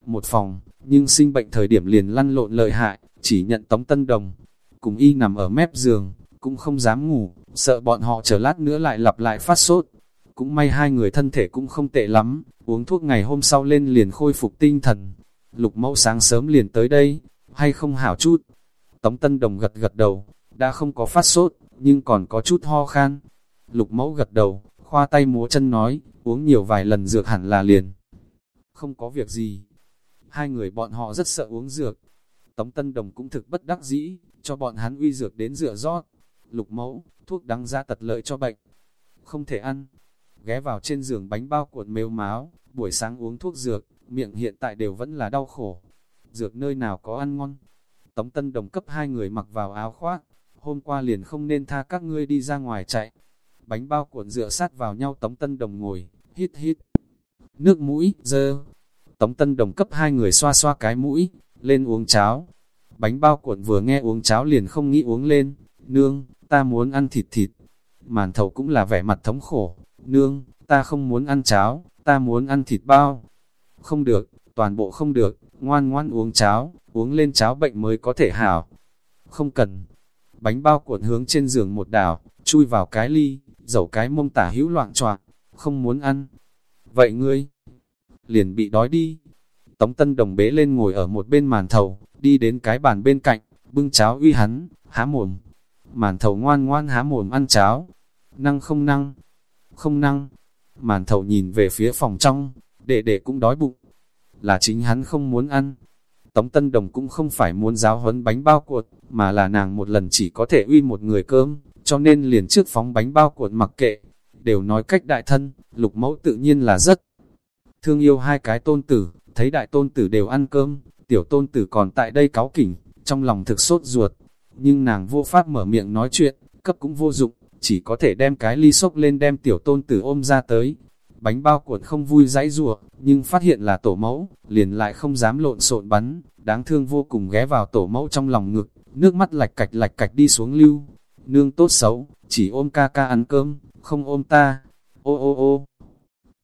Một phòng, nhưng sinh bệnh thời điểm liền lăn lộn lợi hại, chỉ nhận Tống Tân Đồng. Cùng y nằm ở mép giường, cũng không dám ngủ, sợ bọn họ chờ lát nữa lại lặp lại phát sốt. Cũng may hai người thân thể cũng không tệ lắm, uống thuốc ngày hôm sau lên liền khôi phục tinh thần. Lục mẫu sáng sớm liền tới đây, hay không hảo chút. Tống Tân Đồng gật gật đầu, đã không có phát sốt, nhưng còn có chút ho khan. Lục mẫu gật đầu, khoa tay múa chân nói, uống nhiều vài lần dược hẳn là liền. Không có việc gì. Hai người bọn họ rất sợ uống dược. Tống Tân Đồng cũng thực bất đắc dĩ, cho bọn hắn uy dược đến dựa rót. Lục mẫu, thuốc đắng ra tật lợi cho bệnh. Không thể ăn. Ghé vào trên giường bánh bao cuộn mêu máu, buổi sáng uống thuốc dược, miệng hiện tại đều vẫn là đau khổ. Dược nơi nào có ăn ngon. Tống Tân Đồng cấp hai người mặc vào áo khoác, hôm qua liền không nên tha các ngươi đi ra ngoài chạy bánh bao cuộn dựa sát vào nhau Tống Tân Đồng ngồi, hít hít. Nước mũi, dơ. Tống Tân Đồng cấp hai người xoa xoa cái mũi, lên uống cháo. Bánh bao cuộn vừa nghe uống cháo liền không nghĩ uống lên. Nương, ta muốn ăn thịt thịt. Màn thầu cũng là vẻ mặt thống khổ. Nương, ta không muốn ăn cháo, ta muốn ăn thịt bao. Không được, toàn bộ không được, ngoan ngoan uống cháo, uống lên cháo bệnh mới có thể hảo. Không cần. Bánh bao cuộn hướng trên giường một đảo, chui vào cái ly, dẫu cái mông tả hữu loạn choạc, không muốn ăn. Vậy ngươi, liền bị đói đi. Tống Tân Đồng bế lên ngồi ở một bên màn thầu, đi đến cái bàn bên cạnh, bưng cháo uy hắn, há mồm. Màn thầu ngoan ngoan há mồm ăn cháo. Năng không năng? Không năng. Màn thầu nhìn về phía phòng trong, đệ đệ cũng đói bụng. Là chính hắn không muốn ăn. Tống Tân Đồng cũng không phải muốn giáo huấn bánh bao cuột, mà là nàng một lần chỉ có thể uy một người cơm, cho nên liền trước phóng bánh bao cuộn mặc kệ, đều nói cách đại thân, lục mẫu tự nhiên là rất thương yêu hai cái tôn tử, thấy đại tôn tử đều ăn cơm, tiểu tôn tử còn tại đây cáo kỉnh, trong lòng thực sốt ruột, nhưng nàng vô pháp mở miệng nói chuyện, cấp cũng vô dụng, chỉ có thể đem cái ly sốc lên đem tiểu tôn tử ôm ra tới. Bánh bao cuộn không vui dãy rủa nhưng phát hiện là tổ mẫu, liền lại không dám lộn xộn bắn, đáng thương vô cùng ghé vào tổ mẫu trong lòng ngực, nước mắt lạch cạch lạch cạch đi xuống lưu, nương tốt xấu, chỉ ôm ca ca ăn cơm, không ôm ta. Ô ô ô,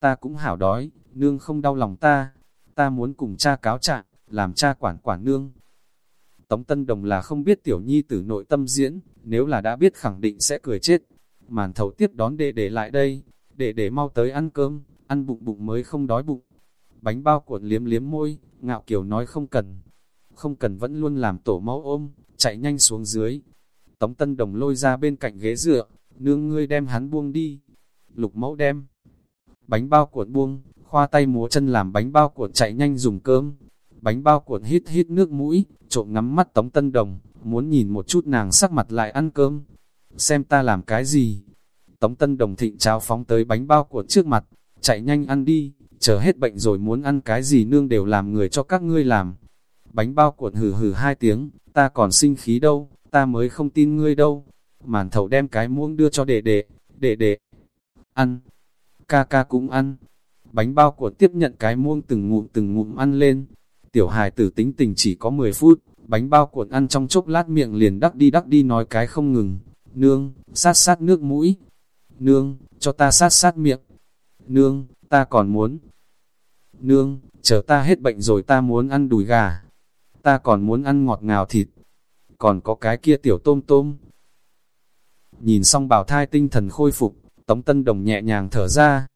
ta cũng hảo đói, nương không đau lòng ta, ta muốn cùng cha cáo trạng, làm cha quản quản nương. Tống Tân Đồng là không biết tiểu nhi tử nội tâm diễn, nếu là đã biết khẳng định sẽ cười chết. Màn thầu tiếp đón đệ để lại đây, để để mau tới ăn cơm, ăn bụng bụng mới không đói bụng. Bánh bao cuộn liếm liếm môi, ngạo kiều nói không cần. Không cần vẫn luôn làm tổ máu ôm, chạy nhanh xuống dưới. Tống Tân Đồng lôi ra bên cạnh ghế dựa, nương ngươi đem hắn buông đi. Lục mẫu đem. Bánh bao cuộn buông, khoa tay múa chân làm bánh bao cuộn chạy nhanh dùng cơm. Bánh bao cuộn hít hít nước mũi, trộm ngắm mắt Tống Tân Đồng, muốn nhìn một chút nàng sắc mặt lại ăn cơm. Xem ta làm cái gì? Tống Tân Đồng thịnh cháo phóng tới bánh bao cuộn trước mặt, chạy nhanh ăn đi, chờ hết bệnh rồi muốn ăn cái gì nương đều làm người cho các ngươi làm. Bánh bao cuộn hừ hừ hai tiếng, ta còn sinh khí đâu, ta mới không tin ngươi đâu. Màn thầu đem cái muỗng đưa cho đệ đệ, đệ đệ. Ăn, ca ca cũng ăn. Bánh bao cuộn tiếp nhận cái muỗng từng ngụm từng ngụm ăn lên. Tiểu hài tử tính tình chỉ có 10 phút, bánh bao cuộn ăn trong chốc lát miệng liền đắc đi đắc đi nói cái không ngừng. Nương, sát sát nước mũi. Nương, cho ta sát sát miệng. Nương, ta còn muốn. Nương, chờ ta hết bệnh rồi ta muốn ăn đùi gà. Ta còn muốn ăn ngọt ngào thịt. Còn có cái kia tiểu tôm tôm. Nhìn xong bảo thai tinh thần khôi phục, Tống Tân Đồng nhẹ nhàng thở ra.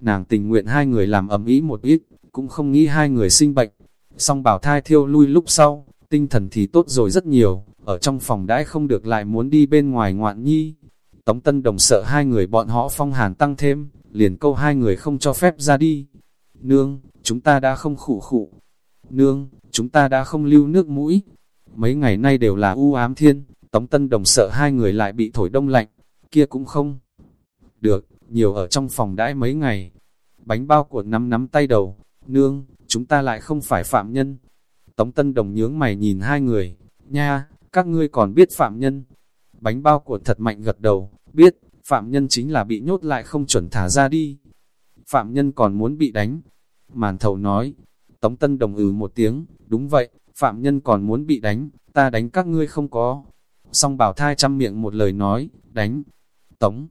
Nàng tình nguyện hai người làm ấm ý một ít, cũng không nghĩ hai người sinh bệnh. Xong bảo thai thiêu lui lúc sau, tinh thần thì tốt rồi rất nhiều, ở trong phòng đãi không được lại muốn đi bên ngoài ngoạn nhi. Tống Tân Đồng sợ hai người bọn họ phong hàn tăng thêm, liền câu hai người không cho phép ra đi. Nương, chúng ta đã không khủ khủ. Nương, chúng ta đã không lưu nước mũi. Mấy ngày nay đều là u ám thiên, Tống Tân Đồng sợ hai người lại bị thổi đông lạnh, kia cũng không. Được, nhiều ở trong phòng đãi mấy ngày. Bánh bao của nắm nắm tay đầu, nương, chúng ta lại không phải phạm nhân. Tống Tân Đồng nhướng mày nhìn hai người, nha, các ngươi còn biết phạm nhân. Bánh bao của thật mạnh gật đầu, biết, phạm nhân chính là bị nhốt lại không chuẩn thả ra đi. Phạm nhân còn muốn bị đánh. Màn thầu nói, Tống Tân Đồng ừ một tiếng, đúng vậy, phạm nhân còn muốn bị đánh, ta đánh các ngươi không có. Song bảo thai chăm miệng một lời nói, đánh. Tống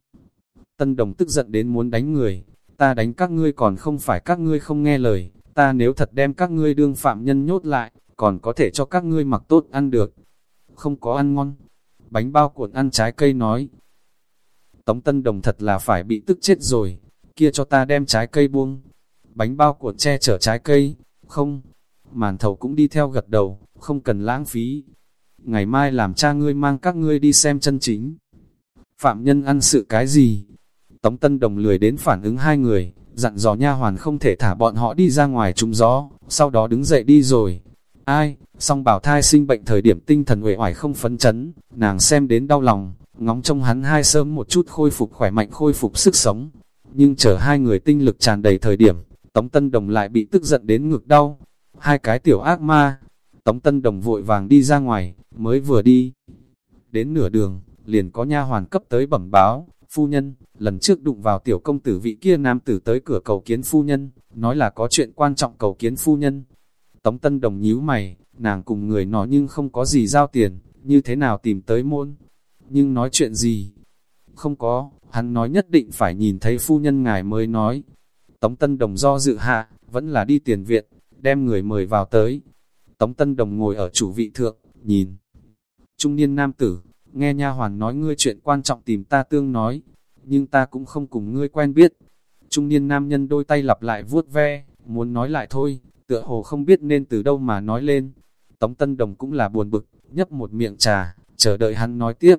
Tân Đồng tức giận đến muốn đánh người, ta đánh các ngươi còn không phải các ngươi không nghe lời, ta nếu thật đem các ngươi đương phạm nhân nhốt lại, còn có thể cho các ngươi mặc tốt ăn được. Không có ăn ngon. Bánh bao cuộn ăn trái cây nói. Tống Tân Đồng thật là phải bị tức chết rồi, kia cho ta đem trái cây buông. Bánh bao cuộn che chở trái cây, không. Màn thầu cũng đi theo gật đầu, không cần lãng phí. Ngày mai làm cha ngươi mang các ngươi đi xem chân chính. Phạm nhân ăn sự cái gì? Tống Tân Đồng lười đến phản ứng hai người, dặn dò nha hoàn không thể thả bọn họ đi ra ngoài trúng gió, sau đó đứng dậy đi rồi. Ai, song bảo thai sinh bệnh thời điểm tinh thần uể oải không phấn chấn, nàng xem đến đau lòng, ngóng trông hắn hai sớm một chút khôi phục khỏe mạnh khôi phục sức sống. Nhưng chờ hai người tinh lực tràn đầy thời điểm, Tống Tân Đồng lại bị tức giận đến ngực đau. Hai cái tiểu ác ma, Tống Tân Đồng vội vàng đi ra ngoài, mới vừa đi. Đến nửa đường, liền có nha hoàn cấp tới bẩm báo, phu nhân, lần trước đụng vào tiểu công tử vị kia nam tử tới cửa cầu kiến phu nhân, nói là có chuyện quan trọng cầu kiến phu nhân. Tống Tân Đồng nhíu mày, nàng cùng người nó nhưng không có gì giao tiền, như thế nào tìm tới môn. Nhưng nói chuyện gì? Không có, hắn nói nhất định phải nhìn thấy phu nhân ngài mới nói. Tống Tân Đồng do dự hạ, vẫn là đi tiền viện, đem người mời vào tới. Tống Tân Đồng ngồi ở chủ vị thượng, nhìn. Trung niên nam tử, nghe nha hoàn nói ngươi chuyện quan trọng tìm ta tương nói, nhưng ta cũng không cùng ngươi quen biết. Trung niên nam nhân đôi tay lặp lại vuốt ve, muốn nói lại thôi, tựa hồ không biết nên từ đâu mà nói lên. Tống Tân Đồng cũng là buồn bực, nhấp một miệng trà, chờ đợi hắn nói tiếp.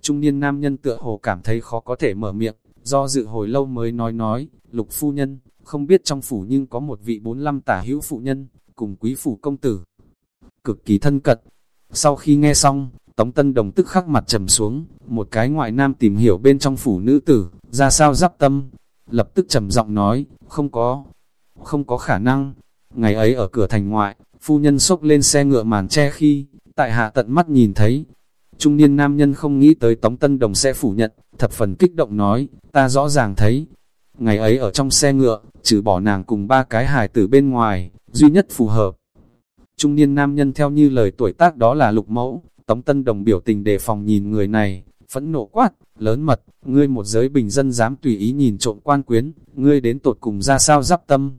Trung niên nam nhân tựa hồ cảm thấy khó có thể mở miệng, do dự hồi lâu mới nói nói, lục phu nhân, không biết trong phủ nhưng có một vị bốn lăm tả hữu phụ nhân, cùng quý phủ công tử. Cực kỳ thân cận. Sau khi nghe xong, Tống Tân Đồng tức khắc mặt trầm xuống, một cái ngoại nam tìm hiểu bên trong phủ nữ tử, ra sao giáp tâm. Lập tức trầm giọng nói, không có, không có khả năng. Ngày ấy ở cửa thành ngoại, phu nhân xốc lên xe ngựa màn che khi, tại hạ tận mắt nhìn thấy. Trung niên nam nhân không nghĩ tới Tống Tân Đồng sẽ phủ nhận, thập phần kích động nói, ta rõ ràng thấy. Ngày ấy ở trong xe ngựa, trừ bỏ nàng cùng ba cái hài tử bên ngoài, duy nhất phù hợp. Trung niên nam nhân theo như lời tuổi tác đó là lục mẫu, Tống Tân Đồng biểu tình đề phòng nhìn người này, phẫn nộ quát, lớn mật, ngươi một giới bình dân dám tùy ý nhìn trộm quan quyến, ngươi đến tột cùng ra sao giáp tâm.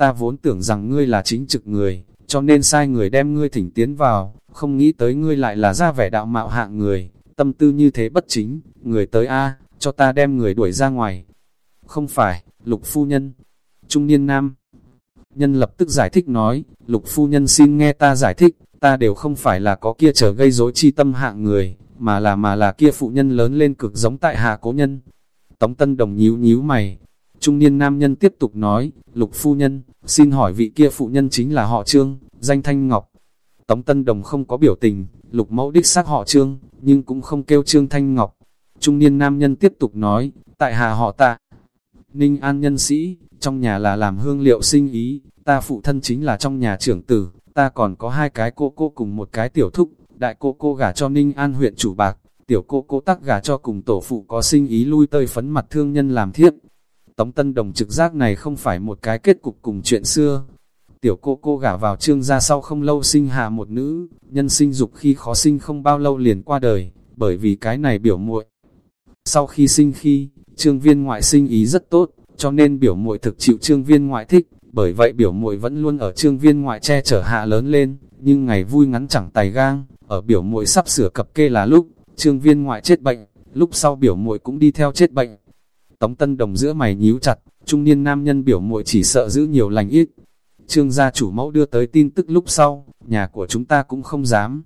Ta vốn tưởng rằng ngươi là chính trực người, cho nên sai người đem ngươi thỉnh tiến vào, không nghĩ tới ngươi lại là ra vẻ đạo mạo hạng người, tâm tư như thế bất chính, người tới A, cho ta đem người đuổi ra ngoài. Không phải, lục phu nhân, trung niên nam. Nhân lập tức giải thích nói, lục phu nhân xin nghe ta giải thích, ta đều không phải là có kia trở gây rối chi tâm hạng người, mà là mà là kia phụ nhân lớn lên cực giống tại hạ cố nhân. Tống Tân Đồng nhíu nhíu mày, trung niên nam nhân tiếp tục nói, lục phu nhân, xin hỏi vị kia phụ nhân chính là họ Trương, danh Thanh Ngọc. Tống Tân Đồng không có biểu tình, lục mẫu đích xác họ Trương, nhưng cũng không kêu Trương Thanh Ngọc. Trung niên nam nhân tiếp tục nói, tại hà họ tạ. Ninh An nhân sĩ, trong nhà là làm hương liệu sinh ý, ta phụ thân chính là trong nhà trưởng tử, ta còn có hai cái cô cô cùng một cái tiểu thúc, đại cô cô gả cho Ninh An huyện chủ bạc, tiểu cô cô tắc gả cho cùng tổ phụ có sinh ý lui tơi phấn mặt thương nhân làm thiếp. Tống Tân Đồng trực giác này không phải một cái kết cục cùng chuyện xưa. Tiểu cô cô gả vào trương gia sau không lâu sinh hạ một nữ, nhân sinh dục khi khó sinh không bao lâu liền qua đời, bởi vì cái này biểu muội. Sau khi sinh khi, trương viên ngoại sinh ý rất tốt, cho nên biểu muội thực chịu trương viên ngoại thích, bởi vậy biểu muội vẫn luôn ở trương viên ngoại che chở hạ lớn lên, nhưng ngày vui ngắn chẳng tài gang, ở biểu muội sắp sửa cập kê là lúc, trương viên ngoại chết bệnh, lúc sau biểu muội cũng đi theo chết bệnh. Tống Tân Đồng giữa mày nhíu chặt, trung niên nam nhân biểu muội chỉ sợ giữ nhiều lành ít. Trương gia chủ mẫu đưa tới tin tức lúc sau, nhà của chúng ta cũng không dám.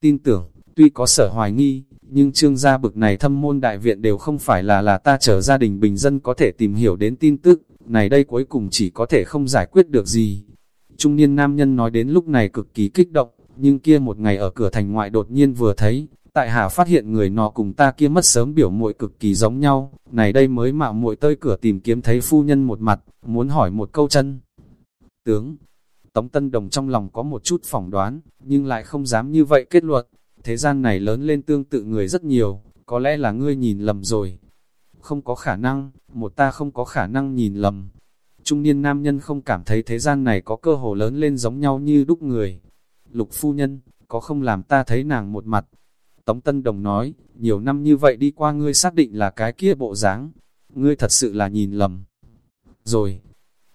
Tin tưởng, tuy có sở hoài nghi, nhưng trương gia bực này thâm môn đại viện đều không phải là là ta trở gia đình bình dân có thể tìm hiểu đến tin tức, này đây cuối cùng chỉ có thể không giải quyết được gì. Trung niên nam nhân nói đến lúc này cực kỳ kích động, nhưng kia một ngày ở cửa thành ngoại đột nhiên vừa thấy, tại hạ phát hiện người nọ cùng ta kia mất sớm biểu muội cực kỳ giống nhau, này đây mới mạo muội tới cửa tìm kiếm thấy phu nhân một mặt, muốn hỏi một câu chân. Tướng, Tống Tân Đồng trong lòng có một chút phỏng đoán, nhưng lại không dám như vậy kết luận, thế gian này lớn lên tương tự người rất nhiều, có lẽ là ngươi nhìn lầm rồi. Không có khả năng, một ta không có khả năng nhìn lầm. Trung niên nam nhân không cảm thấy thế gian này có cơ hồ lớn lên giống nhau như đúc người. Lục phu nhân, có không làm ta thấy nàng một mặt. Tống Tân Đồng nói, nhiều năm như vậy đi qua ngươi xác định là cái kia bộ dáng, ngươi thật sự là nhìn lầm. Rồi,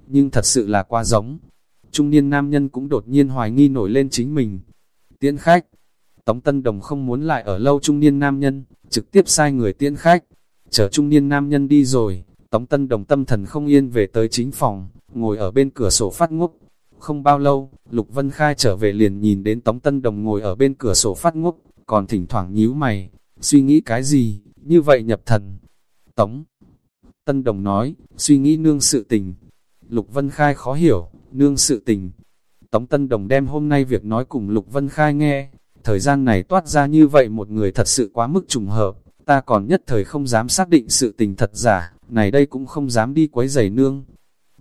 nhưng thật sự là quá giống. Trung niên nam nhân cũng đột nhiên hoài nghi nổi lên chính mình. Tiễn khách, Tống Tân Đồng không muốn lại ở lâu trung niên nam nhân, trực tiếp sai người tiễn khách. Chờ trung niên nam nhân đi rồi, Tống Tân Đồng tâm thần không yên về tới chính phòng, ngồi ở bên cửa sổ phát ngốc. Không bao lâu, Lục Vân Khai trở về liền nhìn đến Tống Tân Đồng ngồi ở bên cửa sổ phát ngốc, còn thỉnh thoảng nhíu mày, suy nghĩ cái gì, như vậy nhập thần. Tống Tân Đồng nói, suy nghĩ nương sự tình. Lục Vân Khai khó hiểu, nương sự tình. Tống Tân Đồng đem hôm nay việc nói cùng Lục Vân Khai nghe, thời gian này toát ra như vậy một người thật sự quá mức trùng hợp, ta còn nhất thời không dám xác định sự tình thật giả, này đây cũng không dám đi quấy giày nương.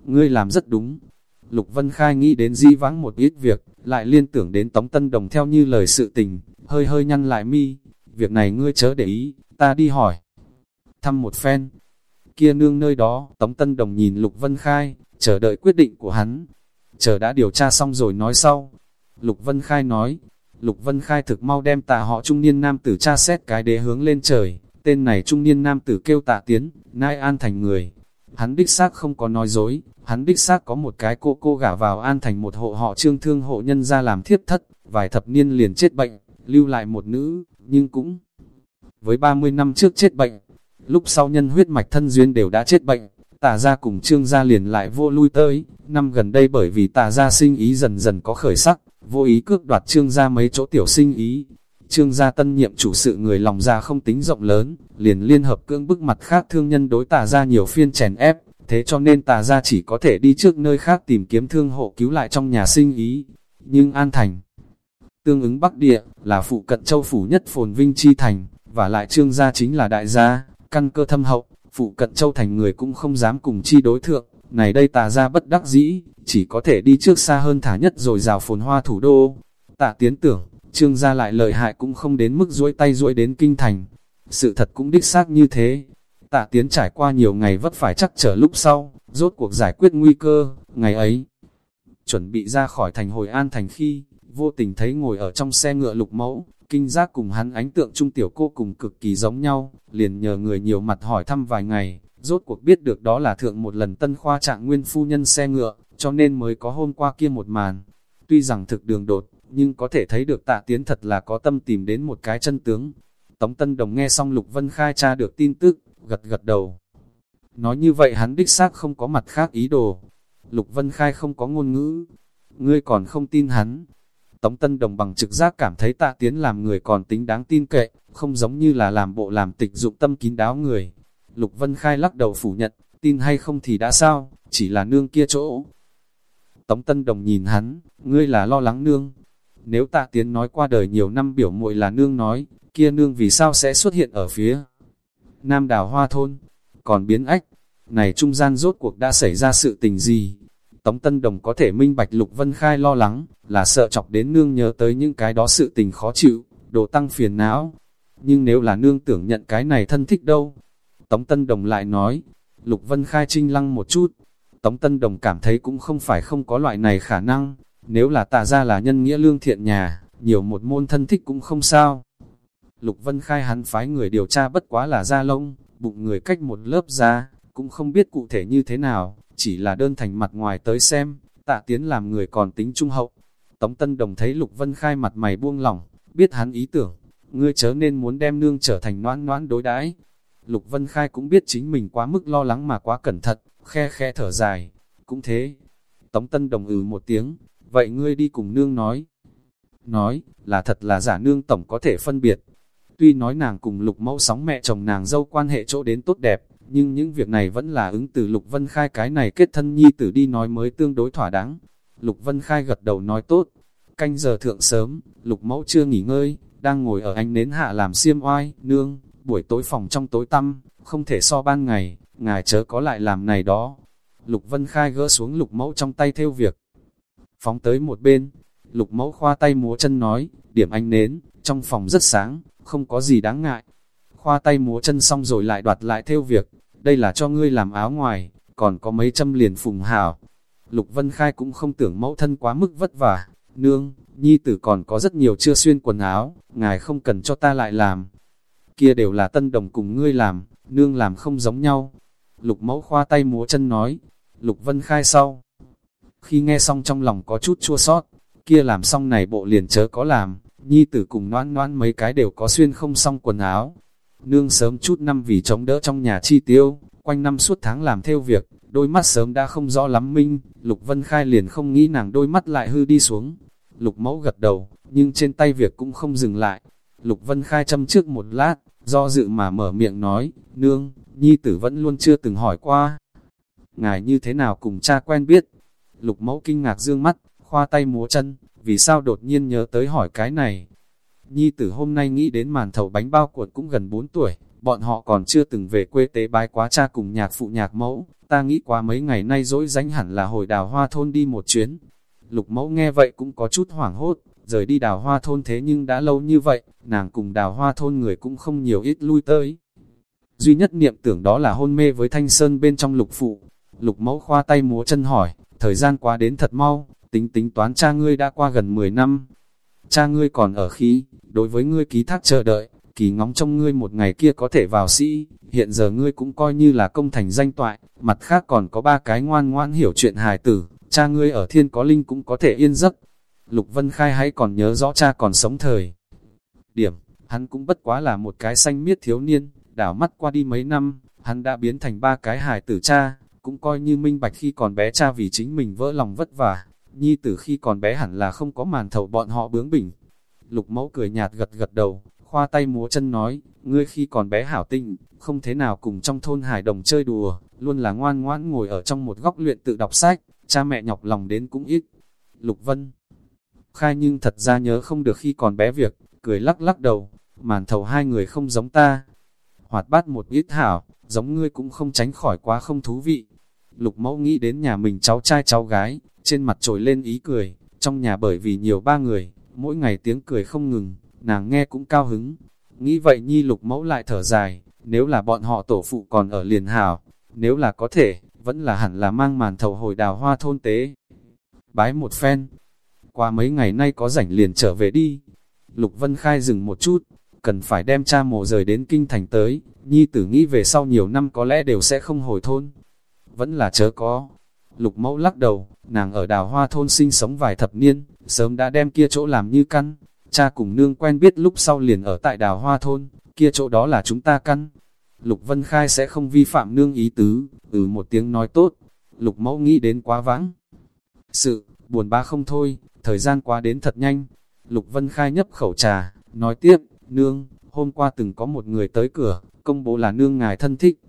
Ngươi làm rất đúng. Lục Vân Khai nghĩ đến di vắng một ít việc, lại liên tưởng đến Tống Tân Đồng theo như lời sự tình, hơi hơi nhăn lại mi, việc này ngươi chớ để ý, ta đi hỏi. Thăm một phen, kia nương nơi đó, Tống Tân Đồng nhìn Lục Vân Khai, chờ đợi quyết định của hắn. Chờ đã điều tra xong rồi nói sau. Lục Vân Khai nói, Lục Vân Khai thực mau đem tà họ trung niên nam tử tra xét cái đế hướng lên trời, tên này trung niên nam tử kêu tạ tiến, nai an thành người. Hắn đích xác không có nói dối, hắn đích xác có một cái cô cô gả vào an thành một hộ họ trương thương hộ nhân ra làm thiếp thất, vài thập niên liền chết bệnh, lưu lại một nữ, nhưng cũng với 30 năm trước chết bệnh, lúc sau nhân huyết mạch thân duyên đều đã chết bệnh, tà gia cùng trương gia liền lại vô lui tới, năm gần đây bởi vì tà gia sinh ý dần dần có khởi sắc, vô ý cước đoạt trương gia mấy chỗ tiểu sinh ý. Trương gia tân nhiệm chủ sự người lòng ra không tính rộng lớn, liền liên hợp cưỡng bức mặt khác thương nhân đối tà gia nhiều phiên chèn ép, thế cho nên tà gia chỉ có thể đi trước nơi khác tìm kiếm thương hộ cứu lại trong nhà sinh ý. Nhưng An Thành, tương ứng Bắc Địa, là phụ cận châu phủ nhất phồn vinh chi thành, và lại trương gia chính là đại gia, căn cơ thâm hậu, phụ cận châu thành người cũng không dám cùng chi đối thượng, này đây tà ra bất đắc dĩ, chỉ có thể đi trước xa hơn thả nhất rồi rào phồn hoa thủ đô. Tạ tiến tưởng, trương gia lại lợi hại cũng không đến mức duỗi tay duỗi đến kinh thành. Sự thật cũng đích xác như thế. Tạ tiến trải qua nhiều ngày vất phải chắc trở lúc sau, rốt cuộc giải quyết nguy cơ, ngày ấy. Chuẩn bị ra khỏi thành hồi an thành khi, vô tình thấy ngồi ở trong xe ngựa lục mẫu, kinh giác cùng hắn ánh tượng trung tiểu cô cùng cực kỳ giống nhau, liền nhờ người nhiều mặt hỏi thăm vài ngày, rốt cuộc biết được đó là thượng một lần tân khoa trạng nguyên phu nhân xe ngựa, cho nên mới có hôm qua kia một màn. Tuy rằng thực đường đột, nhưng có thể thấy được tạ tiến thật là có tâm tìm đến một cái chân tướng. Tống Tân Đồng nghe xong Lục Vân Khai tra được tin tức, gật gật đầu. Nói như vậy hắn đích xác không có mặt khác ý đồ. Lục Vân Khai không có ngôn ngữ. Ngươi còn không tin hắn. Tống Tân Đồng bằng trực giác cảm thấy tạ tiến làm người còn tính đáng tin cậy, không giống như là làm bộ làm tịch dụng tâm kín đáo người. Lục Vân Khai lắc đầu phủ nhận, tin hay không thì đã sao, chỉ là nương kia chỗ. Tống Tân Đồng nhìn hắn, ngươi là lo lắng nương. Nếu tạ tiến nói qua đời nhiều năm biểu muội là nương nói, kia nương vì sao sẽ xuất hiện ở phía Nam Đào Hoa Thôn, còn biến ách, này trung gian rốt cuộc đã xảy ra sự tình gì? Tống Tân Đồng có thể minh bạch Lục Vân Khai lo lắng, là sợ chọc đến nương nhớ tới những cái đó sự tình khó chịu, đồ tăng phiền não. Nhưng nếu là nương tưởng nhận cái này thân thích đâu? Tống Tân Đồng lại nói, Lục Vân Khai trinh lăng một chút. Tống Tân Đồng cảm thấy cũng không phải không có loại này khả năng, nếu là tạ ra là nhân nghĩa lương thiện nhà, nhiều một môn thân thích cũng không sao. Lục Vân Khai hắn phái người điều tra bất quá là da lông, bụng người cách một lớp da, cũng không biết cụ thể như thế nào, chỉ là đơn thành mặt ngoài tới xem, tạ tiến làm người còn tính trung hậu. Tống Tân Đồng thấy Lục Vân Khai mặt mày buông lỏng, biết hắn ý tưởng, ngươi chớ nên muốn đem nương trở thành noãn noãn đối đãi. Lục Vân Khai cũng biết chính mình quá mức lo lắng mà quá cẩn thận, khe khe thở dài, cũng thế. Tống Tân Đồng ừ một tiếng, vậy ngươi đi cùng nương nói. Nói, là thật là giả nương tổng có thể phân biệt. Tuy nói nàng cùng lục mẫu sóng mẹ chồng nàng dâu quan hệ chỗ đến tốt đẹp, nhưng những việc này vẫn là ứng từ Lục Vân Khai cái này kết thân nhi tử đi nói mới tương đối thỏa đáng. Lục Vân Khai gật đầu nói tốt, canh giờ thượng sớm, Lục Mẫu chưa nghỉ ngơi, đang ngồi ở ánh nến hạ làm xiêm oai, nương, buổi tối phòng trong tối tăm, không thể so ban ngày, ngài chớ có lại làm này đó. Lục Vân Khai gỡ xuống Lục Mẫu trong tay theo việc. Phóng tới một bên, Lục Mẫu khoa tay múa chân nói, điểm ánh nến, trong phòng rất sáng, không có gì đáng ngại. Khoa tay múa chân xong rồi lại đoạt lại theo việc, đây là cho ngươi làm áo ngoài, còn có mấy trăm liền phùng hảo. Lục Vân Khai cũng không tưởng mẫu thân quá mức vất vả, nương, nhi tử còn có rất nhiều chưa xuyên quần áo, ngài không cần cho ta lại làm. Kia đều là tân đồng cùng ngươi làm, nương làm không giống nhau. Lục mẫu khoa tay múa chân nói, Lục Vân Khai sau. Khi nghe xong trong lòng có chút chua sót, kia làm xong này bộ liền chớ có làm, nhi tử cùng noan noan mấy cái đều có xuyên không xong quần áo, Nương sớm chút năm vì chống đỡ trong nhà chi tiêu, quanh năm suốt tháng làm theo việc, đôi mắt sớm đã không rõ lắm minh, Lục Vân Khai liền không nghĩ nàng đôi mắt lại hư đi xuống. Lục mẫu gật đầu, nhưng trên tay việc cũng không dừng lại. Lục Vân Khai châm trước một lát, do dự mà mở miệng nói, nương, nhi tử vẫn luôn chưa từng hỏi qua. Ngài như thế nào cùng cha quen biết? Lục mẫu kinh ngạc dương mắt, khoa tay múa chân, vì sao đột nhiên nhớ tới hỏi cái này? Nhi tử hôm nay nghĩ đến màn thầu bánh bao cuộn cũng gần 4 tuổi, bọn họ còn chưa từng về quê tế bái quá cha cùng nhạc phụ nhạc mẫu, ta nghĩ qua mấy ngày nay dỗi dánh hẳn là hồi đào hoa thôn đi một chuyến. Lục mẫu nghe vậy cũng có chút hoảng hốt, rời đi đào hoa thôn thế nhưng đã lâu như vậy, nàng cùng đào hoa thôn người cũng không nhiều ít lui tới. Duy nhất niệm tưởng đó là hôn mê với thanh sơn bên trong lục phụ. Lục mẫu khoa tay múa chân hỏi, thời gian qua đến thật mau, tính tính toán cha ngươi đã qua gần 10 năm. Cha ngươi còn ở khí, đối với ngươi ký thác chờ đợi, kỳ ngóng trong ngươi một ngày kia có thể vào sĩ, hiện giờ ngươi cũng coi như là công thành danh toại, mặt khác còn có ba cái ngoan ngoan hiểu chuyện hài tử, cha ngươi ở thiên có linh cũng có thể yên giấc. Lục Vân Khai hãy còn nhớ rõ cha còn sống thời. Điểm, hắn cũng bất quá là một cái xanh miết thiếu niên, đảo mắt qua đi mấy năm, hắn đã biến thành ba cái hài tử cha, cũng coi như minh bạch khi còn bé cha vì chính mình vỡ lòng vất vả. Nhi tử khi còn bé hẳn là không có màn thầu bọn họ bướng bỉnh, Lục mẫu cười nhạt gật gật đầu, khoa tay múa chân nói, ngươi khi còn bé hảo tinh, không thế nào cùng trong thôn hải đồng chơi đùa, luôn là ngoan ngoãn ngồi ở trong một góc luyện tự đọc sách, cha mẹ nhọc lòng đến cũng ít. Lục Vân khai nhưng thật ra nhớ không được khi còn bé việc, cười lắc lắc đầu, màn thầu hai người không giống ta. Hoạt bát một ít hảo, giống ngươi cũng không tránh khỏi quá không thú vị. Lục mẫu nghĩ đến nhà mình cháu trai cháu gái, trên mặt trồi lên ý cười, trong nhà bởi vì nhiều ba người, mỗi ngày tiếng cười không ngừng, nàng nghe cũng cao hứng. Nghĩ vậy nhi lục mẫu lại thở dài, nếu là bọn họ tổ phụ còn ở liền hảo, nếu là có thể, vẫn là hẳn là mang màn thầu hồi đào hoa thôn tế. Bái một phen, qua mấy ngày nay có rảnh liền trở về đi. Lục Vân Khai dừng một chút, cần phải đem cha mồ rời đến kinh thành tới, nhi tử nghĩ về sau nhiều năm có lẽ đều sẽ không hồi thôn. Vẫn là chớ có. Lục mẫu lắc đầu, nàng ở đào hoa thôn sinh sống vài thập niên, sớm đã đem kia chỗ làm như căn. Cha cùng nương quen biết lúc sau liền ở tại đào hoa thôn, kia chỗ đó là chúng ta căn. Lục Vân Khai sẽ không vi phạm nương ý tứ, ừ một tiếng nói tốt. Lục mẫu nghĩ đến quá vãng. Sự, buồn ba không thôi, thời gian quá đến thật nhanh. Lục Vân Khai nhấp khẩu trà, nói tiếp, nương, hôm qua từng có một người tới cửa, công bố là nương ngài thân thích.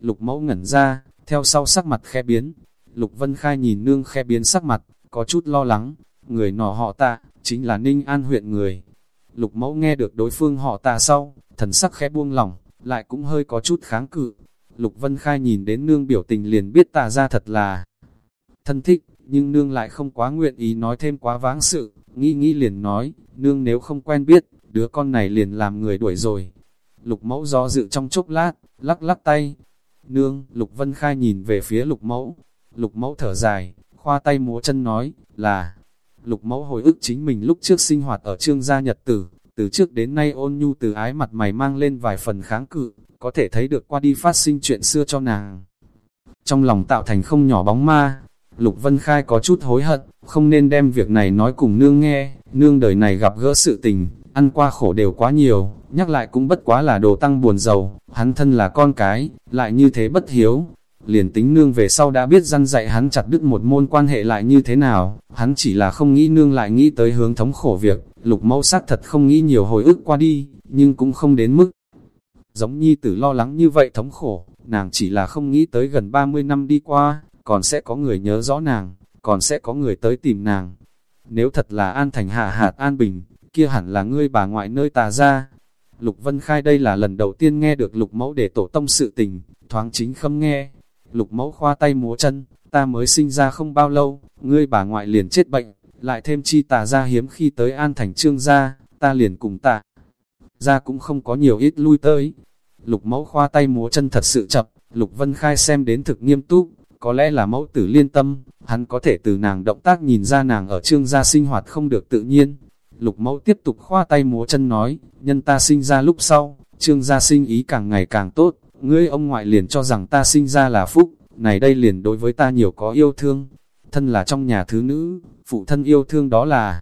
Lục mẫu ngẩn ra, theo sau sắc mặt khe biến. Lục Vân Khai nhìn nương khe biến sắc mặt, có chút lo lắng, người nọ họ tạ, chính là Ninh An huyện người. Lục mẫu nghe được đối phương họ tạ sau, thần sắc khẽ buông lỏng, lại cũng hơi có chút kháng cự. Lục Vân Khai nhìn đến nương biểu tình liền biết tà ra thật là thân thích, nhưng nương lại không quá nguyện ý nói thêm quá váng sự, nghĩ nghĩ liền nói, nương nếu không quen biết, đứa con này liền làm người đuổi rồi. Lục mẫu do dự trong chốc lát, lắc lắc tay. Nương, Lục Vân Khai nhìn về phía lục mẫu. Lục mẫu thở dài, khoa tay múa chân nói, là... Lục mẫu hồi ức chính mình lúc trước sinh hoạt ở trương gia nhật tử, từ trước đến nay ôn nhu từ ái mặt mày mang lên vài phần kháng cự, có thể thấy được qua đi phát sinh chuyện xưa cho nàng. Trong lòng tạo thành không nhỏ bóng ma, Lục Vân Khai có chút hối hận, không nên đem việc này nói cùng nương nghe, nương đời này gặp gỡ sự tình, ăn qua khổ đều quá nhiều, nhắc lại cũng bất quá là đồ tăng buồn giàu, hắn thân là con cái, lại như thế bất hiếu. Liền tính nương về sau đã biết răn dạy hắn chặt đứt một môn quan hệ lại như thế nào, hắn chỉ là không nghĩ nương lại nghĩ tới hướng thống khổ việc, lục mẫu sát thật không nghĩ nhiều hồi ức qua đi, nhưng cũng không đến mức. Giống nhi tử lo lắng như vậy thống khổ, nàng chỉ là không nghĩ tới gần 30 năm đi qua, còn sẽ có người nhớ rõ nàng, còn sẽ có người tới tìm nàng. Nếu thật là an thành hạ hạt an bình, kia hẳn là ngươi bà ngoại nơi tà ra. Lục Vân Khai đây là lần đầu tiên nghe được lục mẫu để tổ tông sự tình, thoáng chính không nghe. Lục mẫu khoa tay múa chân, ta mới sinh ra không bao lâu, ngươi bà ngoại liền chết bệnh, lại thêm chi tà ra hiếm khi tới an thành trương gia, ta liền cùng tạ. Ra cũng không có nhiều ít lui tới. Lục mẫu khoa tay múa chân thật sự chậm, Lục Vân Khai xem đến thực nghiêm túc, có lẽ là mẫu tử liên tâm, hắn có thể từ nàng động tác nhìn ra nàng ở trương gia sinh hoạt không được tự nhiên. Lục mẫu tiếp tục khoa tay múa chân nói, nhân ta sinh ra lúc sau, trương gia sinh ý càng ngày càng tốt, ngươi ông ngoại liền cho rằng ta sinh ra là phúc, này đây liền đối với ta nhiều có yêu thương. Thân là trong nhà thứ nữ, phụ thân yêu thương đó là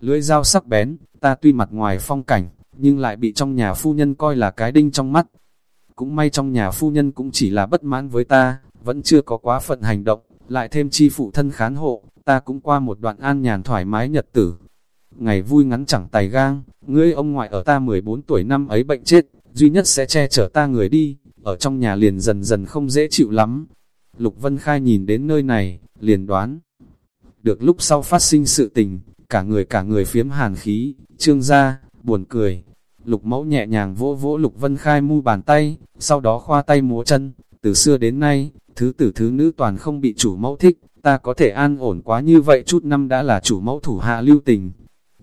lưỡi dao sắc bén, ta tuy mặt ngoài phong cảnh, nhưng lại bị trong nhà phu nhân coi là cái đinh trong mắt. Cũng may trong nhà phu nhân cũng chỉ là bất mãn với ta, vẫn chưa có quá phận hành động, lại thêm chi phụ thân khán hộ, ta cũng qua một đoạn an nhàn thoải mái nhật tử. Ngày vui ngắn chẳng tài gang, ngươi ông ngoại ở ta 14 tuổi năm ấy bệnh chết, duy nhất sẽ che chở ta người đi, ở trong nhà liền dần dần không dễ chịu lắm. Lục Vân Khai nhìn đến nơi này, liền đoán. Được lúc sau phát sinh sự tình, cả người cả người phiếm hàn khí, trương ra, buồn cười. Lục mẫu nhẹ nhàng vỗ vỗ Lục Vân Khai mu bàn tay, sau đó khoa tay múa chân, từ xưa đến nay, thứ tử thứ nữ toàn không bị chủ mẫu thích, ta có thể an ổn quá như vậy chút năm đã là chủ mẫu thủ hạ lưu tình.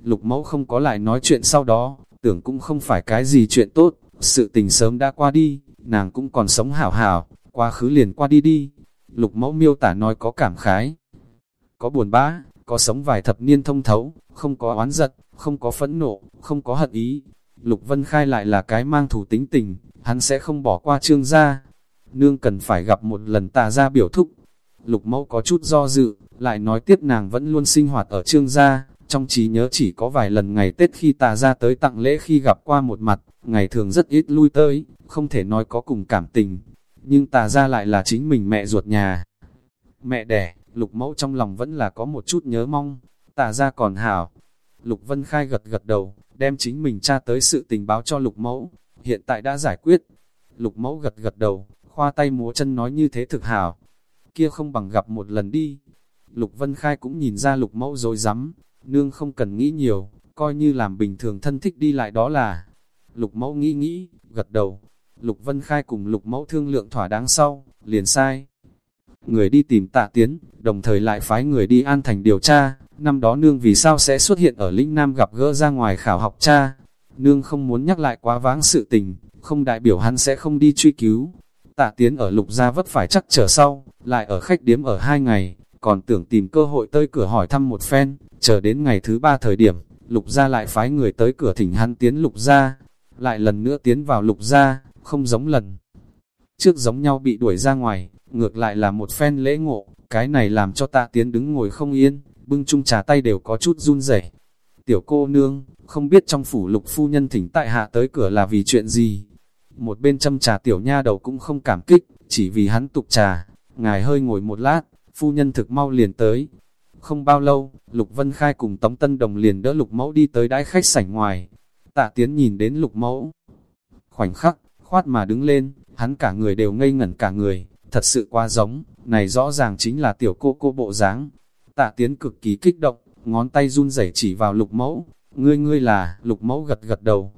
Lục mẫu không có lại nói chuyện sau đó, tưởng cũng không phải cái gì chuyện tốt, sự tình sớm đã qua đi, nàng cũng còn sống hảo hảo, quá khứ liền qua đi đi. Lục mẫu miêu tả nói có cảm khái, có buồn bã, có sống vài thập niên thông thấu, không có oán giận, không có phẫn nộ, không có hận ý. Lục Vân Khai lại là cái mang thủ tính tình, hắn sẽ không bỏ qua trương gia, nương cần phải gặp một lần tà ra biểu thúc. Lục mẫu có chút do dự, lại nói tiếp nàng vẫn luôn sinh hoạt ở trương gia, trong trí nhớ chỉ có vài lần ngày Tết khi ta ra tới tặng lễ khi gặp qua một mặt, ngày thường rất ít lui tới, không thể nói có cùng cảm tình. Nhưng ta ra lại là chính mình mẹ ruột nhà. Mẹ đẻ, lục mẫu trong lòng vẫn là có một chút nhớ mong, ta ra còn hảo. Lục Vân Khai gật gật đầu, đem chính mình tra tới sự tình báo cho lục mẫu, hiện tại đã giải quyết. Lục mẫu gật gật đầu, khoa tay múa chân nói như thế thực hảo. Kia không bằng gặp một lần đi. Lục Vân Khai cũng nhìn ra lục mẫu rồi rắm nương không cần nghĩ nhiều, coi như làm bình thường thân thích đi lại đó là. Lục mẫu nghĩ nghĩ, gật đầu. Lục Vân Khai cùng lục mẫu thương lượng thỏa đáng sau, liền sai. Người đi tìm tạ tiến, đồng thời lại phái người đi an thành điều tra, năm đó nương vì sao sẽ xuất hiện ở lĩnh Nam gặp gỡ ra ngoài khảo học cha. Nương không muốn nhắc lại quá vãng sự tình, không đại biểu hắn sẽ không đi truy cứu, Tạ tiến ở lục gia vất phải chắc chờ sau, lại ở khách điếm ở hai ngày, còn tưởng tìm cơ hội tới cửa hỏi thăm một phen, chờ đến ngày thứ ba thời điểm, lục gia lại phái người tới cửa thỉnh hắn tiến lục gia, lại lần nữa tiến vào lục gia, không giống lần. Trước giống nhau bị đuổi ra ngoài, ngược lại là một phen lễ ngộ, cái này làm cho tạ tiến đứng ngồi không yên, bưng chung trà tay đều có chút run rẩy. Tiểu cô nương, không biết trong phủ lục phu nhân thỉnh tại hạ tới cửa là vì chuyện gì. Một bên châm trà tiểu nha đầu cũng không cảm kích, chỉ vì hắn tục trà. Ngài hơi ngồi một lát, phu nhân thực mau liền tới. Không bao lâu, Lục Vân Khai cùng Tống Tân Đồng liền đỡ Lục Mẫu đi tới đái khách sảnh ngoài. Tạ Tiến nhìn đến Lục Mẫu. Khoảnh khắc, khoát mà đứng lên, hắn cả người đều ngây ngẩn cả người, thật sự quá giống, này rõ ràng chính là tiểu cô cô bộ dáng. Tạ Tiến cực kỳ kích động, ngón tay run rẩy chỉ vào Lục Mẫu, ngươi ngươi là, Lục Mẫu gật gật đầu.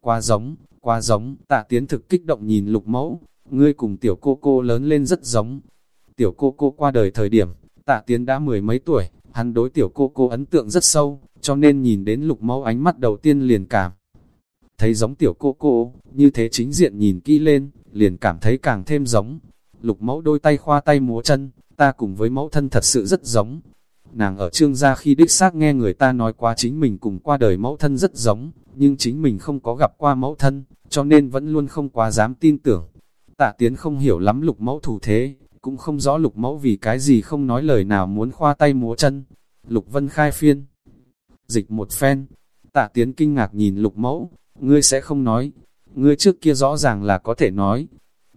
Quá giống, quá giống, Tạ Tiến thực kích động nhìn Lục Mẫu, ngươi cùng tiểu cô cô lớn lên rất giống. Tiểu cô cô qua đời thời điểm, Tạ Tiến đã mười mấy tuổi, hắn đối tiểu cô cô ấn tượng rất sâu, cho nên nhìn đến lục mẫu ánh mắt đầu tiên liền cảm. Thấy giống tiểu cô cô, như thế chính diện nhìn kỹ lên, liền cảm thấy càng thêm giống. Lục mẫu đôi tay khoa tay múa chân, ta cùng với mẫu thân thật sự rất giống. Nàng ở trương gia khi đích xác nghe người ta nói qua chính mình cùng qua đời mẫu thân rất giống, nhưng chính mình không có gặp qua mẫu thân, cho nên vẫn luôn không quá dám tin tưởng. Tạ tiến không hiểu lắm lục mẫu thủ thế, cũng không rõ lục mẫu vì cái gì không nói lời nào muốn khoa tay múa chân. Lục vân khai phiên. Dịch một phen. Tạ tiến kinh ngạc nhìn lục mẫu. Ngươi sẽ không nói. Ngươi trước kia rõ ràng là có thể nói.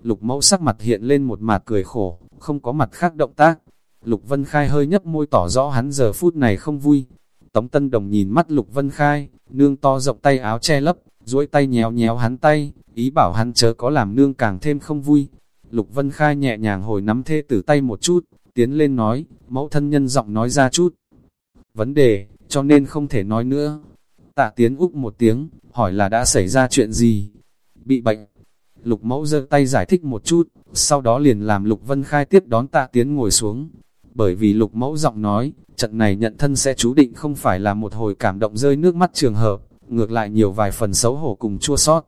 Lục mẫu sắc mặt hiện lên một mặt cười khổ, không có mặt khác động tác. Lục Vân Khai hơi nhấp môi tỏ rõ hắn giờ phút này không vui. Tống Tân Đồng nhìn mắt Lục Vân Khai, nương to rộng tay áo che lấp, duỗi tay nhéo nhéo hắn tay, ý bảo hắn chớ có làm nương càng thêm không vui. Lục Vân Khai nhẹ nhàng hồi nắm thê tử tay một chút, tiến lên nói, mẫu thân nhân giọng nói ra chút. Vấn đề, cho nên không thể nói nữa. Tạ tiến úc một tiếng, hỏi là đã xảy ra chuyện gì? Bị bệnh. Lục mẫu giơ tay giải thích một chút, sau đó liền làm Lục Vân Khai tiếp đón tạ tiến ngồi xuống. Bởi vì Lục mẫu giọng nói, trận này nhận thân sẽ chú định không phải là một hồi cảm động rơi nước mắt trường hợp, ngược lại nhiều vài phần xấu hổ cùng chua sót.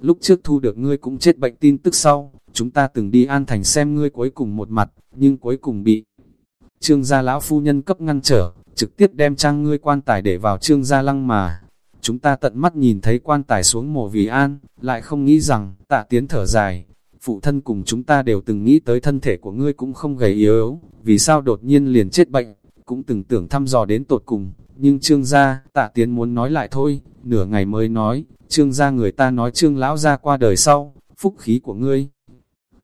Lúc trước thu được ngươi cũng chết bệnh tin tức sau, chúng ta từng đi an thành xem ngươi cuối cùng một mặt, nhưng cuối cùng bị trương gia lão phu nhân cấp ngăn trở, trực tiếp đem trang ngươi quan tài để vào trương gia lăng mà. Chúng ta tận mắt nhìn thấy quan tài xuống mồ vì an, lại không nghĩ rằng, tạ tiến thở dài. Phụ thân cùng chúng ta đều từng nghĩ tới thân thể của ngươi cũng không gầy yếu, vì sao đột nhiên liền chết bệnh, cũng từng tưởng thăm dò đến tột cùng. Nhưng trương gia, tạ tiến muốn nói lại thôi, nửa ngày mới nói, trương gia người ta nói trương lão gia qua đời sau, phúc khí của ngươi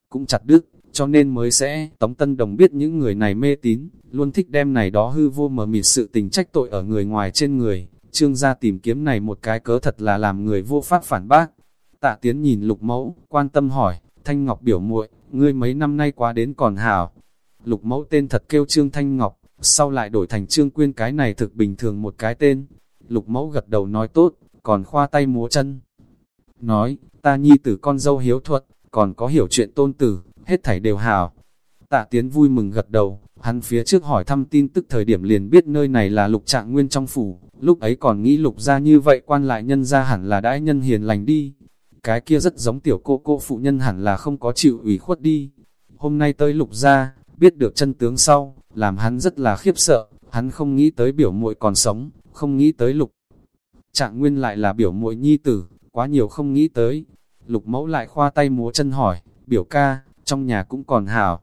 cũng chặt đứt, cho nên mới sẽ, Tống Tân Đồng biết những người này mê tín, luôn thích đem này đó hư vô mờ mịt sự tình trách tội ở người ngoài trên người, trương gia tìm kiếm này một cái cớ thật là làm người vô pháp phản bác. Tạ Tiến nhìn lục mẫu, quan tâm hỏi, Thanh Ngọc biểu muội ngươi mấy năm nay quá đến còn hảo. Lục mẫu tên thật kêu Trương Thanh Ngọc, sau lại đổi thành Trương Quyên cái này thực bình thường một cái tên. Lục mẫu gật đầu nói tốt, còn khoa tay múa chân. Nói, ta nhi tử con dâu hiếu thuật, còn có hiểu chuyện tôn tử, hết thảy đều hảo. Tạ Tiến vui mừng gật đầu, hắn phía trước hỏi thăm tin tức thời điểm liền biết nơi này là lục trạng nguyên trong phủ, lúc ấy còn nghĩ lục ra như vậy quan lại nhân ra hẳn là đãi nhân hiền lành đi. Cái kia rất giống tiểu cô cô phụ nhân hẳn là không có chịu ủy khuất đi. Hôm nay tới lục ra, biết được chân tướng sau, làm hắn rất là khiếp sợ, hắn không nghĩ tới biểu muội còn sống, không nghĩ tới lục. Trạng nguyên lại là biểu muội nhi tử, quá nhiều không nghĩ tới, Lục mẫu lại khoa tay múa chân hỏi, biểu ca, trong nhà cũng còn hảo.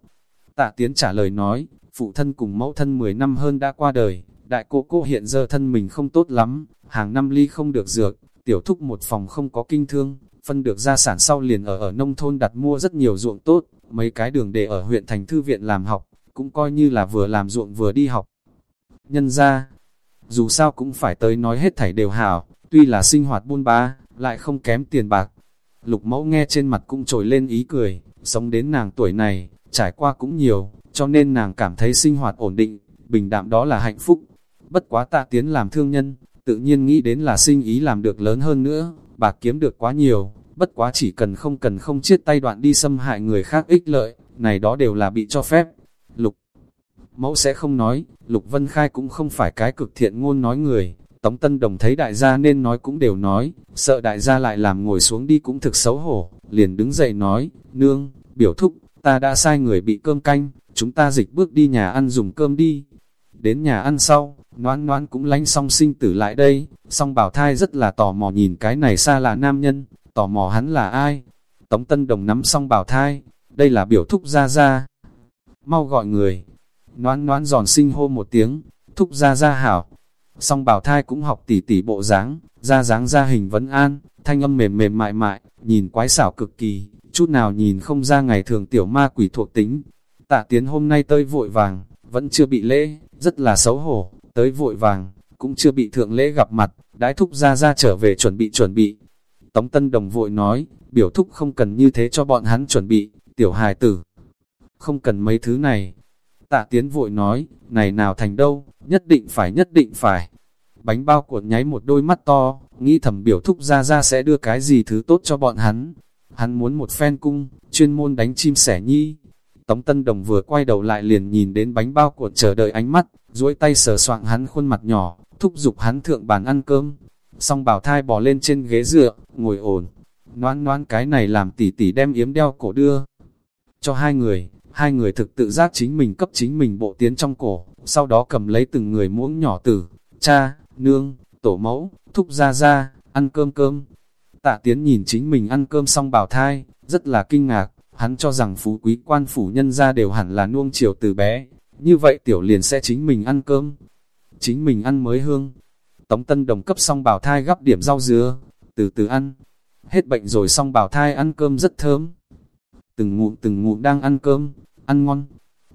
Tạ tiến trả lời nói, phụ thân cùng mẫu thân 10 năm hơn đã qua đời, đại cô cô hiện giờ thân mình không tốt lắm, hàng năm ly không được dược, tiểu thúc một phòng không có kinh thương, phân được gia sản sau liền ở ở nông thôn đặt mua rất nhiều ruộng tốt, mấy cái đường để ở huyện thành thư viện làm học, cũng coi như là vừa làm ruộng vừa đi học. Nhân ra, dù sao cũng phải tới nói hết thảy đều hảo, tuy là sinh hoạt buôn ba, lại không kém tiền bạc, Lục mẫu nghe trên mặt cũng trồi lên ý cười, sống đến nàng tuổi này, trải qua cũng nhiều, cho nên nàng cảm thấy sinh hoạt ổn định, bình đạm đó là hạnh phúc. Bất quá tạ tiến làm thương nhân, tự nhiên nghĩ đến là sinh ý làm được lớn hơn nữa, bạc kiếm được quá nhiều, bất quá chỉ cần không cần không chiết tay đoạn đi xâm hại người khác ích lợi, này đó đều là bị cho phép. Lục mẫu sẽ không nói, Lục Vân Khai cũng không phải cái cực thiện ngôn nói người, Tống Tân Đồng thấy đại gia nên nói cũng đều nói, sợ đại gia lại làm ngồi xuống đi cũng thực xấu hổ, liền đứng dậy nói, nương, biểu thúc, ta đã sai người bị cơm canh, chúng ta dịch bước đi nhà ăn dùng cơm đi. Đến nhà ăn sau, noan noan cũng lánh song sinh tử lại đây, song bảo thai rất là tò mò nhìn cái này xa là nam nhân, tò mò hắn là ai. Tống Tân Đồng nắm song bảo thai, đây là biểu thúc ra ra mau gọi người. noãn noãn giòn sinh hô một tiếng, thúc ra ra hảo. Song bảo thai cũng học tỉ tỉ bộ dáng, ra dáng ra hình vấn an, thanh âm mềm mềm mại mại, nhìn quái xảo cực kỳ, chút nào nhìn không ra ngày thường tiểu ma quỷ thuộc tính. Tạ tiến hôm nay tới vội vàng, vẫn chưa bị lễ, rất là xấu hổ, tới vội vàng, cũng chưa bị thượng lễ gặp mặt, đãi thúc ra ra trở về chuẩn bị chuẩn bị. Tống Tân Đồng vội nói, biểu thúc không cần như thế cho bọn hắn chuẩn bị, tiểu hài tử. Không cần mấy thứ này. Tạ Tiến vội nói, này nào thành đâu, nhất định phải nhất định phải. Bánh bao cuộn nháy một đôi mắt to, nghĩ thầm biểu thúc ra ra sẽ đưa cái gì thứ tốt cho bọn hắn. Hắn muốn một phen cung, chuyên môn đánh chim sẻ nhi. Tống Tân Đồng vừa quay đầu lại liền nhìn đến bánh bao cuộn chờ đợi ánh mắt, duỗi tay sờ soạng hắn khuôn mặt nhỏ, thúc giục hắn thượng bàn ăn cơm. Xong bảo thai bò lên trên ghế dựa, ngồi ổn. Noan noan cái này làm tỉ tỉ đem yếm đeo cổ đưa. Cho hai người, hai người thực tự giác chính mình cấp chính mình bộ tiến trong cổ, sau đó cầm lấy từng người muỗng nhỏ tử, cha, nương, tổ mẫu, thúc ra ra, ăn cơm cơm. Tạ tiến nhìn chính mình ăn cơm xong bảo thai, rất là kinh ngạc, hắn cho rằng phú quý quan phủ nhân ra đều hẳn là nuông chiều từ bé, như vậy tiểu liền sẽ chính mình ăn cơm, chính mình ăn mới hương. Tống Tân Đồng cấp xong bảo thai gắp điểm rau dứa, từ từ ăn. Hết bệnh rồi xong bảo thai ăn cơm rất thơm. Từng ngụm từng ngụm đang ăn cơm, ăn ngon.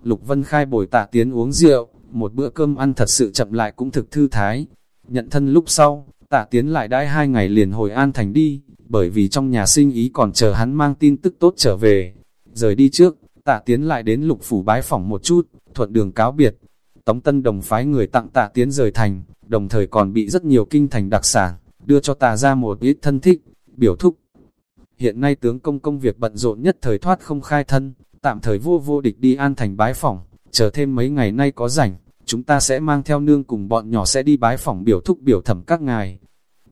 Lục Vân Khai bồi tạ tiến uống rượu, một bữa cơm ăn thật sự chậm lại cũng thực thư thái. Nhận thân lúc sau, tạ tiến lại đãi hai ngày liền hồi an thành đi, bởi vì trong nhà sinh ý còn chờ hắn mang tin tức tốt trở về. Rời đi trước, tạ tiến lại đến lục phủ bái phỏng một chút, thuận đường cáo biệt. Tống Tân Đồng phái người tặng tạ tiến rời thành, đồng thời còn bị rất nhiều kinh thành đặc sản, đưa cho tà ra một ít thân thích, biểu thúc. Hiện nay tướng công công việc bận rộn nhất thời thoát không khai thân, tạm thời vô vô địch đi an thành bái phỏng, chờ thêm mấy ngày nay có rảnh, chúng ta sẽ mang theo nương cùng bọn nhỏ sẽ đi bái phỏng biểu thúc biểu thẩm các ngài.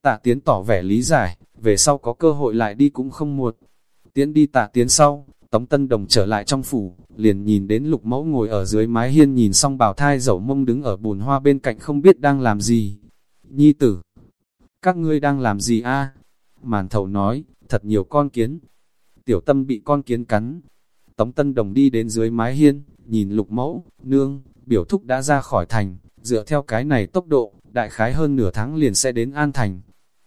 Tạ tiến tỏ vẻ lý giải, về sau có cơ hội lại đi cũng không muộn. Tiến đi tạ tiến sau, Tống Tân Đồng trở lại trong phủ, liền nhìn đến lục mẫu ngồi ở dưới mái hiên nhìn xong bào thai dẫu mông đứng ở bùn hoa bên cạnh không biết đang làm gì. Nhi tử, các ngươi đang làm gì a? Màn thầu nói, thật nhiều con kiến. Tiểu tâm bị con kiến cắn. Tống Tân Đồng đi đến dưới mái hiên, nhìn lục mẫu, nương, biểu thúc đã ra khỏi thành, dựa theo cái này tốc độ, đại khái hơn nửa tháng liền sẽ đến An Thành.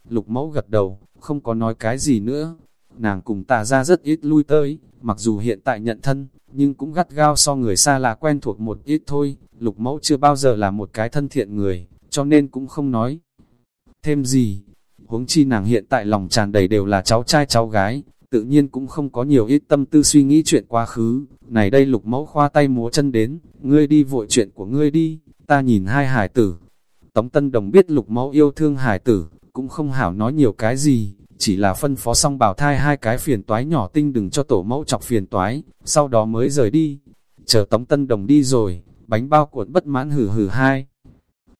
Lục mẫu gật đầu, không có nói cái gì nữa. Nàng cùng tà ra rất ít lui tới, mặc dù hiện tại nhận thân, nhưng cũng gắt gao so người xa lạ quen thuộc một ít thôi. Lục mẫu chưa bao giờ là một cái thân thiện người, cho nên cũng không nói thêm gì. Huống chi nàng hiện tại lòng tràn đầy đều là cháu trai cháu gái, tự nhiên cũng không có nhiều ít tâm tư suy nghĩ chuyện quá khứ. Này đây lục mẫu khoa tay múa chân đến, ngươi đi vội chuyện của ngươi đi, ta nhìn hai hải tử. Tống Tân Đồng biết lục mẫu yêu thương hải tử, cũng không hảo nói nhiều cái gì, chỉ là phân phó xong bảo thai hai cái phiền toái nhỏ tinh đừng cho tổ mẫu chọc phiền toái, sau đó mới rời đi. Chờ Tống Tân Đồng đi rồi, bánh bao cuộn bất mãn hử hử hai.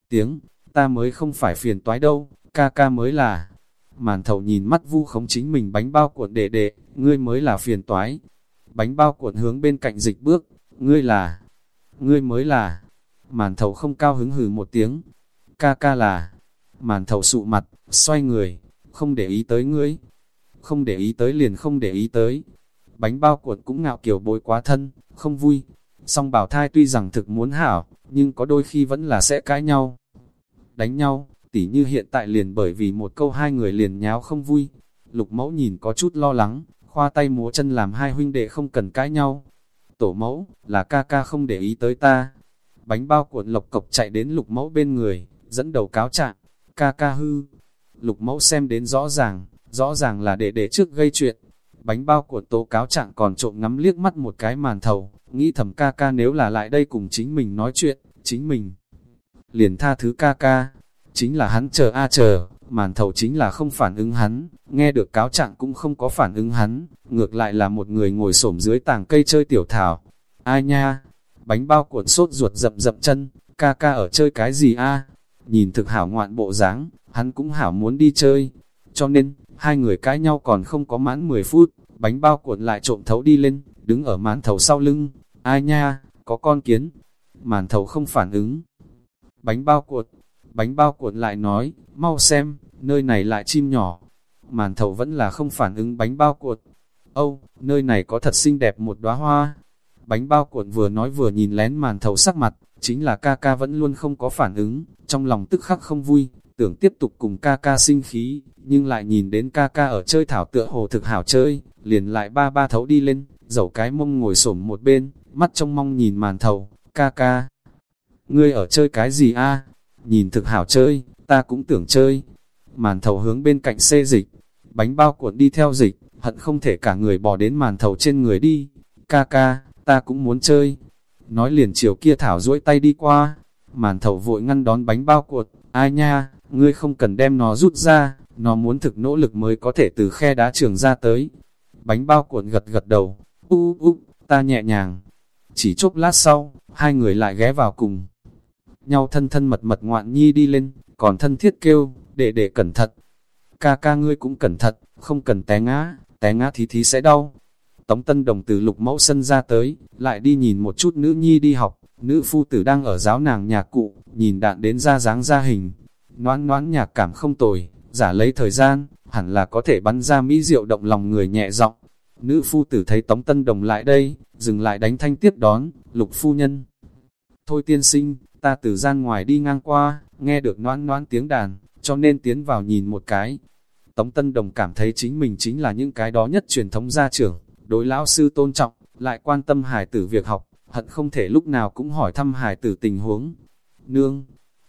Tiếng, ta mới không phải phiền toái đâu, ca ca mới là. Màn thầu nhìn mắt vu khống chính mình bánh bao cuộn đệ đệ, ngươi mới là phiền toái. Bánh bao cuộn hướng bên cạnh dịch bước, ngươi là, ngươi mới là. Màn thầu không cao hứng hừ một tiếng, ca ca là. Màn thầu sụ mặt, xoay người, không để ý tới ngươi. Không để ý tới liền không để ý tới. Bánh bao cuộn cũng ngạo kiểu bối quá thân, không vui. Song bảo thai tuy rằng thực muốn hảo, nhưng có đôi khi vẫn là sẽ cãi nhau. Đánh nhau, tỉ như hiện tại liền bởi vì một câu hai người liền nháo không vui. Lục mẫu nhìn có chút lo lắng, khoa tay múa chân làm hai huynh đệ không cần cãi nhau. Tổ mẫu, là ca ca không để ý tới ta. Bánh bao cuộn lộc cộc chạy đến lục mẫu bên người, dẫn đầu cáo trạng, ca ca hư. Lục mẫu xem đến rõ ràng, rõ ràng là để để trước gây chuyện. Bánh bao cuộn tố cáo trạng còn trộm ngắm liếc mắt một cái màn thầu, nghĩ thầm ca ca nếu là lại đây cùng chính mình nói chuyện, chính mình liền tha thứ ca ca, chính là hắn chờ a chờ, màn thầu chính là không phản ứng hắn, nghe được cáo trạng cũng không có phản ứng hắn, ngược lại là một người ngồi xổm dưới tàng cây chơi tiểu thảo. Ai nha, bánh bao cuộn sốt ruột rậm rậm chân, ca ca ở chơi cái gì a? Nhìn thực hảo ngoạn bộ dáng, hắn cũng hảo muốn đi chơi. Cho nên, hai người cãi nhau còn không có mãn 10 phút, bánh bao cuộn lại trộm thấu đi lên, đứng ở màn thầu sau lưng. Ai nha, có con kiến. Màn thầu không phản ứng. Bánh bao cuộn, Bánh bao cuộn lại nói, mau xem, nơi này lại chim nhỏ. Màn thầu vẫn là không phản ứng bánh bao cuộn. Âu, nơi này có thật xinh đẹp một đóa hoa. Bánh bao cuộn vừa nói vừa nhìn lén màn thầu sắc mặt, chính là ca ca vẫn luôn không có phản ứng, trong lòng tức khắc không vui, tưởng tiếp tục cùng ca ca sinh khí, nhưng lại nhìn đến ca ca ở chơi thảo tựa hồ thực hảo chơi, liền lại ba ba thấu đi lên, dẫu cái mông ngồi xổm một bên, mắt trong mong nhìn màn thầu, ca ca. Ngươi ở chơi cái gì a? Nhìn thực hảo chơi, ta cũng tưởng chơi. Màn thầu hướng bên cạnh xê dịch, bánh bao cuộn đi theo dịch, hận không thể cả người bò đến màn thầu trên người đi. Ca ca, ta cũng muốn chơi. Nói liền chiều kia thảo duỗi tay đi qua, màn thầu vội ngăn đón bánh bao cuộn, ai nha, ngươi không cần đem nó rút ra, nó muốn thực nỗ lực mới có thể từ khe đá trường ra tới. Bánh bao cuộn gật gật đầu, u u, ta nhẹ nhàng. Chỉ chốc lát sau, hai người lại ghé vào cùng. Nhau thân thân mật mật ngoạn nhi đi lên, còn thân thiết kêu, để để cẩn thận. Ca ca ngươi cũng cẩn thận, không cần té ngã, té ngã thì thì sẽ đau. Tống Tân Đồng từ lục mẫu sân ra tới, lại đi nhìn một chút nữ nhi đi học, nữ phu tử đang ở giáo nàng nhà cụ, nhìn đạn đến ra dáng ra hình. Noãn noãn nhạc cảm không tồi, giả lấy thời gian, hẳn là có thể bắn ra mỹ diệu động lòng người nhẹ giọng. Nữ phu tử thấy Tống Tân Đồng lại đây, dừng lại đánh thanh tiếp đón, lục phu nhân. Thôi tiên sinh, ta từ gian ngoài đi ngang qua, nghe được noãn noãn tiếng đàn, cho nên tiến vào nhìn một cái. Tống Tân Đồng cảm thấy chính mình chính là những cái đó nhất truyền thống gia trưởng, đối lão sư tôn trọng, lại quan tâm hài tử việc học, hận không thể lúc nào cũng hỏi thăm hài tử tình huống. Nương,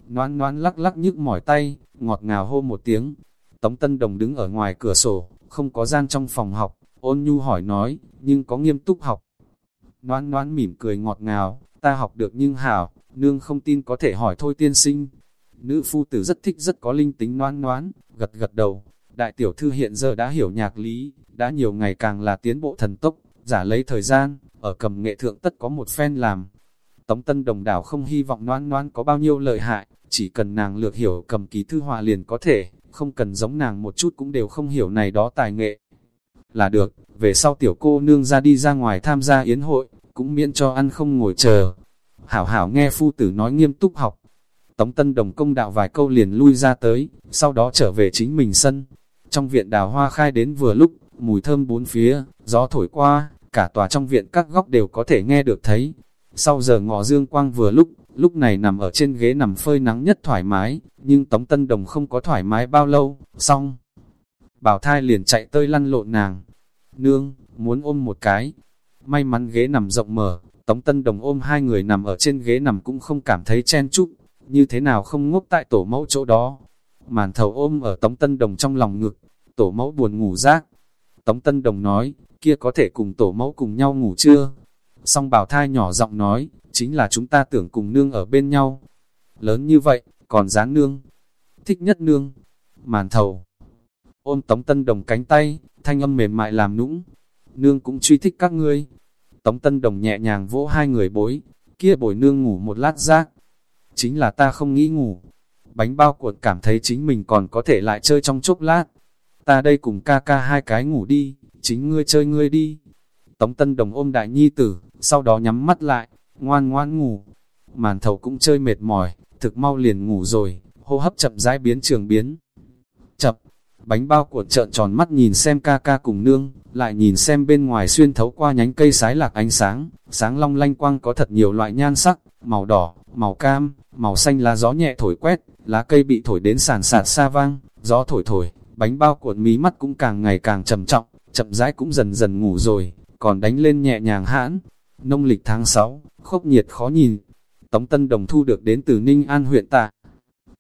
noãn noãn lắc lắc nhức mỏi tay, ngọt ngào hô một tiếng. Tống Tân Đồng đứng ở ngoài cửa sổ, không có gian trong phòng học, ôn nhu hỏi nói, nhưng có nghiêm túc học. noãn noãn mỉm cười ngọt ngào, ta học được nhưng hảo, nương không tin có thể hỏi thôi tiên sinh. Nữ phu tử rất thích rất có linh tính noan noan, gật gật đầu. Đại tiểu thư hiện giờ đã hiểu nhạc lý, đã nhiều ngày càng là tiến bộ thần tốc, giả lấy thời gian, ở cầm nghệ thượng tất có một phen làm. Tống Tân Đồng đảo không hy vọng noan noan có bao nhiêu lợi hại, chỉ cần nàng lược hiểu cầm ký thư họa liền có thể, không cần giống nàng một chút cũng đều không hiểu này đó tài nghệ. Là được, về sau tiểu cô nương ra đi ra ngoài tham gia yến hội, cũng miễn cho ăn không ngồi chờ. Hảo hảo nghe phu tử nói nghiêm túc học. Tống Tân Đồng công đạo vài câu liền lui ra tới, sau đó trở về chính mình sân. Trong viện đào hoa khai đến vừa lúc, mùi thơm bốn phía, gió thổi qua, cả tòa trong viện các góc đều có thể nghe được thấy. Sau giờ ngọ dương quang vừa lúc, lúc này nằm ở trên ghế nằm phơi nắng nhất thoải mái, nhưng Tống Tân Đồng không có thoải mái bao lâu, xong. Bảo thai liền chạy tơi lăn lộn nàng. Nương, muốn ôm một cái. May mắn ghế nằm rộng mở, Tống Tân Đồng ôm hai người nằm ở trên ghế nằm cũng không cảm thấy chen chúc, như thế nào không ngốc tại tổ mẫu chỗ đó. Màn thầu ôm ở Tống Tân Đồng trong lòng ngực, tổ mẫu buồn ngủ rác. Tống Tân Đồng nói, kia có thể cùng tổ mẫu cùng nhau ngủ chưa? Song bảo thai nhỏ giọng nói, chính là chúng ta tưởng cùng nương ở bên nhau. Lớn như vậy, còn dán nương. Thích nhất nương. Màn thầu. Ôm Tống Tân Đồng cánh tay, thanh âm mềm mại làm nũng. Nương cũng truy thích các ngươi. Tống Tân Đồng nhẹ nhàng vỗ hai người bối. Kia bồi nương ngủ một lát giác Chính là ta không nghĩ ngủ. Bánh bao cuộn cảm thấy chính mình còn có thể lại chơi trong chốc lát. Ta đây cùng ca ca hai cái ngủ đi, chính ngươi chơi ngươi đi. Tống Tân Đồng ôm đại nhi tử, sau đó nhắm mắt lại, ngoan ngoan ngủ. Màn thầu cũng chơi mệt mỏi, thực mau liền ngủ rồi, hô hấp chậm rãi biến trường biến. Bánh bao cuộn trợn tròn mắt nhìn xem ca ca cùng nương, lại nhìn xem bên ngoài xuyên thấu qua nhánh cây sái lạc ánh sáng, sáng long lanh quang có thật nhiều loại nhan sắc, màu đỏ, màu cam, màu xanh lá gió nhẹ thổi quét, lá cây bị thổi đến sàn sạt xa vang, gió thổi thổi, bánh bao cuộn mí mắt cũng càng ngày càng trầm trọng, chậm rãi cũng dần dần ngủ rồi, còn đánh lên nhẹ nhàng hãn. Nông lịch tháng 6, khốc nhiệt khó nhìn. Tống Tân Đồng thu được đến từ Ninh An huyện tạ.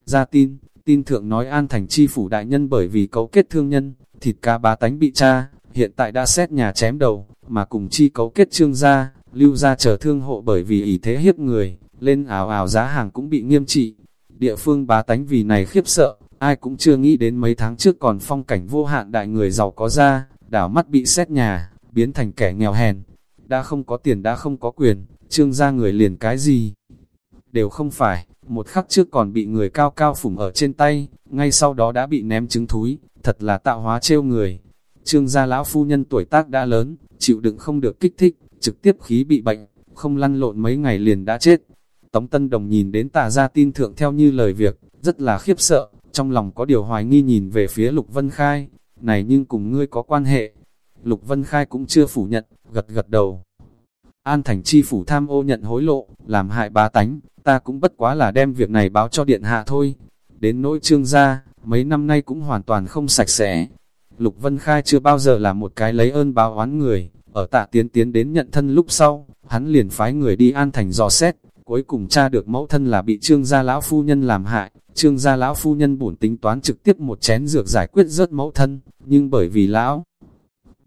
Ra tin, tin thượng nói An thành chi phủ đại nhân bởi vì cấu kết thương nhân, thịt cá bá tánh bị tra, hiện tại đã xét nhà chém đầu, mà cùng chi cấu kết trương gia, lưu gia chờ thương hộ bởi vì ý thế hiếp người, lên ảo ảo giá hàng cũng bị nghiêm trị. Địa phương bá tánh vì này khiếp sợ, ai cũng chưa nghĩ đến mấy tháng trước còn phong cảnh vô hạn đại người giàu có ra, đảo mắt bị xét nhà, biến thành kẻ nghèo hèn. Đã không có tiền đã không có quyền, trương gia người liền cái gì? Đều không phải, một khắc trước còn bị người cao cao phủng ở trên tay, ngay sau đó đã bị ném trứng thúi, thật là tạo hóa trêu người. Trương gia lão phu nhân tuổi tác đã lớn, chịu đựng không được kích thích, trực tiếp khí bị bệnh, không lăn lộn mấy ngày liền đã chết. Tống Tân Đồng nhìn đến tà gia tin thượng theo như lời việc, rất là khiếp sợ, trong lòng có điều hoài nghi nhìn về phía Lục Vân Khai, này nhưng cùng ngươi có quan hệ. Lục Vân Khai cũng chưa phủ nhận, gật gật đầu. An thành chi phủ tham ô nhận hối lộ, làm hại bá tánh, ta cũng bất quá là đem việc này báo cho điện hạ thôi. Đến nỗi trương gia, mấy năm nay cũng hoàn toàn không sạch sẽ. Lục Vân Khai chưa bao giờ là một cái lấy ơn báo oán người, ở tạ tiến tiến đến nhận thân lúc sau, hắn liền phái người đi an thành dò xét, cuối cùng tra được mẫu thân là bị trương gia lão phu nhân làm hại, trương gia lão phu nhân bổn tính toán trực tiếp một chén dược giải quyết rớt mẫu thân, nhưng bởi vì lão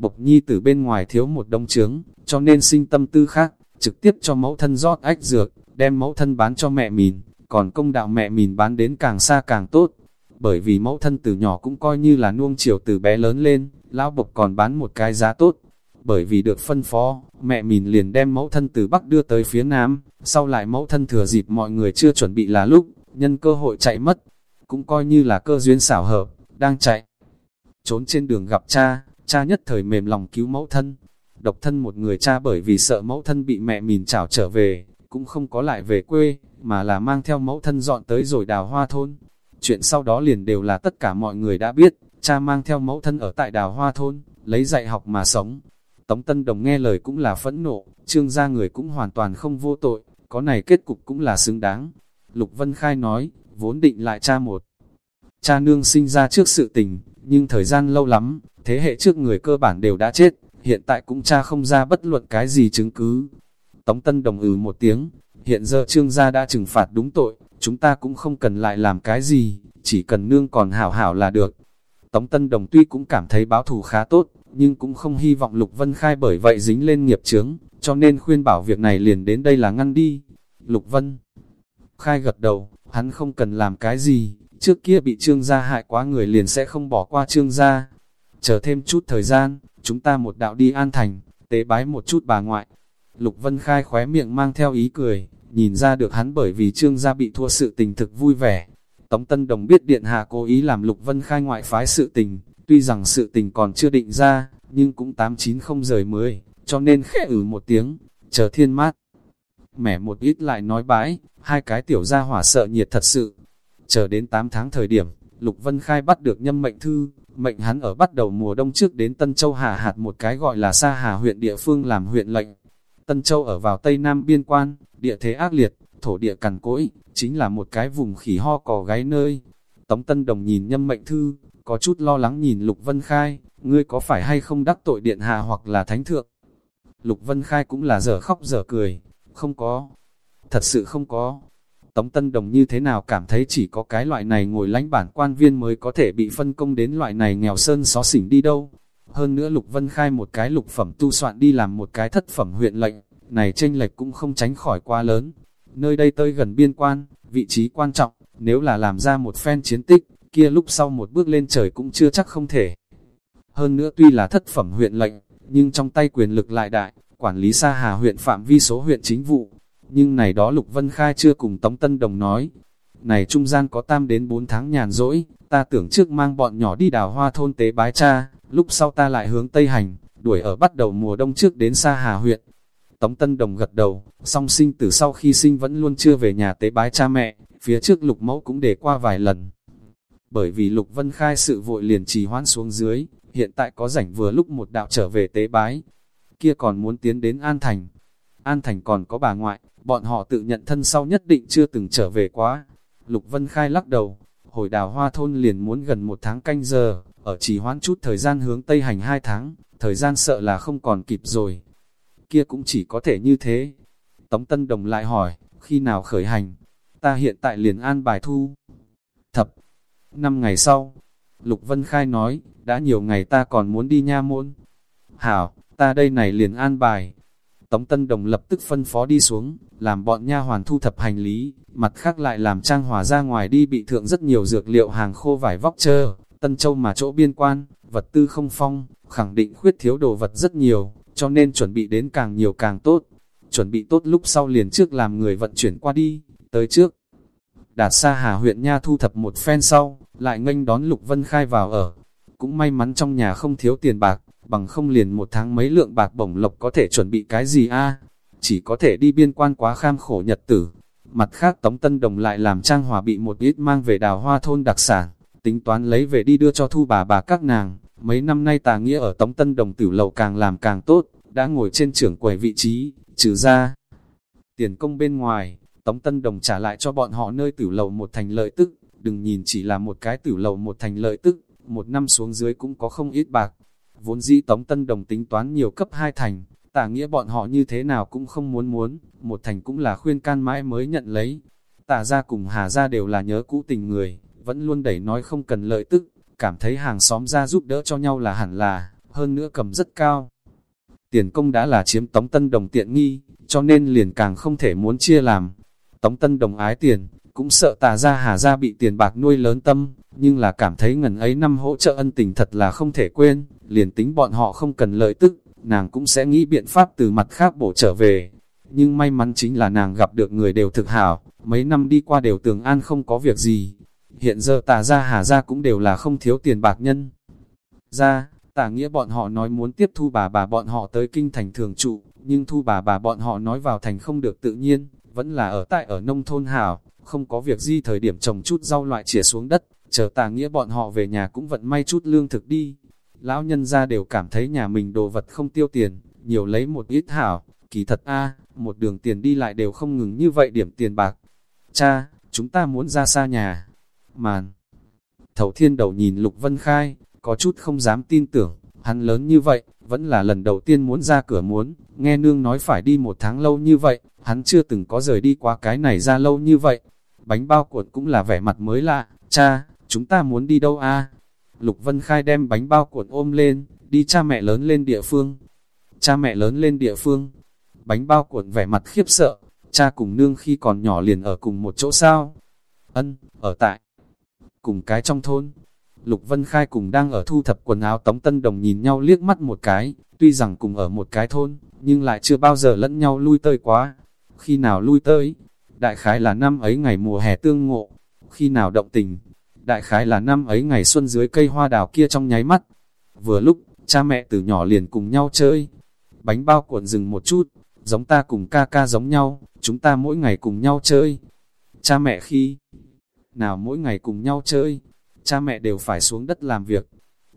bộc nhi từ bên ngoài thiếu một đông trướng, cho nên sinh tâm tư khác, trực tiếp cho mẫu thân rót ách dược, đem mẫu thân bán cho mẹ mìn, còn công đạo mẹ mìn bán đến càng xa càng tốt. Bởi vì mẫu thân từ nhỏ cũng coi như là nuông chiều từ bé lớn lên, lão bộc còn bán một cái giá tốt. Bởi vì được phân phó, mẹ mìn liền đem mẫu thân từ Bắc đưa tới phía Nam, sau lại mẫu thân thừa dịp mọi người chưa chuẩn bị là lúc, nhân cơ hội chạy mất, cũng coi như là cơ duyên xảo hợp, đang chạy. Trốn trên đường gặp cha, cha nhất thời mềm lòng cứu mẫu thân. Độc thân một người cha bởi vì sợ mẫu thân bị mẹ mìn chảo trở về, cũng không có lại về quê, mà là mang theo mẫu thân dọn tới rồi đào hoa thôn. Chuyện sau đó liền đều là tất cả mọi người đã biết, cha mang theo mẫu thân ở tại đào hoa thôn, lấy dạy học mà sống. Tống Tân Đồng nghe lời cũng là phẫn nộ, trương gia người cũng hoàn toàn không vô tội, có này kết cục cũng là xứng đáng. Lục Vân Khai nói, vốn định lại cha một. Cha nương sinh ra trước sự tình, nhưng thời gian lâu lắm, thế hệ trước người cơ bản đều đã chết, hiện tại cũng cha không ra bất luận cái gì chứng cứ. Tống Tân Đồng ừ một tiếng, hiện giờ trương gia đã trừng phạt đúng tội, chúng ta cũng không cần lại làm cái gì, chỉ cần nương còn hảo hảo là được. Tống Tân Đồng tuy cũng cảm thấy báo thù khá tốt, nhưng cũng không hy vọng Lục Vân Khai bởi vậy dính lên nghiệp chướng, cho nên khuyên bảo việc này liền đến đây là ngăn đi. Lục Vân Khai gật đầu, hắn không cần làm cái gì, trước kia bị trương gia hại quá người liền sẽ không bỏ qua trương gia. Chờ thêm chút thời gian, chúng ta một đạo đi an thành, tế bái một chút bà ngoại. Lục Vân Khai khóe miệng mang theo ý cười, nhìn ra được hắn bởi vì trương gia bị thua sự tình thực vui vẻ. Tống Tân Đồng biết Điện Hạ cố ý làm Lục Vân Khai ngoại phái sự tình, tuy rằng sự tình còn chưa định ra, nhưng cũng 89 không rời mới, cho nên khẽ ử một tiếng, chờ thiên mát. Mẻ một ít lại nói bãi, hai cái tiểu gia hỏa sợ nhiệt thật sự. Chờ đến 8 tháng thời điểm, Lục Vân Khai bắt được nhâm mệnh thư, mệnh hắn ở bắt đầu mùa đông trước đến Tân Châu Hà hạt một cái gọi là Sa Hà huyện địa phương làm huyện lệnh. Tân Châu ở vào Tây Nam biên quan, địa thế ác liệt, thổ địa cằn cỗi, chính là một cái vùng khỉ ho cò gáy nơi. Tống Tân Đồng nhìn nhâm mệnh thư, có chút lo lắng nhìn Lục Vân Khai, ngươi có phải hay không đắc tội điện hạ hoặc là thánh thượng? Lục Vân Khai cũng là dở khóc dở cười, không có, thật sự không có. Tống Tân Đồng như thế nào cảm thấy chỉ có cái loại này ngồi lãnh bản quan viên mới có thể bị phân công đến loại này nghèo sơn xó xỉnh đi đâu. Hơn nữa Lục Vân Khai một cái lục phẩm tu soạn đi làm một cái thất phẩm huyện lệnh, này tranh lệch cũng không tránh khỏi quá lớn. Nơi đây tới gần biên quan, vị trí quan trọng, nếu là làm ra một phen chiến tích, kia lúc sau một bước lên trời cũng chưa chắc không thể. Hơn nữa tuy là thất phẩm huyện lệnh, nhưng trong tay quyền lực lại đại, quản lý xa hà huyện phạm vi số huyện chính vụ. Nhưng này đó Lục Vân Khai chưa cùng Tống Tân Đồng nói. Này trung gian có tam đến 4 tháng nhàn rỗi, ta tưởng trước mang bọn nhỏ đi đào hoa thôn tế bái cha, lúc sau ta lại hướng Tây Hành, đuổi ở bắt đầu mùa đông trước đến xa hà huyện. Tống Tân Đồng gật đầu, song sinh từ sau khi sinh vẫn luôn chưa về nhà tế bái cha mẹ, phía trước lục mẫu cũng để qua vài lần. Bởi vì lục vân khai sự vội liền trì hoãn xuống dưới, hiện tại có rảnh vừa lúc một đạo trở về tế bái, kia còn muốn tiến đến An Thành. An Thành còn có bà ngoại, bọn họ tự nhận thân sau nhất định chưa từng trở về quá. Lục Vân Khai lắc đầu, hồi đào hoa thôn liền muốn gần một tháng canh giờ, ở chỉ hoãn chút thời gian hướng Tây hành hai tháng, thời gian sợ là không còn kịp rồi. Kia cũng chỉ có thể như thế. Tống Tân Đồng lại hỏi, khi nào khởi hành? Ta hiện tại liền an bài thu. Thập, năm ngày sau, Lục Vân Khai nói, đã nhiều ngày ta còn muốn đi nha môn. Hảo, ta đây này liền an bài. Tống Tân Đồng lập tức phân phó đi xuống, làm bọn nha hoàn thu thập hành lý, mặt khác lại làm trang hòa ra ngoài đi bị thượng rất nhiều dược liệu hàng khô vải vóc trơ, Tân Châu mà chỗ biên quan, vật tư không phong, khẳng định khuyết thiếu đồ vật rất nhiều, cho nên chuẩn bị đến càng nhiều càng tốt. Chuẩn bị tốt lúc sau liền trước làm người vận chuyển qua đi, tới trước. Đạt xa Hà huyện Nha thu thập một phen sau, lại nghênh đón Lục Vân Khai vào ở. Cũng may mắn trong nhà không thiếu tiền bạc, bằng không liền một tháng mấy lượng bạc bổng lộc có thể chuẩn bị cái gì a Chỉ có thể đi biên quan quá kham khổ nhật tử. Mặt khác Tống Tân Đồng lại làm trang hòa bị một ít mang về đào hoa thôn đặc sản, tính toán lấy về đi đưa cho thu bà bà các nàng. Mấy năm nay tà nghĩa ở Tống Tân Đồng tử lầu càng làm càng tốt, đã ngồi trên trưởng quầy vị trí, trừ ra. Tiền công bên ngoài, Tống Tân Đồng trả lại cho bọn họ nơi tử lầu một thành lợi tức, đừng nhìn chỉ là một cái tử lầu một thành lợi tức, một năm xuống dưới cũng có không ít bạc. Vốn dĩ Tống Tân Đồng tính toán nhiều cấp hai thành, tả nghĩa bọn họ như thế nào cũng không muốn muốn, một thành cũng là khuyên can mãi mới nhận lấy. Tả ra cùng Hà ra đều là nhớ cũ tình người, vẫn luôn đẩy nói không cần lợi tức, cảm thấy hàng xóm ra giúp đỡ cho nhau là hẳn là, hơn nữa cầm rất cao. Tiền công đã là chiếm Tống Tân Đồng tiện nghi, cho nên liền càng không thể muốn chia làm. Tống Tân Đồng ái tiền, cũng sợ tà ra hà ra bị tiền bạc nuôi lớn tâm, nhưng là cảm thấy ngần ấy năm hỗ trợ ân tình thật là không thể quên, liền tính bọn họ không cần lợi tức, nàng cũng sẽ nghĩ biện pháp từ mặt khác bổ trở về. Nhưng may mắn chính là nàng gặp được người đều thực hảo, mấy năm đi qua đều tường an không có việc gì. Hiện giờ tà ra hà ra cũng đều là không thiếu tiền bạc nhân. Ra, tà nghĩa bọn họ nói muốn tiếp thu bà bà bọn họ tới kinh thành thường trụ, nhưng thu bà bà bọn họ nói vào thành không được tự nhiên, vẫn là ở tại ở nông thôn hảo, không có việc gì thời điểm trồng chút rau loại chỉa xuống đất, chờ tà nghĩa bọn họ về nhà cũng vận may chút lương thực đi. Lão nhân ra đều cảm thấy nhà mình đồ vật không tiêu tiền, nhiều lấy một ít hảo, kỳ thật a một đường tiền đi lại đều không ngừng như vậy điểm tiền bạc. Cha, chúng ta muốn ra xa nhà. Màn. Thầu thiên đầu nhìn Lục Vân Khai, có chút không dám tin tưởng, hắn lớn như vậy, vẫn là lần đầu tiên muốn ra cửa muốn, nghe nương nói phải đi một tháng lâu như vậy, hắn chưa từng có rời đi qua cái này ra lâu như vậy. Bánh bao cuộn cũng là vẻ mặt mới lạ, cha, chúng ta muốn đi đâu a? Lục Vân Khai đem bánh bao cuộn ôm lên, đi cha mẹ lớn lên địa phương. Cha mẹ lớn lên địa phương. Bánh bao cuộn vẻ mặt khiếp sợ, cha cùng nương khi còn nhỏ liền ở cùng một chỗ sao? Ân, ở tại cùng cái trong thôn. Lục Vân Khai cùng đang ở thu thập quần áo Tống Tân Đồng nhìn nhau liếc mắt một cái, tuy rằng cùng ở một cái thôn, nhưng lại chưa bao giờ lẫn nhau lui tới quá. Khi nào lui tới? Đại khái là năm ấy ngày mùa hè tương ngộ. Khi nào động tình? Đại khái là năm ấy ngày xuân dưới cây hoa đào kia trong nháy mắt. Vừa lúc, cha mẹ từ nhỏ liền cùng nhau chơi. Bánh bao cuộn dừng một chút, giống ta cùng ca ca giống nhau, chúng ta mỗi ngày cùng nhau chơi. Cha mẹ khi nào mỗi ngày cùng nhau chơi, cha mẹ đều phải xuống đất làm việc.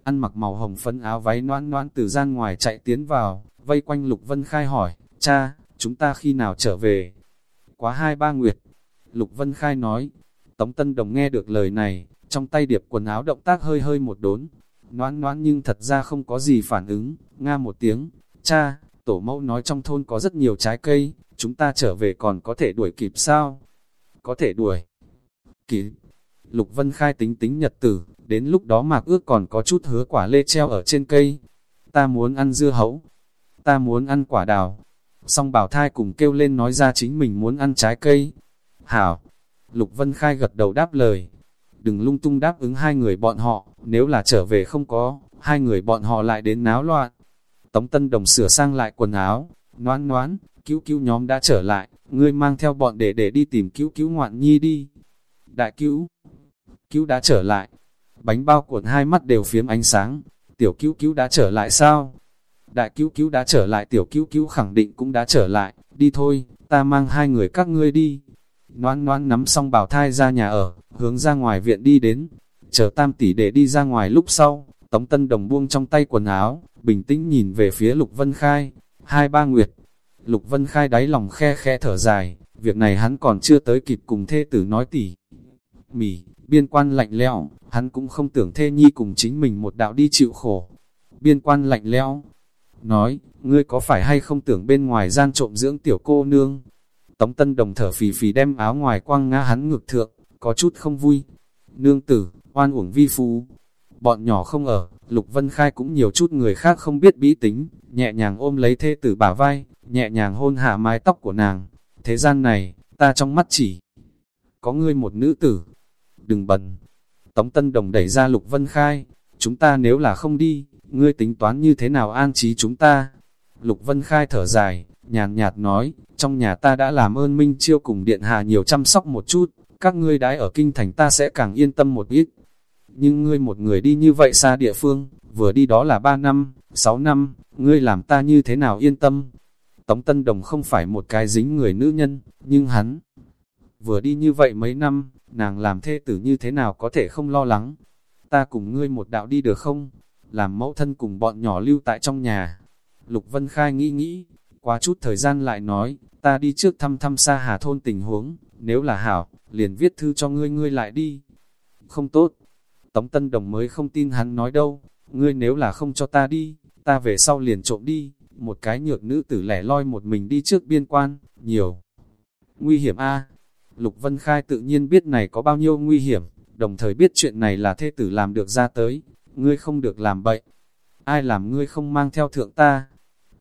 Ăn mặc màu hồng phấn áo váy noan noan từ gian ngoài chạy tiến vào, vây quanh Lục Vân Khai hỏi, cha, chúng ta khi nào trở về? Quá hai ba nguyệt. Lục Vân Khai nói, Tống Tân Đồng nghe được lời này, trong tay điệp quần áo động tác hơi hơi một đốn. Noan noan nhưng thật ra không có gì phản ứng, nga một tiếng, cha, tổ mẫu nói trong thôn có rất nhiều trái cây, chúng ta trở về còn có thể đuổi kịp sao? Có thể đuổi kịp. Lục Vân Khai tính tính nhật tử, đến lúc đó mạc ước còn có chút hứa quả lê treo ở trên cây. Ta muốn ăn dưa hấu, ta muốn ăn quả đào. Song bảo thai cùng kêu lên nói ra chính mình muốn ăn trái cây. Hảo, Lục Vân Khai gật đầu đáp lời. Đừng lung tung đáp ứng hai người bọn họ, nếu là trở về không có, hai người bọn họ lại đến náo loạn. Tống Tân Đồng sửa sang lại quần áo, noan noán, cứu cứu nhóm đã trở lại, ngươi mang theo bọn để để đi tìm cứu cứu ngoạn nhi đi. Đại cứu, cứu đã trở lại. Bánh bao cuộn hai mắt đều phiếm ánh sáng. Tiểu cứu cứu đã trở lại sao? Đại cứu cứu đã trở lại, tiểu cứu cứu khẳng định cũng đã trở lại. Đi thôi, ta mang hai người các ngươi đi. Noan noan nắm xong bảo thai ra nhà ở, hướng ra ngoài viện đi đến. Chờ tam tỷ để đi ra ngoài lúc sau, Tống Tân Đồng buông trong tay quần áo, bình tĩnh nhìn về phía Lục Vân Khai. Hai ba nguyệt. Lục Vân Khai đáy lòng khe khe thở dài, việc này hắn còn chưa tới kịp cùng thê tử nói tỉ. Mỉ, Biên quan lạnh lẽo, hắn cũng không tưởng thê nhi cùng chính mình một đạo đi chịu khổ. Biên quan lạnh lẽo, nói, ngươi có phải hay không tưởng bên ngoài gian trộm dưỡng tiểu cô nương? Tống Tân Đồng thở phì phì đem áo ngoài quăng ngã hắn ngược thượng, có chút không vui. Nương tử, oan uổng vi phú. Bọn nhỏ không ở, Lục Vân Khai cũng nhiều chút người khác không biết bí tính, nhẹ nhàng ôm lấy thê tử bả vai, nhẹ nhàng hôn hạ mái tóc của nàng. Thế gian này, ta trong mắt chỉ có ngươi một nữ tử, đừng bần. Tống Tân Đồng đẩy ra Lục Vân Khai, chúng ta nếu là không đi, ngươi tính toán như thế nào an trí chúng ta? Lục Vân Khai thở dài, nhàn nhạt nói, trong nhà ta đã làm ơn Minh Chiêu cùng Điện Hà nhiều chăm sóc một chút, các ngươi đái ở kinh thành ta sẽ càng yên tâm một ít. Nhưng ngươi một người đi như vậy xa địa phương, vừa đi đó là 3 năm, 6 năm, ngươi làm ta như thế nào yên tâm? Tống Tân Đồng không phải một cái dính người nữ nhân, nhưng hắn vừa đi như vậy mấy năm, nàng làm thê tử như thế nào có thể không lo lắng. Ta cùng ngươi một đạo đi được không? Làm mẫu thân cùng bọn nhỏ lưu tại trong nhà. Lục Vân Khai nghĩ nghĩ, quá chút thời gian lại nói, ta đi trước thăm thăm xa hà thôn tình huống, nếu là hảo, liền viết thư cho ngươi ngươi lại đi. Không tốt, Tống Tân Đồng mới không tin hắn nói đâu, ngươi nếu là không cho ta đi, ta về sau liền trộm đi, một cái nhược nữ tử lẻ loi một mình đi trước biên quan, nhiều. Nguy hiểm a Lục Vân Khai tự nhiên biết này có bao nhiêu nguy hiểm, đồng thời biết chuyện này là thê tử làm được ra tới, ngươi không được làm bậy. Ai làm ngươi không mang theo thượng ta?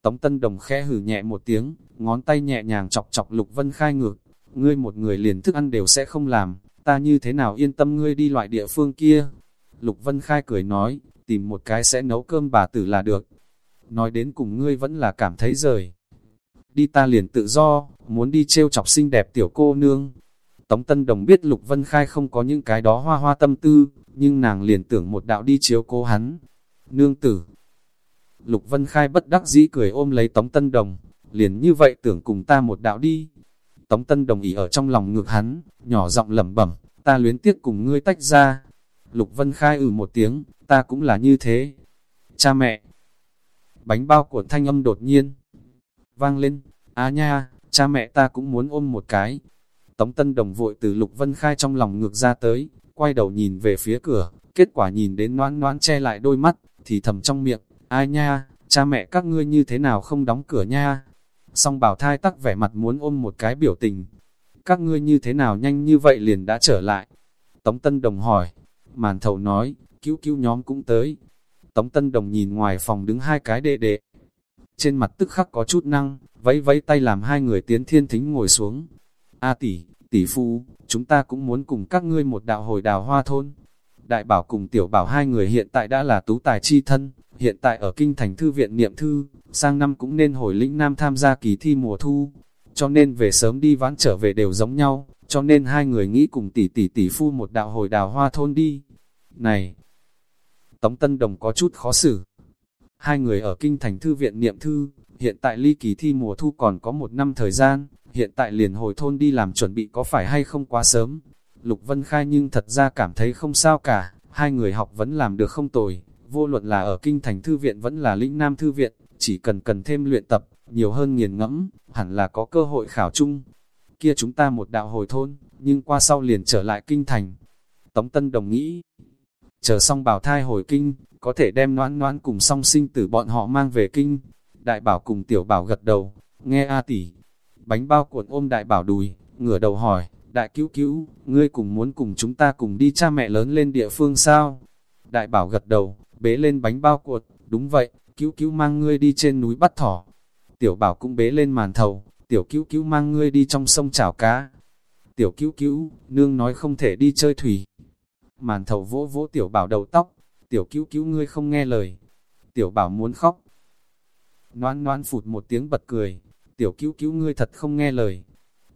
Tống Tân Đồng khẽ hử nhẹ một tiếng, ngón tay nhẹ nhàng chọc chọc Lục Vân Khai ngược. Ngươi một người liền thức ăn đều sẽ không làm, ta như thế nào yên tâm ngươi đi loại địa phương kia? Lục Vân Khai cười nói, tìm một cái sẽ nấu cơm bà tử là được. Nói đến cùng ngươi vẫn là cảm thấy rời. Đi ta liền tự do, muốn đi trêu chọc xinh đẹp tiểu cô nương. Tống Tân Đồng biết Lục Vân Khai không có những cái đó hoa hoa tâm tư, nhưng nàng liền tưởng một đạo đi chiếu cố hắn. Nương tử. Lục Vân Khai bất đắc dĩ cười ôm lấy Tống Tân Đồng, liền như vậy tưởng cùng ta một đạo đi. Tống Tân Đồng ý ở trong lòng ngược hắn, nhỏ giọng lẩm bẩm, ta luyến tiếc cùng ngươi tách ra. Lục Vân Khai ừ một tiếng, ta cũng là như thế. Cha mẹ. Bánh bao của thanh âm đột nhiên. Vang lên, á nha, cha mẹ ta cũng muốn ôm một cái. Tống Tân Đồng vội từ Lục Vân Khai trong lòng ngược ra tới, quay đầu nhìn về phía cửa, kết quả nhìn đến noan noan che lại đôi mắt, thì thầm trong miệng, ai nha, cha mẹ các ngươi như thế nào không đóng cửa nha. Song bảo thai tắc vẻ mặt muốn ôm một cái biểu tình. Các ngươi như thế nào nhanh như vậy liền đã trở lại. Tống Tân Đồng hỏi, màn thầu nói, cứu cứu nhóm cũng tới. Tống Tân Đồng nhìn ngoài phòng đứng hai cái đệ đệ. Trên mặt tức khắc có chút năng, vẫy vẫy tay làm hai người tiến thiên thính ngồi xuống. A tỷ, tỷ phu, chúng ta cũng muốn cùng các ngươi một đạo hồi đào hoa thôn. Đại bảo cùng tiểu bảo hai người hiện tại đã là tú tài chi thân, hiện tại ở kinh thành thư viện niệm thư, sang năm cũng nên hồi lĩnh nam tham gia kỳ thi mùa thu, cho nên về sớm đi vãn trở về đều giống nhau, cho nên hai người nghĩ cùng tỷ tỷ tỷ phu một đạo hồi đào hoa thôn đi. Này! Tống Tân Đồng có chút khó xử. Hai người ở kinh thành thư viện niệm thư, hiện tại ly kỳ thi mùa thu còn có một năm thời gian, hiện tại liền hồi thôn đi làm chuẩn bị có phải hay không quá sớm. Lục Vân Khai nhưng thật ra cảm thấy không sao cả, hai người học vẫn làm được không tồi, vô luận là ở kinh thành thư viện vẫn là lĩnh nam thư viện, chỉ cần cần thêm luyện tập, nhiều hơn nghiền ngẫm, hẳn là có cơ hội khảo chung. Kia chúng ta một đạo hồi thôn, nhưng qua sau liền trở lại kinh thành. Tống Tân đồng nghĩ, chờ xong bảo thai hồi kinh, có thể đem noãn noãn cùng song sinh tử bọn họ mang về kinh. Đại bảo cùng tiểu bảo gật đầu, nghe A tỷ, bánh bao cuộn ôm đại bảo đùi, ngửa đầu hỏi, đại cứu cứu, ngươi cùng muốn cùng chúng ta cùng đi cha mẹ lớn lên địa phương sao? Đại bảo gật đầu, bế lên bánh bao cuột đúng vậy, cứu cứu mang ngươi đi trên núi bắt thỏ. Tiểu bảo cũng bế lên màn thầu, tiểu cứu cứu mang ngươi đi trong sông chảo cá. Tiểu cứu cứu, nương nói không thể đi chơi thủy. Màn thầu vỗ vỗ tiểu bảo đầu tóc, tiểu cứu cứu ngươi không nghe lời. Tiểu bảo muốn khóc. Noan noan phụt một tiếng bật cười, tiểu cứu cứu ngươi thật không nghe lời.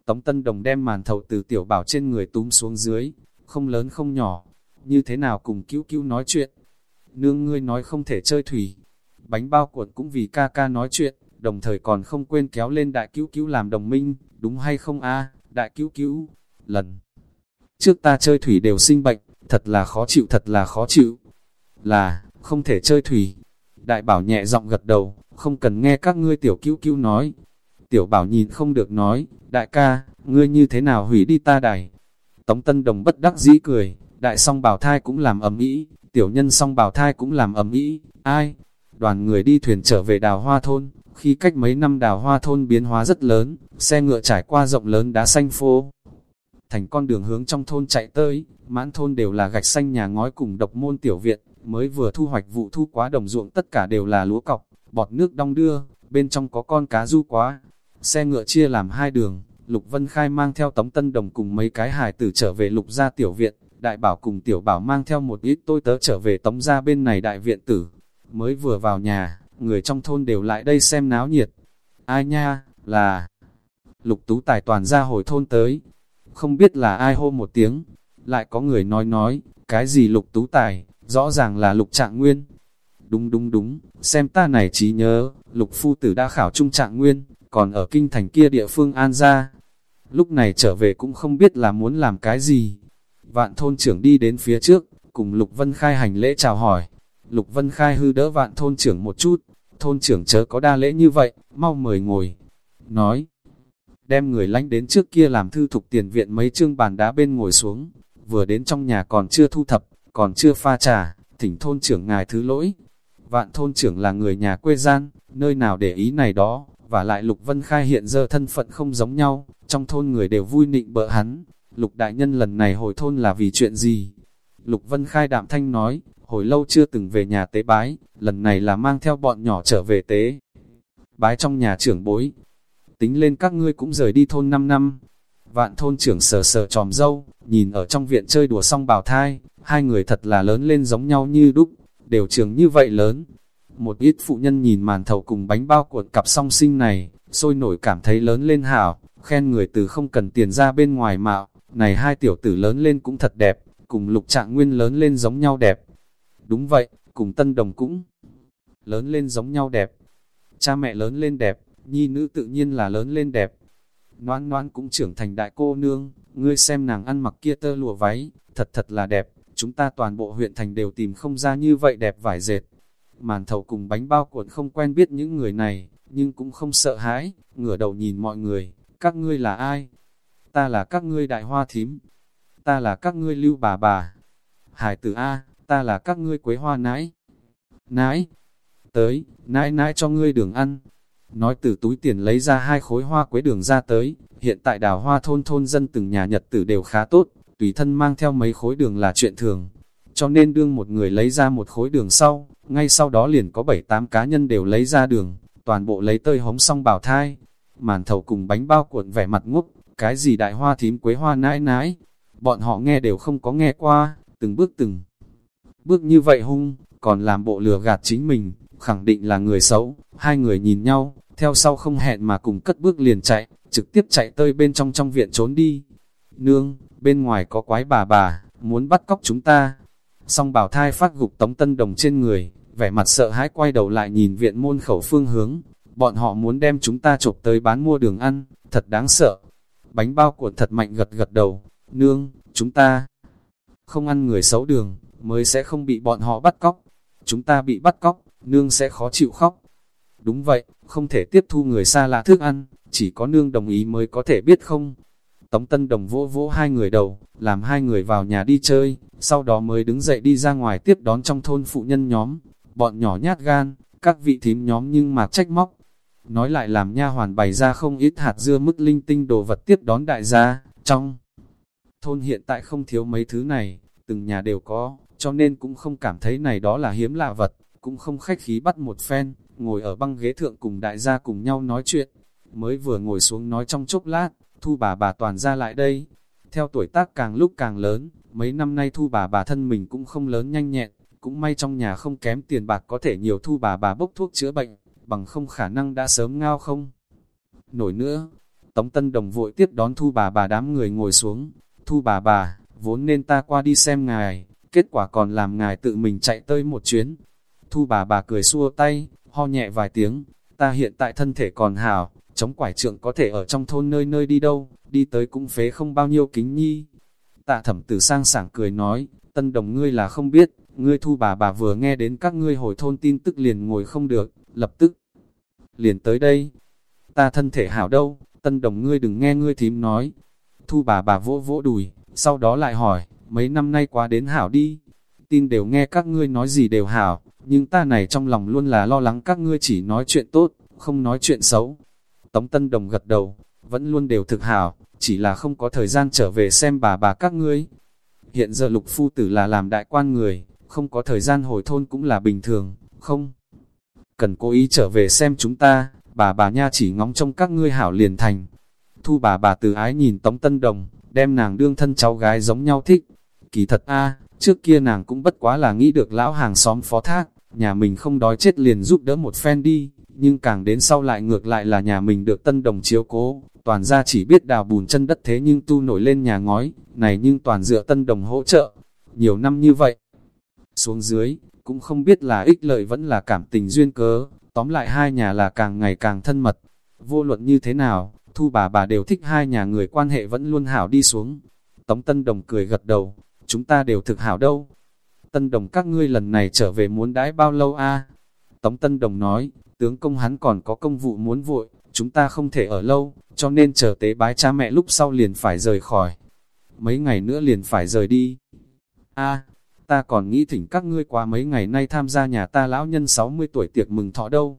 Tống Tân Đồng đem màn thầu từ tiểu bảo trên người túm xuống dưới, không lớn không nhỏ, như thế nào cùng cứu cứu nói chuyện. Nương ngươi nói không thể chơi thủy, bánh bao cuộn cũng vì ca ca nói chuyện, đồng thời còn không quên kéo lên đại cứu cứu làm đồng minh, đúng hay không a đại cứu cứu, lần trước ta chơi thủy đều sinh bệnh, thật là khó chịu thật là khó chịu, là, không thể chơi thủy. Đại bảo nhẹ giọng gật đầu, không cần nghe các ngươi tiểu cứu cứu nói, Tiểu bảo nhìn không được nói, đại ca, ngươi như thế nào hủy đi ta đài. Tống Tân Đồng bất đắc dĩ cười, đại song bảo thai cũng làm ầm ý, tiểu nhân song bảo thai cũng làm ầm ý, ai? Đoàn người đi thuyền trở về đào hoa thôn, khi cách mấy năm đào hoa thôn biến hóa rất lớn, xe ngựa trải qua rộng lớn đá xanh phô. Thành con đường hướng trong thôn chạy tới, mãn thôn đều là gạch xanh nhà ngói cùng độc môn tiểu viện, mới vừa thu hoạch vụ thu quá đồng ruộng tất cả đều là lúa cọc, bọt nước đong đưa, bên trong có con cá du quá, Xe ngựa chia làm hai đường, Lục Vân Khai mang theo Tống Tân Đồng cùng mấy cái hài tử trở về Lục gia tiểu viện, Đại Bảo cùng Tiểu Bảo mang theo một ít tôi tớ trở về Tống gia bên này đại viện tử. Mới vừa vào nhà, người trong thôn đều lại đây xem náo nhiệt. Ai nha, là... Lục Tú Tài toàn ra hồi thôn tới. Không biết là ai hô một tiếng. Lại có người nói nói, cái gì Lục Tú Tài, rõ ràng là Lục Trạng Nguyên. Đúng đúng đúng, xem ta này trí nhớ, Lục Phu Tử đã khảo trung Trạng Nguyên, còn ở kinh thành kia địa phương an ra. Lúc này trở về cũng không biết là muốn làm cái gì. Vạn thôn trưởng đi đến phía trước, cùng Lục Vân Khai hành lễ chào hỏi. Lục Vân Khai hư đỡ vạn thôn trưởng một chút, thôn trưởng chớ có đa lễ như vậy, mau mời ngồi. Nói, đem người lánh đến trước kia làm thư thục tiền viện mấy chương bàn đá bên ngồi xuống, vừa đến trong nhà còn chưa thu thập, còn chưa pha trà, thỉnh thôn trưởng ngài thứ lỗi. Vạn thôn trưởng là người nhà quê gian, nơi nào để ý này đó, và lại Lục Vân Khai hiện giờ thân phận không giống nhau, trong thôn người đều vui nịnh bợ hắn. Lục đại nhân lần này hồi thôn là vì chuyện gì? Lục Vân Khai đạm thanh nói, hồi lâu chưa từng về nhà tế bái, lần này là mang theo bọn nhỏ trở về tế. Bái trong nhà trưởng bối, tính lên các ngươi cũng rời đi thôn 5 năm. Vạn thôn trưởng sờ sờ tròm dâu, nhìn ở trong viện chơi đùa xong bào thai, hai người thật là lớn lên giống nhau như đúc, đều trường như vậy lớn. Một ít phụ nhân nhìn màn thầu cùng bánh bao cuộn cặp song sinh này, sôi nổi cảm thấy lớn lên hảo, khen người từ không cần tiền ra bên ngoài mạo, này hai tiểu tử lớn lên cũng thật đẹp, cùng lục trạng nguyên lớn lên giống nhau đẹp. Đúng vậy, cùng tân đồng cũng lớn lên giống nhau đẹp. Cha mẹ lớn lên đẹp, nhi nữ tự nhiên là lớn lên đẹp. Noan noan cũng trưởng thành đại cô nương, ngươi xem nàng ăn mặc kia tơ lụa váy, thật thật là đẹp, chúng ta toàn bộ huyện thành đều tìm không ra như vậy đẹp vải dệt. Màn thầu cùng bánh bao cuộn không quen biết những người này, nhưng cũng không sợ hãi, ngửa đầu nhìn mọi người, các ngươi là ai? Ta là các ngươi đại hoa thím, ta là các ngươi lưu bà bà. Hải tử A, ta là các ngươi quế hoa nãi. Nãi, tới, nãi nãi cho ngươi đường ăn. Nói từ túi tiền lấy ra hai khối hoa quế đường ra tới, hiện tại đào hoa thôn thôn dân từng nhà nhật tử đều khá tốt, tùy thân mang theo mấy khối đường là chuyện thường. Cho nên đương một người lấy ra một khối đường sau, ngay sau đó liền có 7-8 cá nhân đều lấy ra đường, toàn bộ lấy tơi hống xong bảo thai. Màn thầu cùng bánh bao cuộn vẻ mặt ngốc, cái gì đại hoa thím quế hoa nãi nãi, bọn họ nghe đều không có nghe qua, từng bước từng bước như vậy hung, còn làm bộ lừa gạt chính mình, khẳng định là người xấu, hai người nhìn nhau, theo sau không hẹn mà cùng cất bước liền chạy, trực tiếp chạy tơi bên trong trong viện trốn đi. Nương, bên ngoài có quái bà bà, muốn bắt cóc chúng ta. Song bảo thai phát gục tống tân đồng trên người, vẻ mặt sợ hãi quay đầu lại nhìn viện môn khẩu phương hướng, bọn họ muốn đem chúng ta chụp tới bán mua đường ăn, thật đáng sợ. Bánh bao cuộn thật mạnh gật gật đầu, nương, chúng ta không ăn người xấu đường, mới sẽ không bị bọn họ bắt cóc. Chúng ta bị bắt cóc, nương sẽ khó chịu khóc. Đúng vậy, không thể tiếp thu người xa lạ thức ăn, chỉ có nương đồng ý mới có thể biết không. Tống Tân Đồng vỗ vỗ hai người đầu, làm hai người vào nhà đi chơi, sau đó mới đứng dậy đi ra ngoài tiếp đón trong thôn phụ nhân nhóm. Bọn nhỏ nhát gan, các vị thím nhóm nhưng mà trách móc. Nói lại làm nha hoàn bày ra không ít hạt dưa mức linh tinh đồ vật tiếp đón đại gia, trong thôn hiện tại không thiếu mấy thứ này, từng nhà đều có, cho nên cũng không cảm thấy này đó là hiếm lạ vật, cũng không khách khí bắt một phen, ngồi ở băng ghế thượng cùng đại gia cùng nhau nói chuyện. Mới vừa ngồi xuống nói trong chốc lát, thu bà bà toàn ra lại đây. Theo tuổi tác càng lúc càng lớn, mấy năm nay thu bà bà thân mình cũng không lớn nhanh nhẹn, cũng may trong nhà không kém tiền bạc có thể nhiều thu bà bà bốc thuốc chữa bệnh, bằng không khả năng đã sớm ngao không. Nổi nữa, Tống Tân Đồng vội tiếp đón thu bà bà đám người ngồi xuống, thu bà bà, vốn nên ta qua đi xem ngài, kết quả còn làm ngài tự mình chạy tới một chuyến. Thu bà bà cười xua tay, ho nhẹ vài tiếng, ta hiện tại thân thể còn hảo, chống quải trượng có thể ở trong thôn nơi nơi đi đâu, đi tới cũng phế không bao nhiêu kính nhi. Tạ thẩm tử sang sảng cười nói, tân đồng ngươi là không biết, ngươi thu bà bà vừa nghe đến các ngươi hồi thôn tin tức liền ngồi không được, lập tức liền tới đây. Ta thân thể hảo đâu, tân đồng ngươi đừng nghe ngươi thím nói. Thu bà bà vỗ vỗ đùi, sau đó lại hỏi, mấy năm nay quá đến hảo đi. Tin đều nghe các ngươi nói gì đều hảo, nhưng ta này trong lòng luôn là lo lắng các ngươi chỉ nói chuyện tốt, không nói chuyện xấu. Tống Tân Đồng gật đầu, vẫn luôn đều thực hảo, chỉ là không có thời gian trở về xem bà bà các ngươi. Hiện giờ lục phu tử là làm đại quan người, không có thời gian hồi thôn cũng là bình thường, không? Cần cố ý trở về xem chúng ta, bà bà nha chỉ ngóng trong các ngươi hảo liền thành. Thu bà bà từ ái nhìn Tống Tân Đồng, đem nàng đương thân cháu gái giống nhau thích. Kỳ thật a trước kia nàng cũng bất quá là nghĩ được lão hàng xóm phó thác, nhà mình không đói chết liền giúp đỡ một phen đi, nhưng càng đến sau lại ngược lại là nhà mình được tân đồng chiếu cố, toàn ra chỉ biết đào bùn chân đất thế nhưng tu nổi lên nhà ngói, này nhưng toàn dựa tân đồng hỗ trợ, nhiều năm như vậy. Xuống dưới, cũng không biết là ích lợi vẫn là cảm tình duyên cớ, tóm lại hai nhà là càng ngày càng thân mật, vô luận như thế nào, thu bà bà đều thích hai nhà người quan hệ vẫn luôn hảo đi xuống. Tống Tân Đồng cười gật đầu, chúng ta đều thực hảo đâu. Tân Đồng các ngươi lần này trở về muốn đãi bao lâu a? Tống Tân Đồng nói, tướng công hắn còn có công vụ muốn vội, chúng ta không thể ở lâu, cho nên chờ tế bái cha mẹ lúc sau liền phải rời khỏi. Mấy ngày nữa liền phải rời đi. a ta còn nghĩ thỉnh các ngươi qua mấy ngày nay tham gia nhà ta lão nhân 60 tuổi tiệc mừng thọ đâu.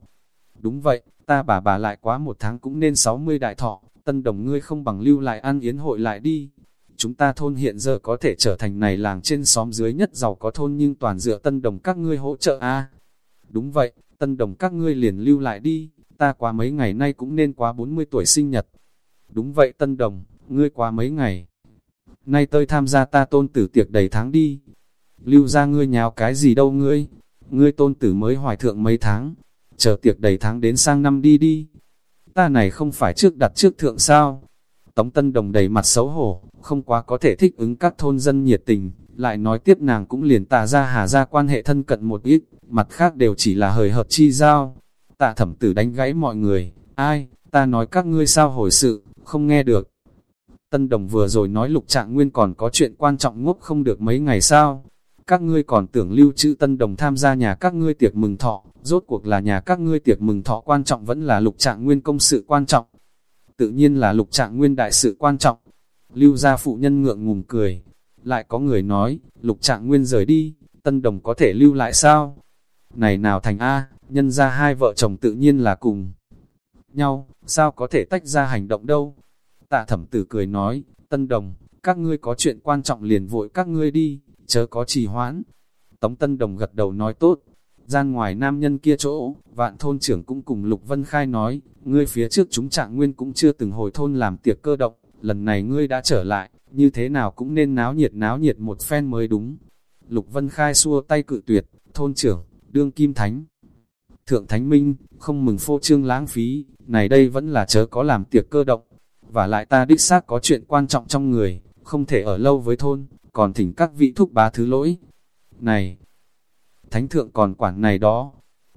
Đúng vậy, ta bà bà lại quá một tháng cũng nên 60 đại thọ, tân đồng ngươi không bằng lưu lại ăn yến hội lại đi. Chúng ta thôn hiện giờ có thể trở thành này làng trên xóm dưới nhất giàu có thôn nhưng toàn dựa tân đồng các ngươi hỗ trợ a Đúng vậy, tân đồng các ngươi liền lưu lại đi, ta qua mấy ngày nay cũng nên quá 40 tuổi sinh nhật. Đúng vậy tân đồng, ngươi qua mấy ngày. Nay tôi tham gia ta tôn tử tiệc đầy tháng đi. Lưu ra ngươi nháo cái gì đâu ngươi, ngươi tôn tử mới hoài thượng mấy tháng, chờ tiệc đầy tháng đến sang năm đi đi. Ta này không phải trước đặt trước thượng sao? Tống Tân Đồng đầy mặt xấu hổ, không quá có thể thích ứng các thôn dân nhiệt tình, lại nói tiếp nàng cũng liền tà ra hà ra quan hệ thân cận một ít, mặt khác đều chỉ là hời hợt chi giao. Tạ thẩm tử đánh gãy mọi người, ai, ta nói các ngươi sao hồi sự, không nghe được. Tân Đồng vừa rồi nói lục trạng nguyên còn có chuyện quan trọng ngốc không được mấy ngày sao. Các ngươi còn tưởng lưu trữ Tân Đồng tham gia nhà các ngươi tiệc mừng thọ, rốt cuộc là nhà các ngươi tiệc mừng thọ quan trọng vẫn là lục trạng nguyên công sự quan trọng. Tự nhiên là lục trạng nguyên đại sự quan trọng. Lưu gia phụ nhân ngượng ngùng cười. Lại có người nói, lục trạng nguyên rời đi, Tân Đồng có thể lưu lại sao? Này nào thành A, nhân ra hai vợ chồng tự nhiên là cùng nhau, sao có thể tách ra hành động đâu? Tạ thẩm tử cười nói, Tân Đồng, các ngươi có chuyện quan trọng liền vội các ngươi đi, chớ có trì hoãn. Tống Tân Đồng gật đầu nói tốt, gian ngoài nam nhân kia chỗ, vạn thôn trưởng cũng cùng Lục Vân Khai nói, ngươi phía trước chúng trạng nguyên cũng chưa từng hồi thôn làm tiệc cơ động, lần này ngươi đã trở lại, như thế nào cũng nên náo nhiệt náo nhiệt một phen mới đúng. Lục Vân Khai xua tay cự tuyệt, thôn trưởng, đương kim thánh. Thượng Thánh Minh, không mừng phô trương lãng phí, này đây vẫn là chớ có làm tiệc cơ động, và lại ta đích xác có chuyện quan trọng trong người, không thể ở lâu với thôn, còn thỉnh các vị thúc bá thứ lỗi. Này, thánh thượng còn quản này đó,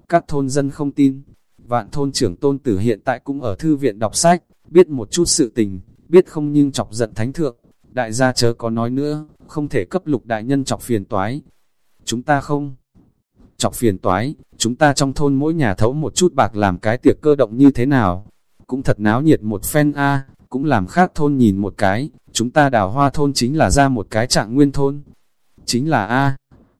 các thôn dân không tin, vạn thôn trưởng tôn tử hiện tại cũng ở thư viện đọc sách, biết một chút sự tình, biết không nhưng chọc giận thánh thượng, đại gia chớ có nói nữa, không thể cấp lục đại nhân chọc phiền toái. Chúng ta không chọc phiền toái, chúng ta trong thôn mỗi nhà thấu một chút bạc làm cái tiệc cơ động như thế nào. Cũng thật náo nhiệt một phen a cũng làm khác thôn nhìn một cái, chúng ta đào hoa thôn chính là ra một cái trạng nguyên thôn. Chính là A.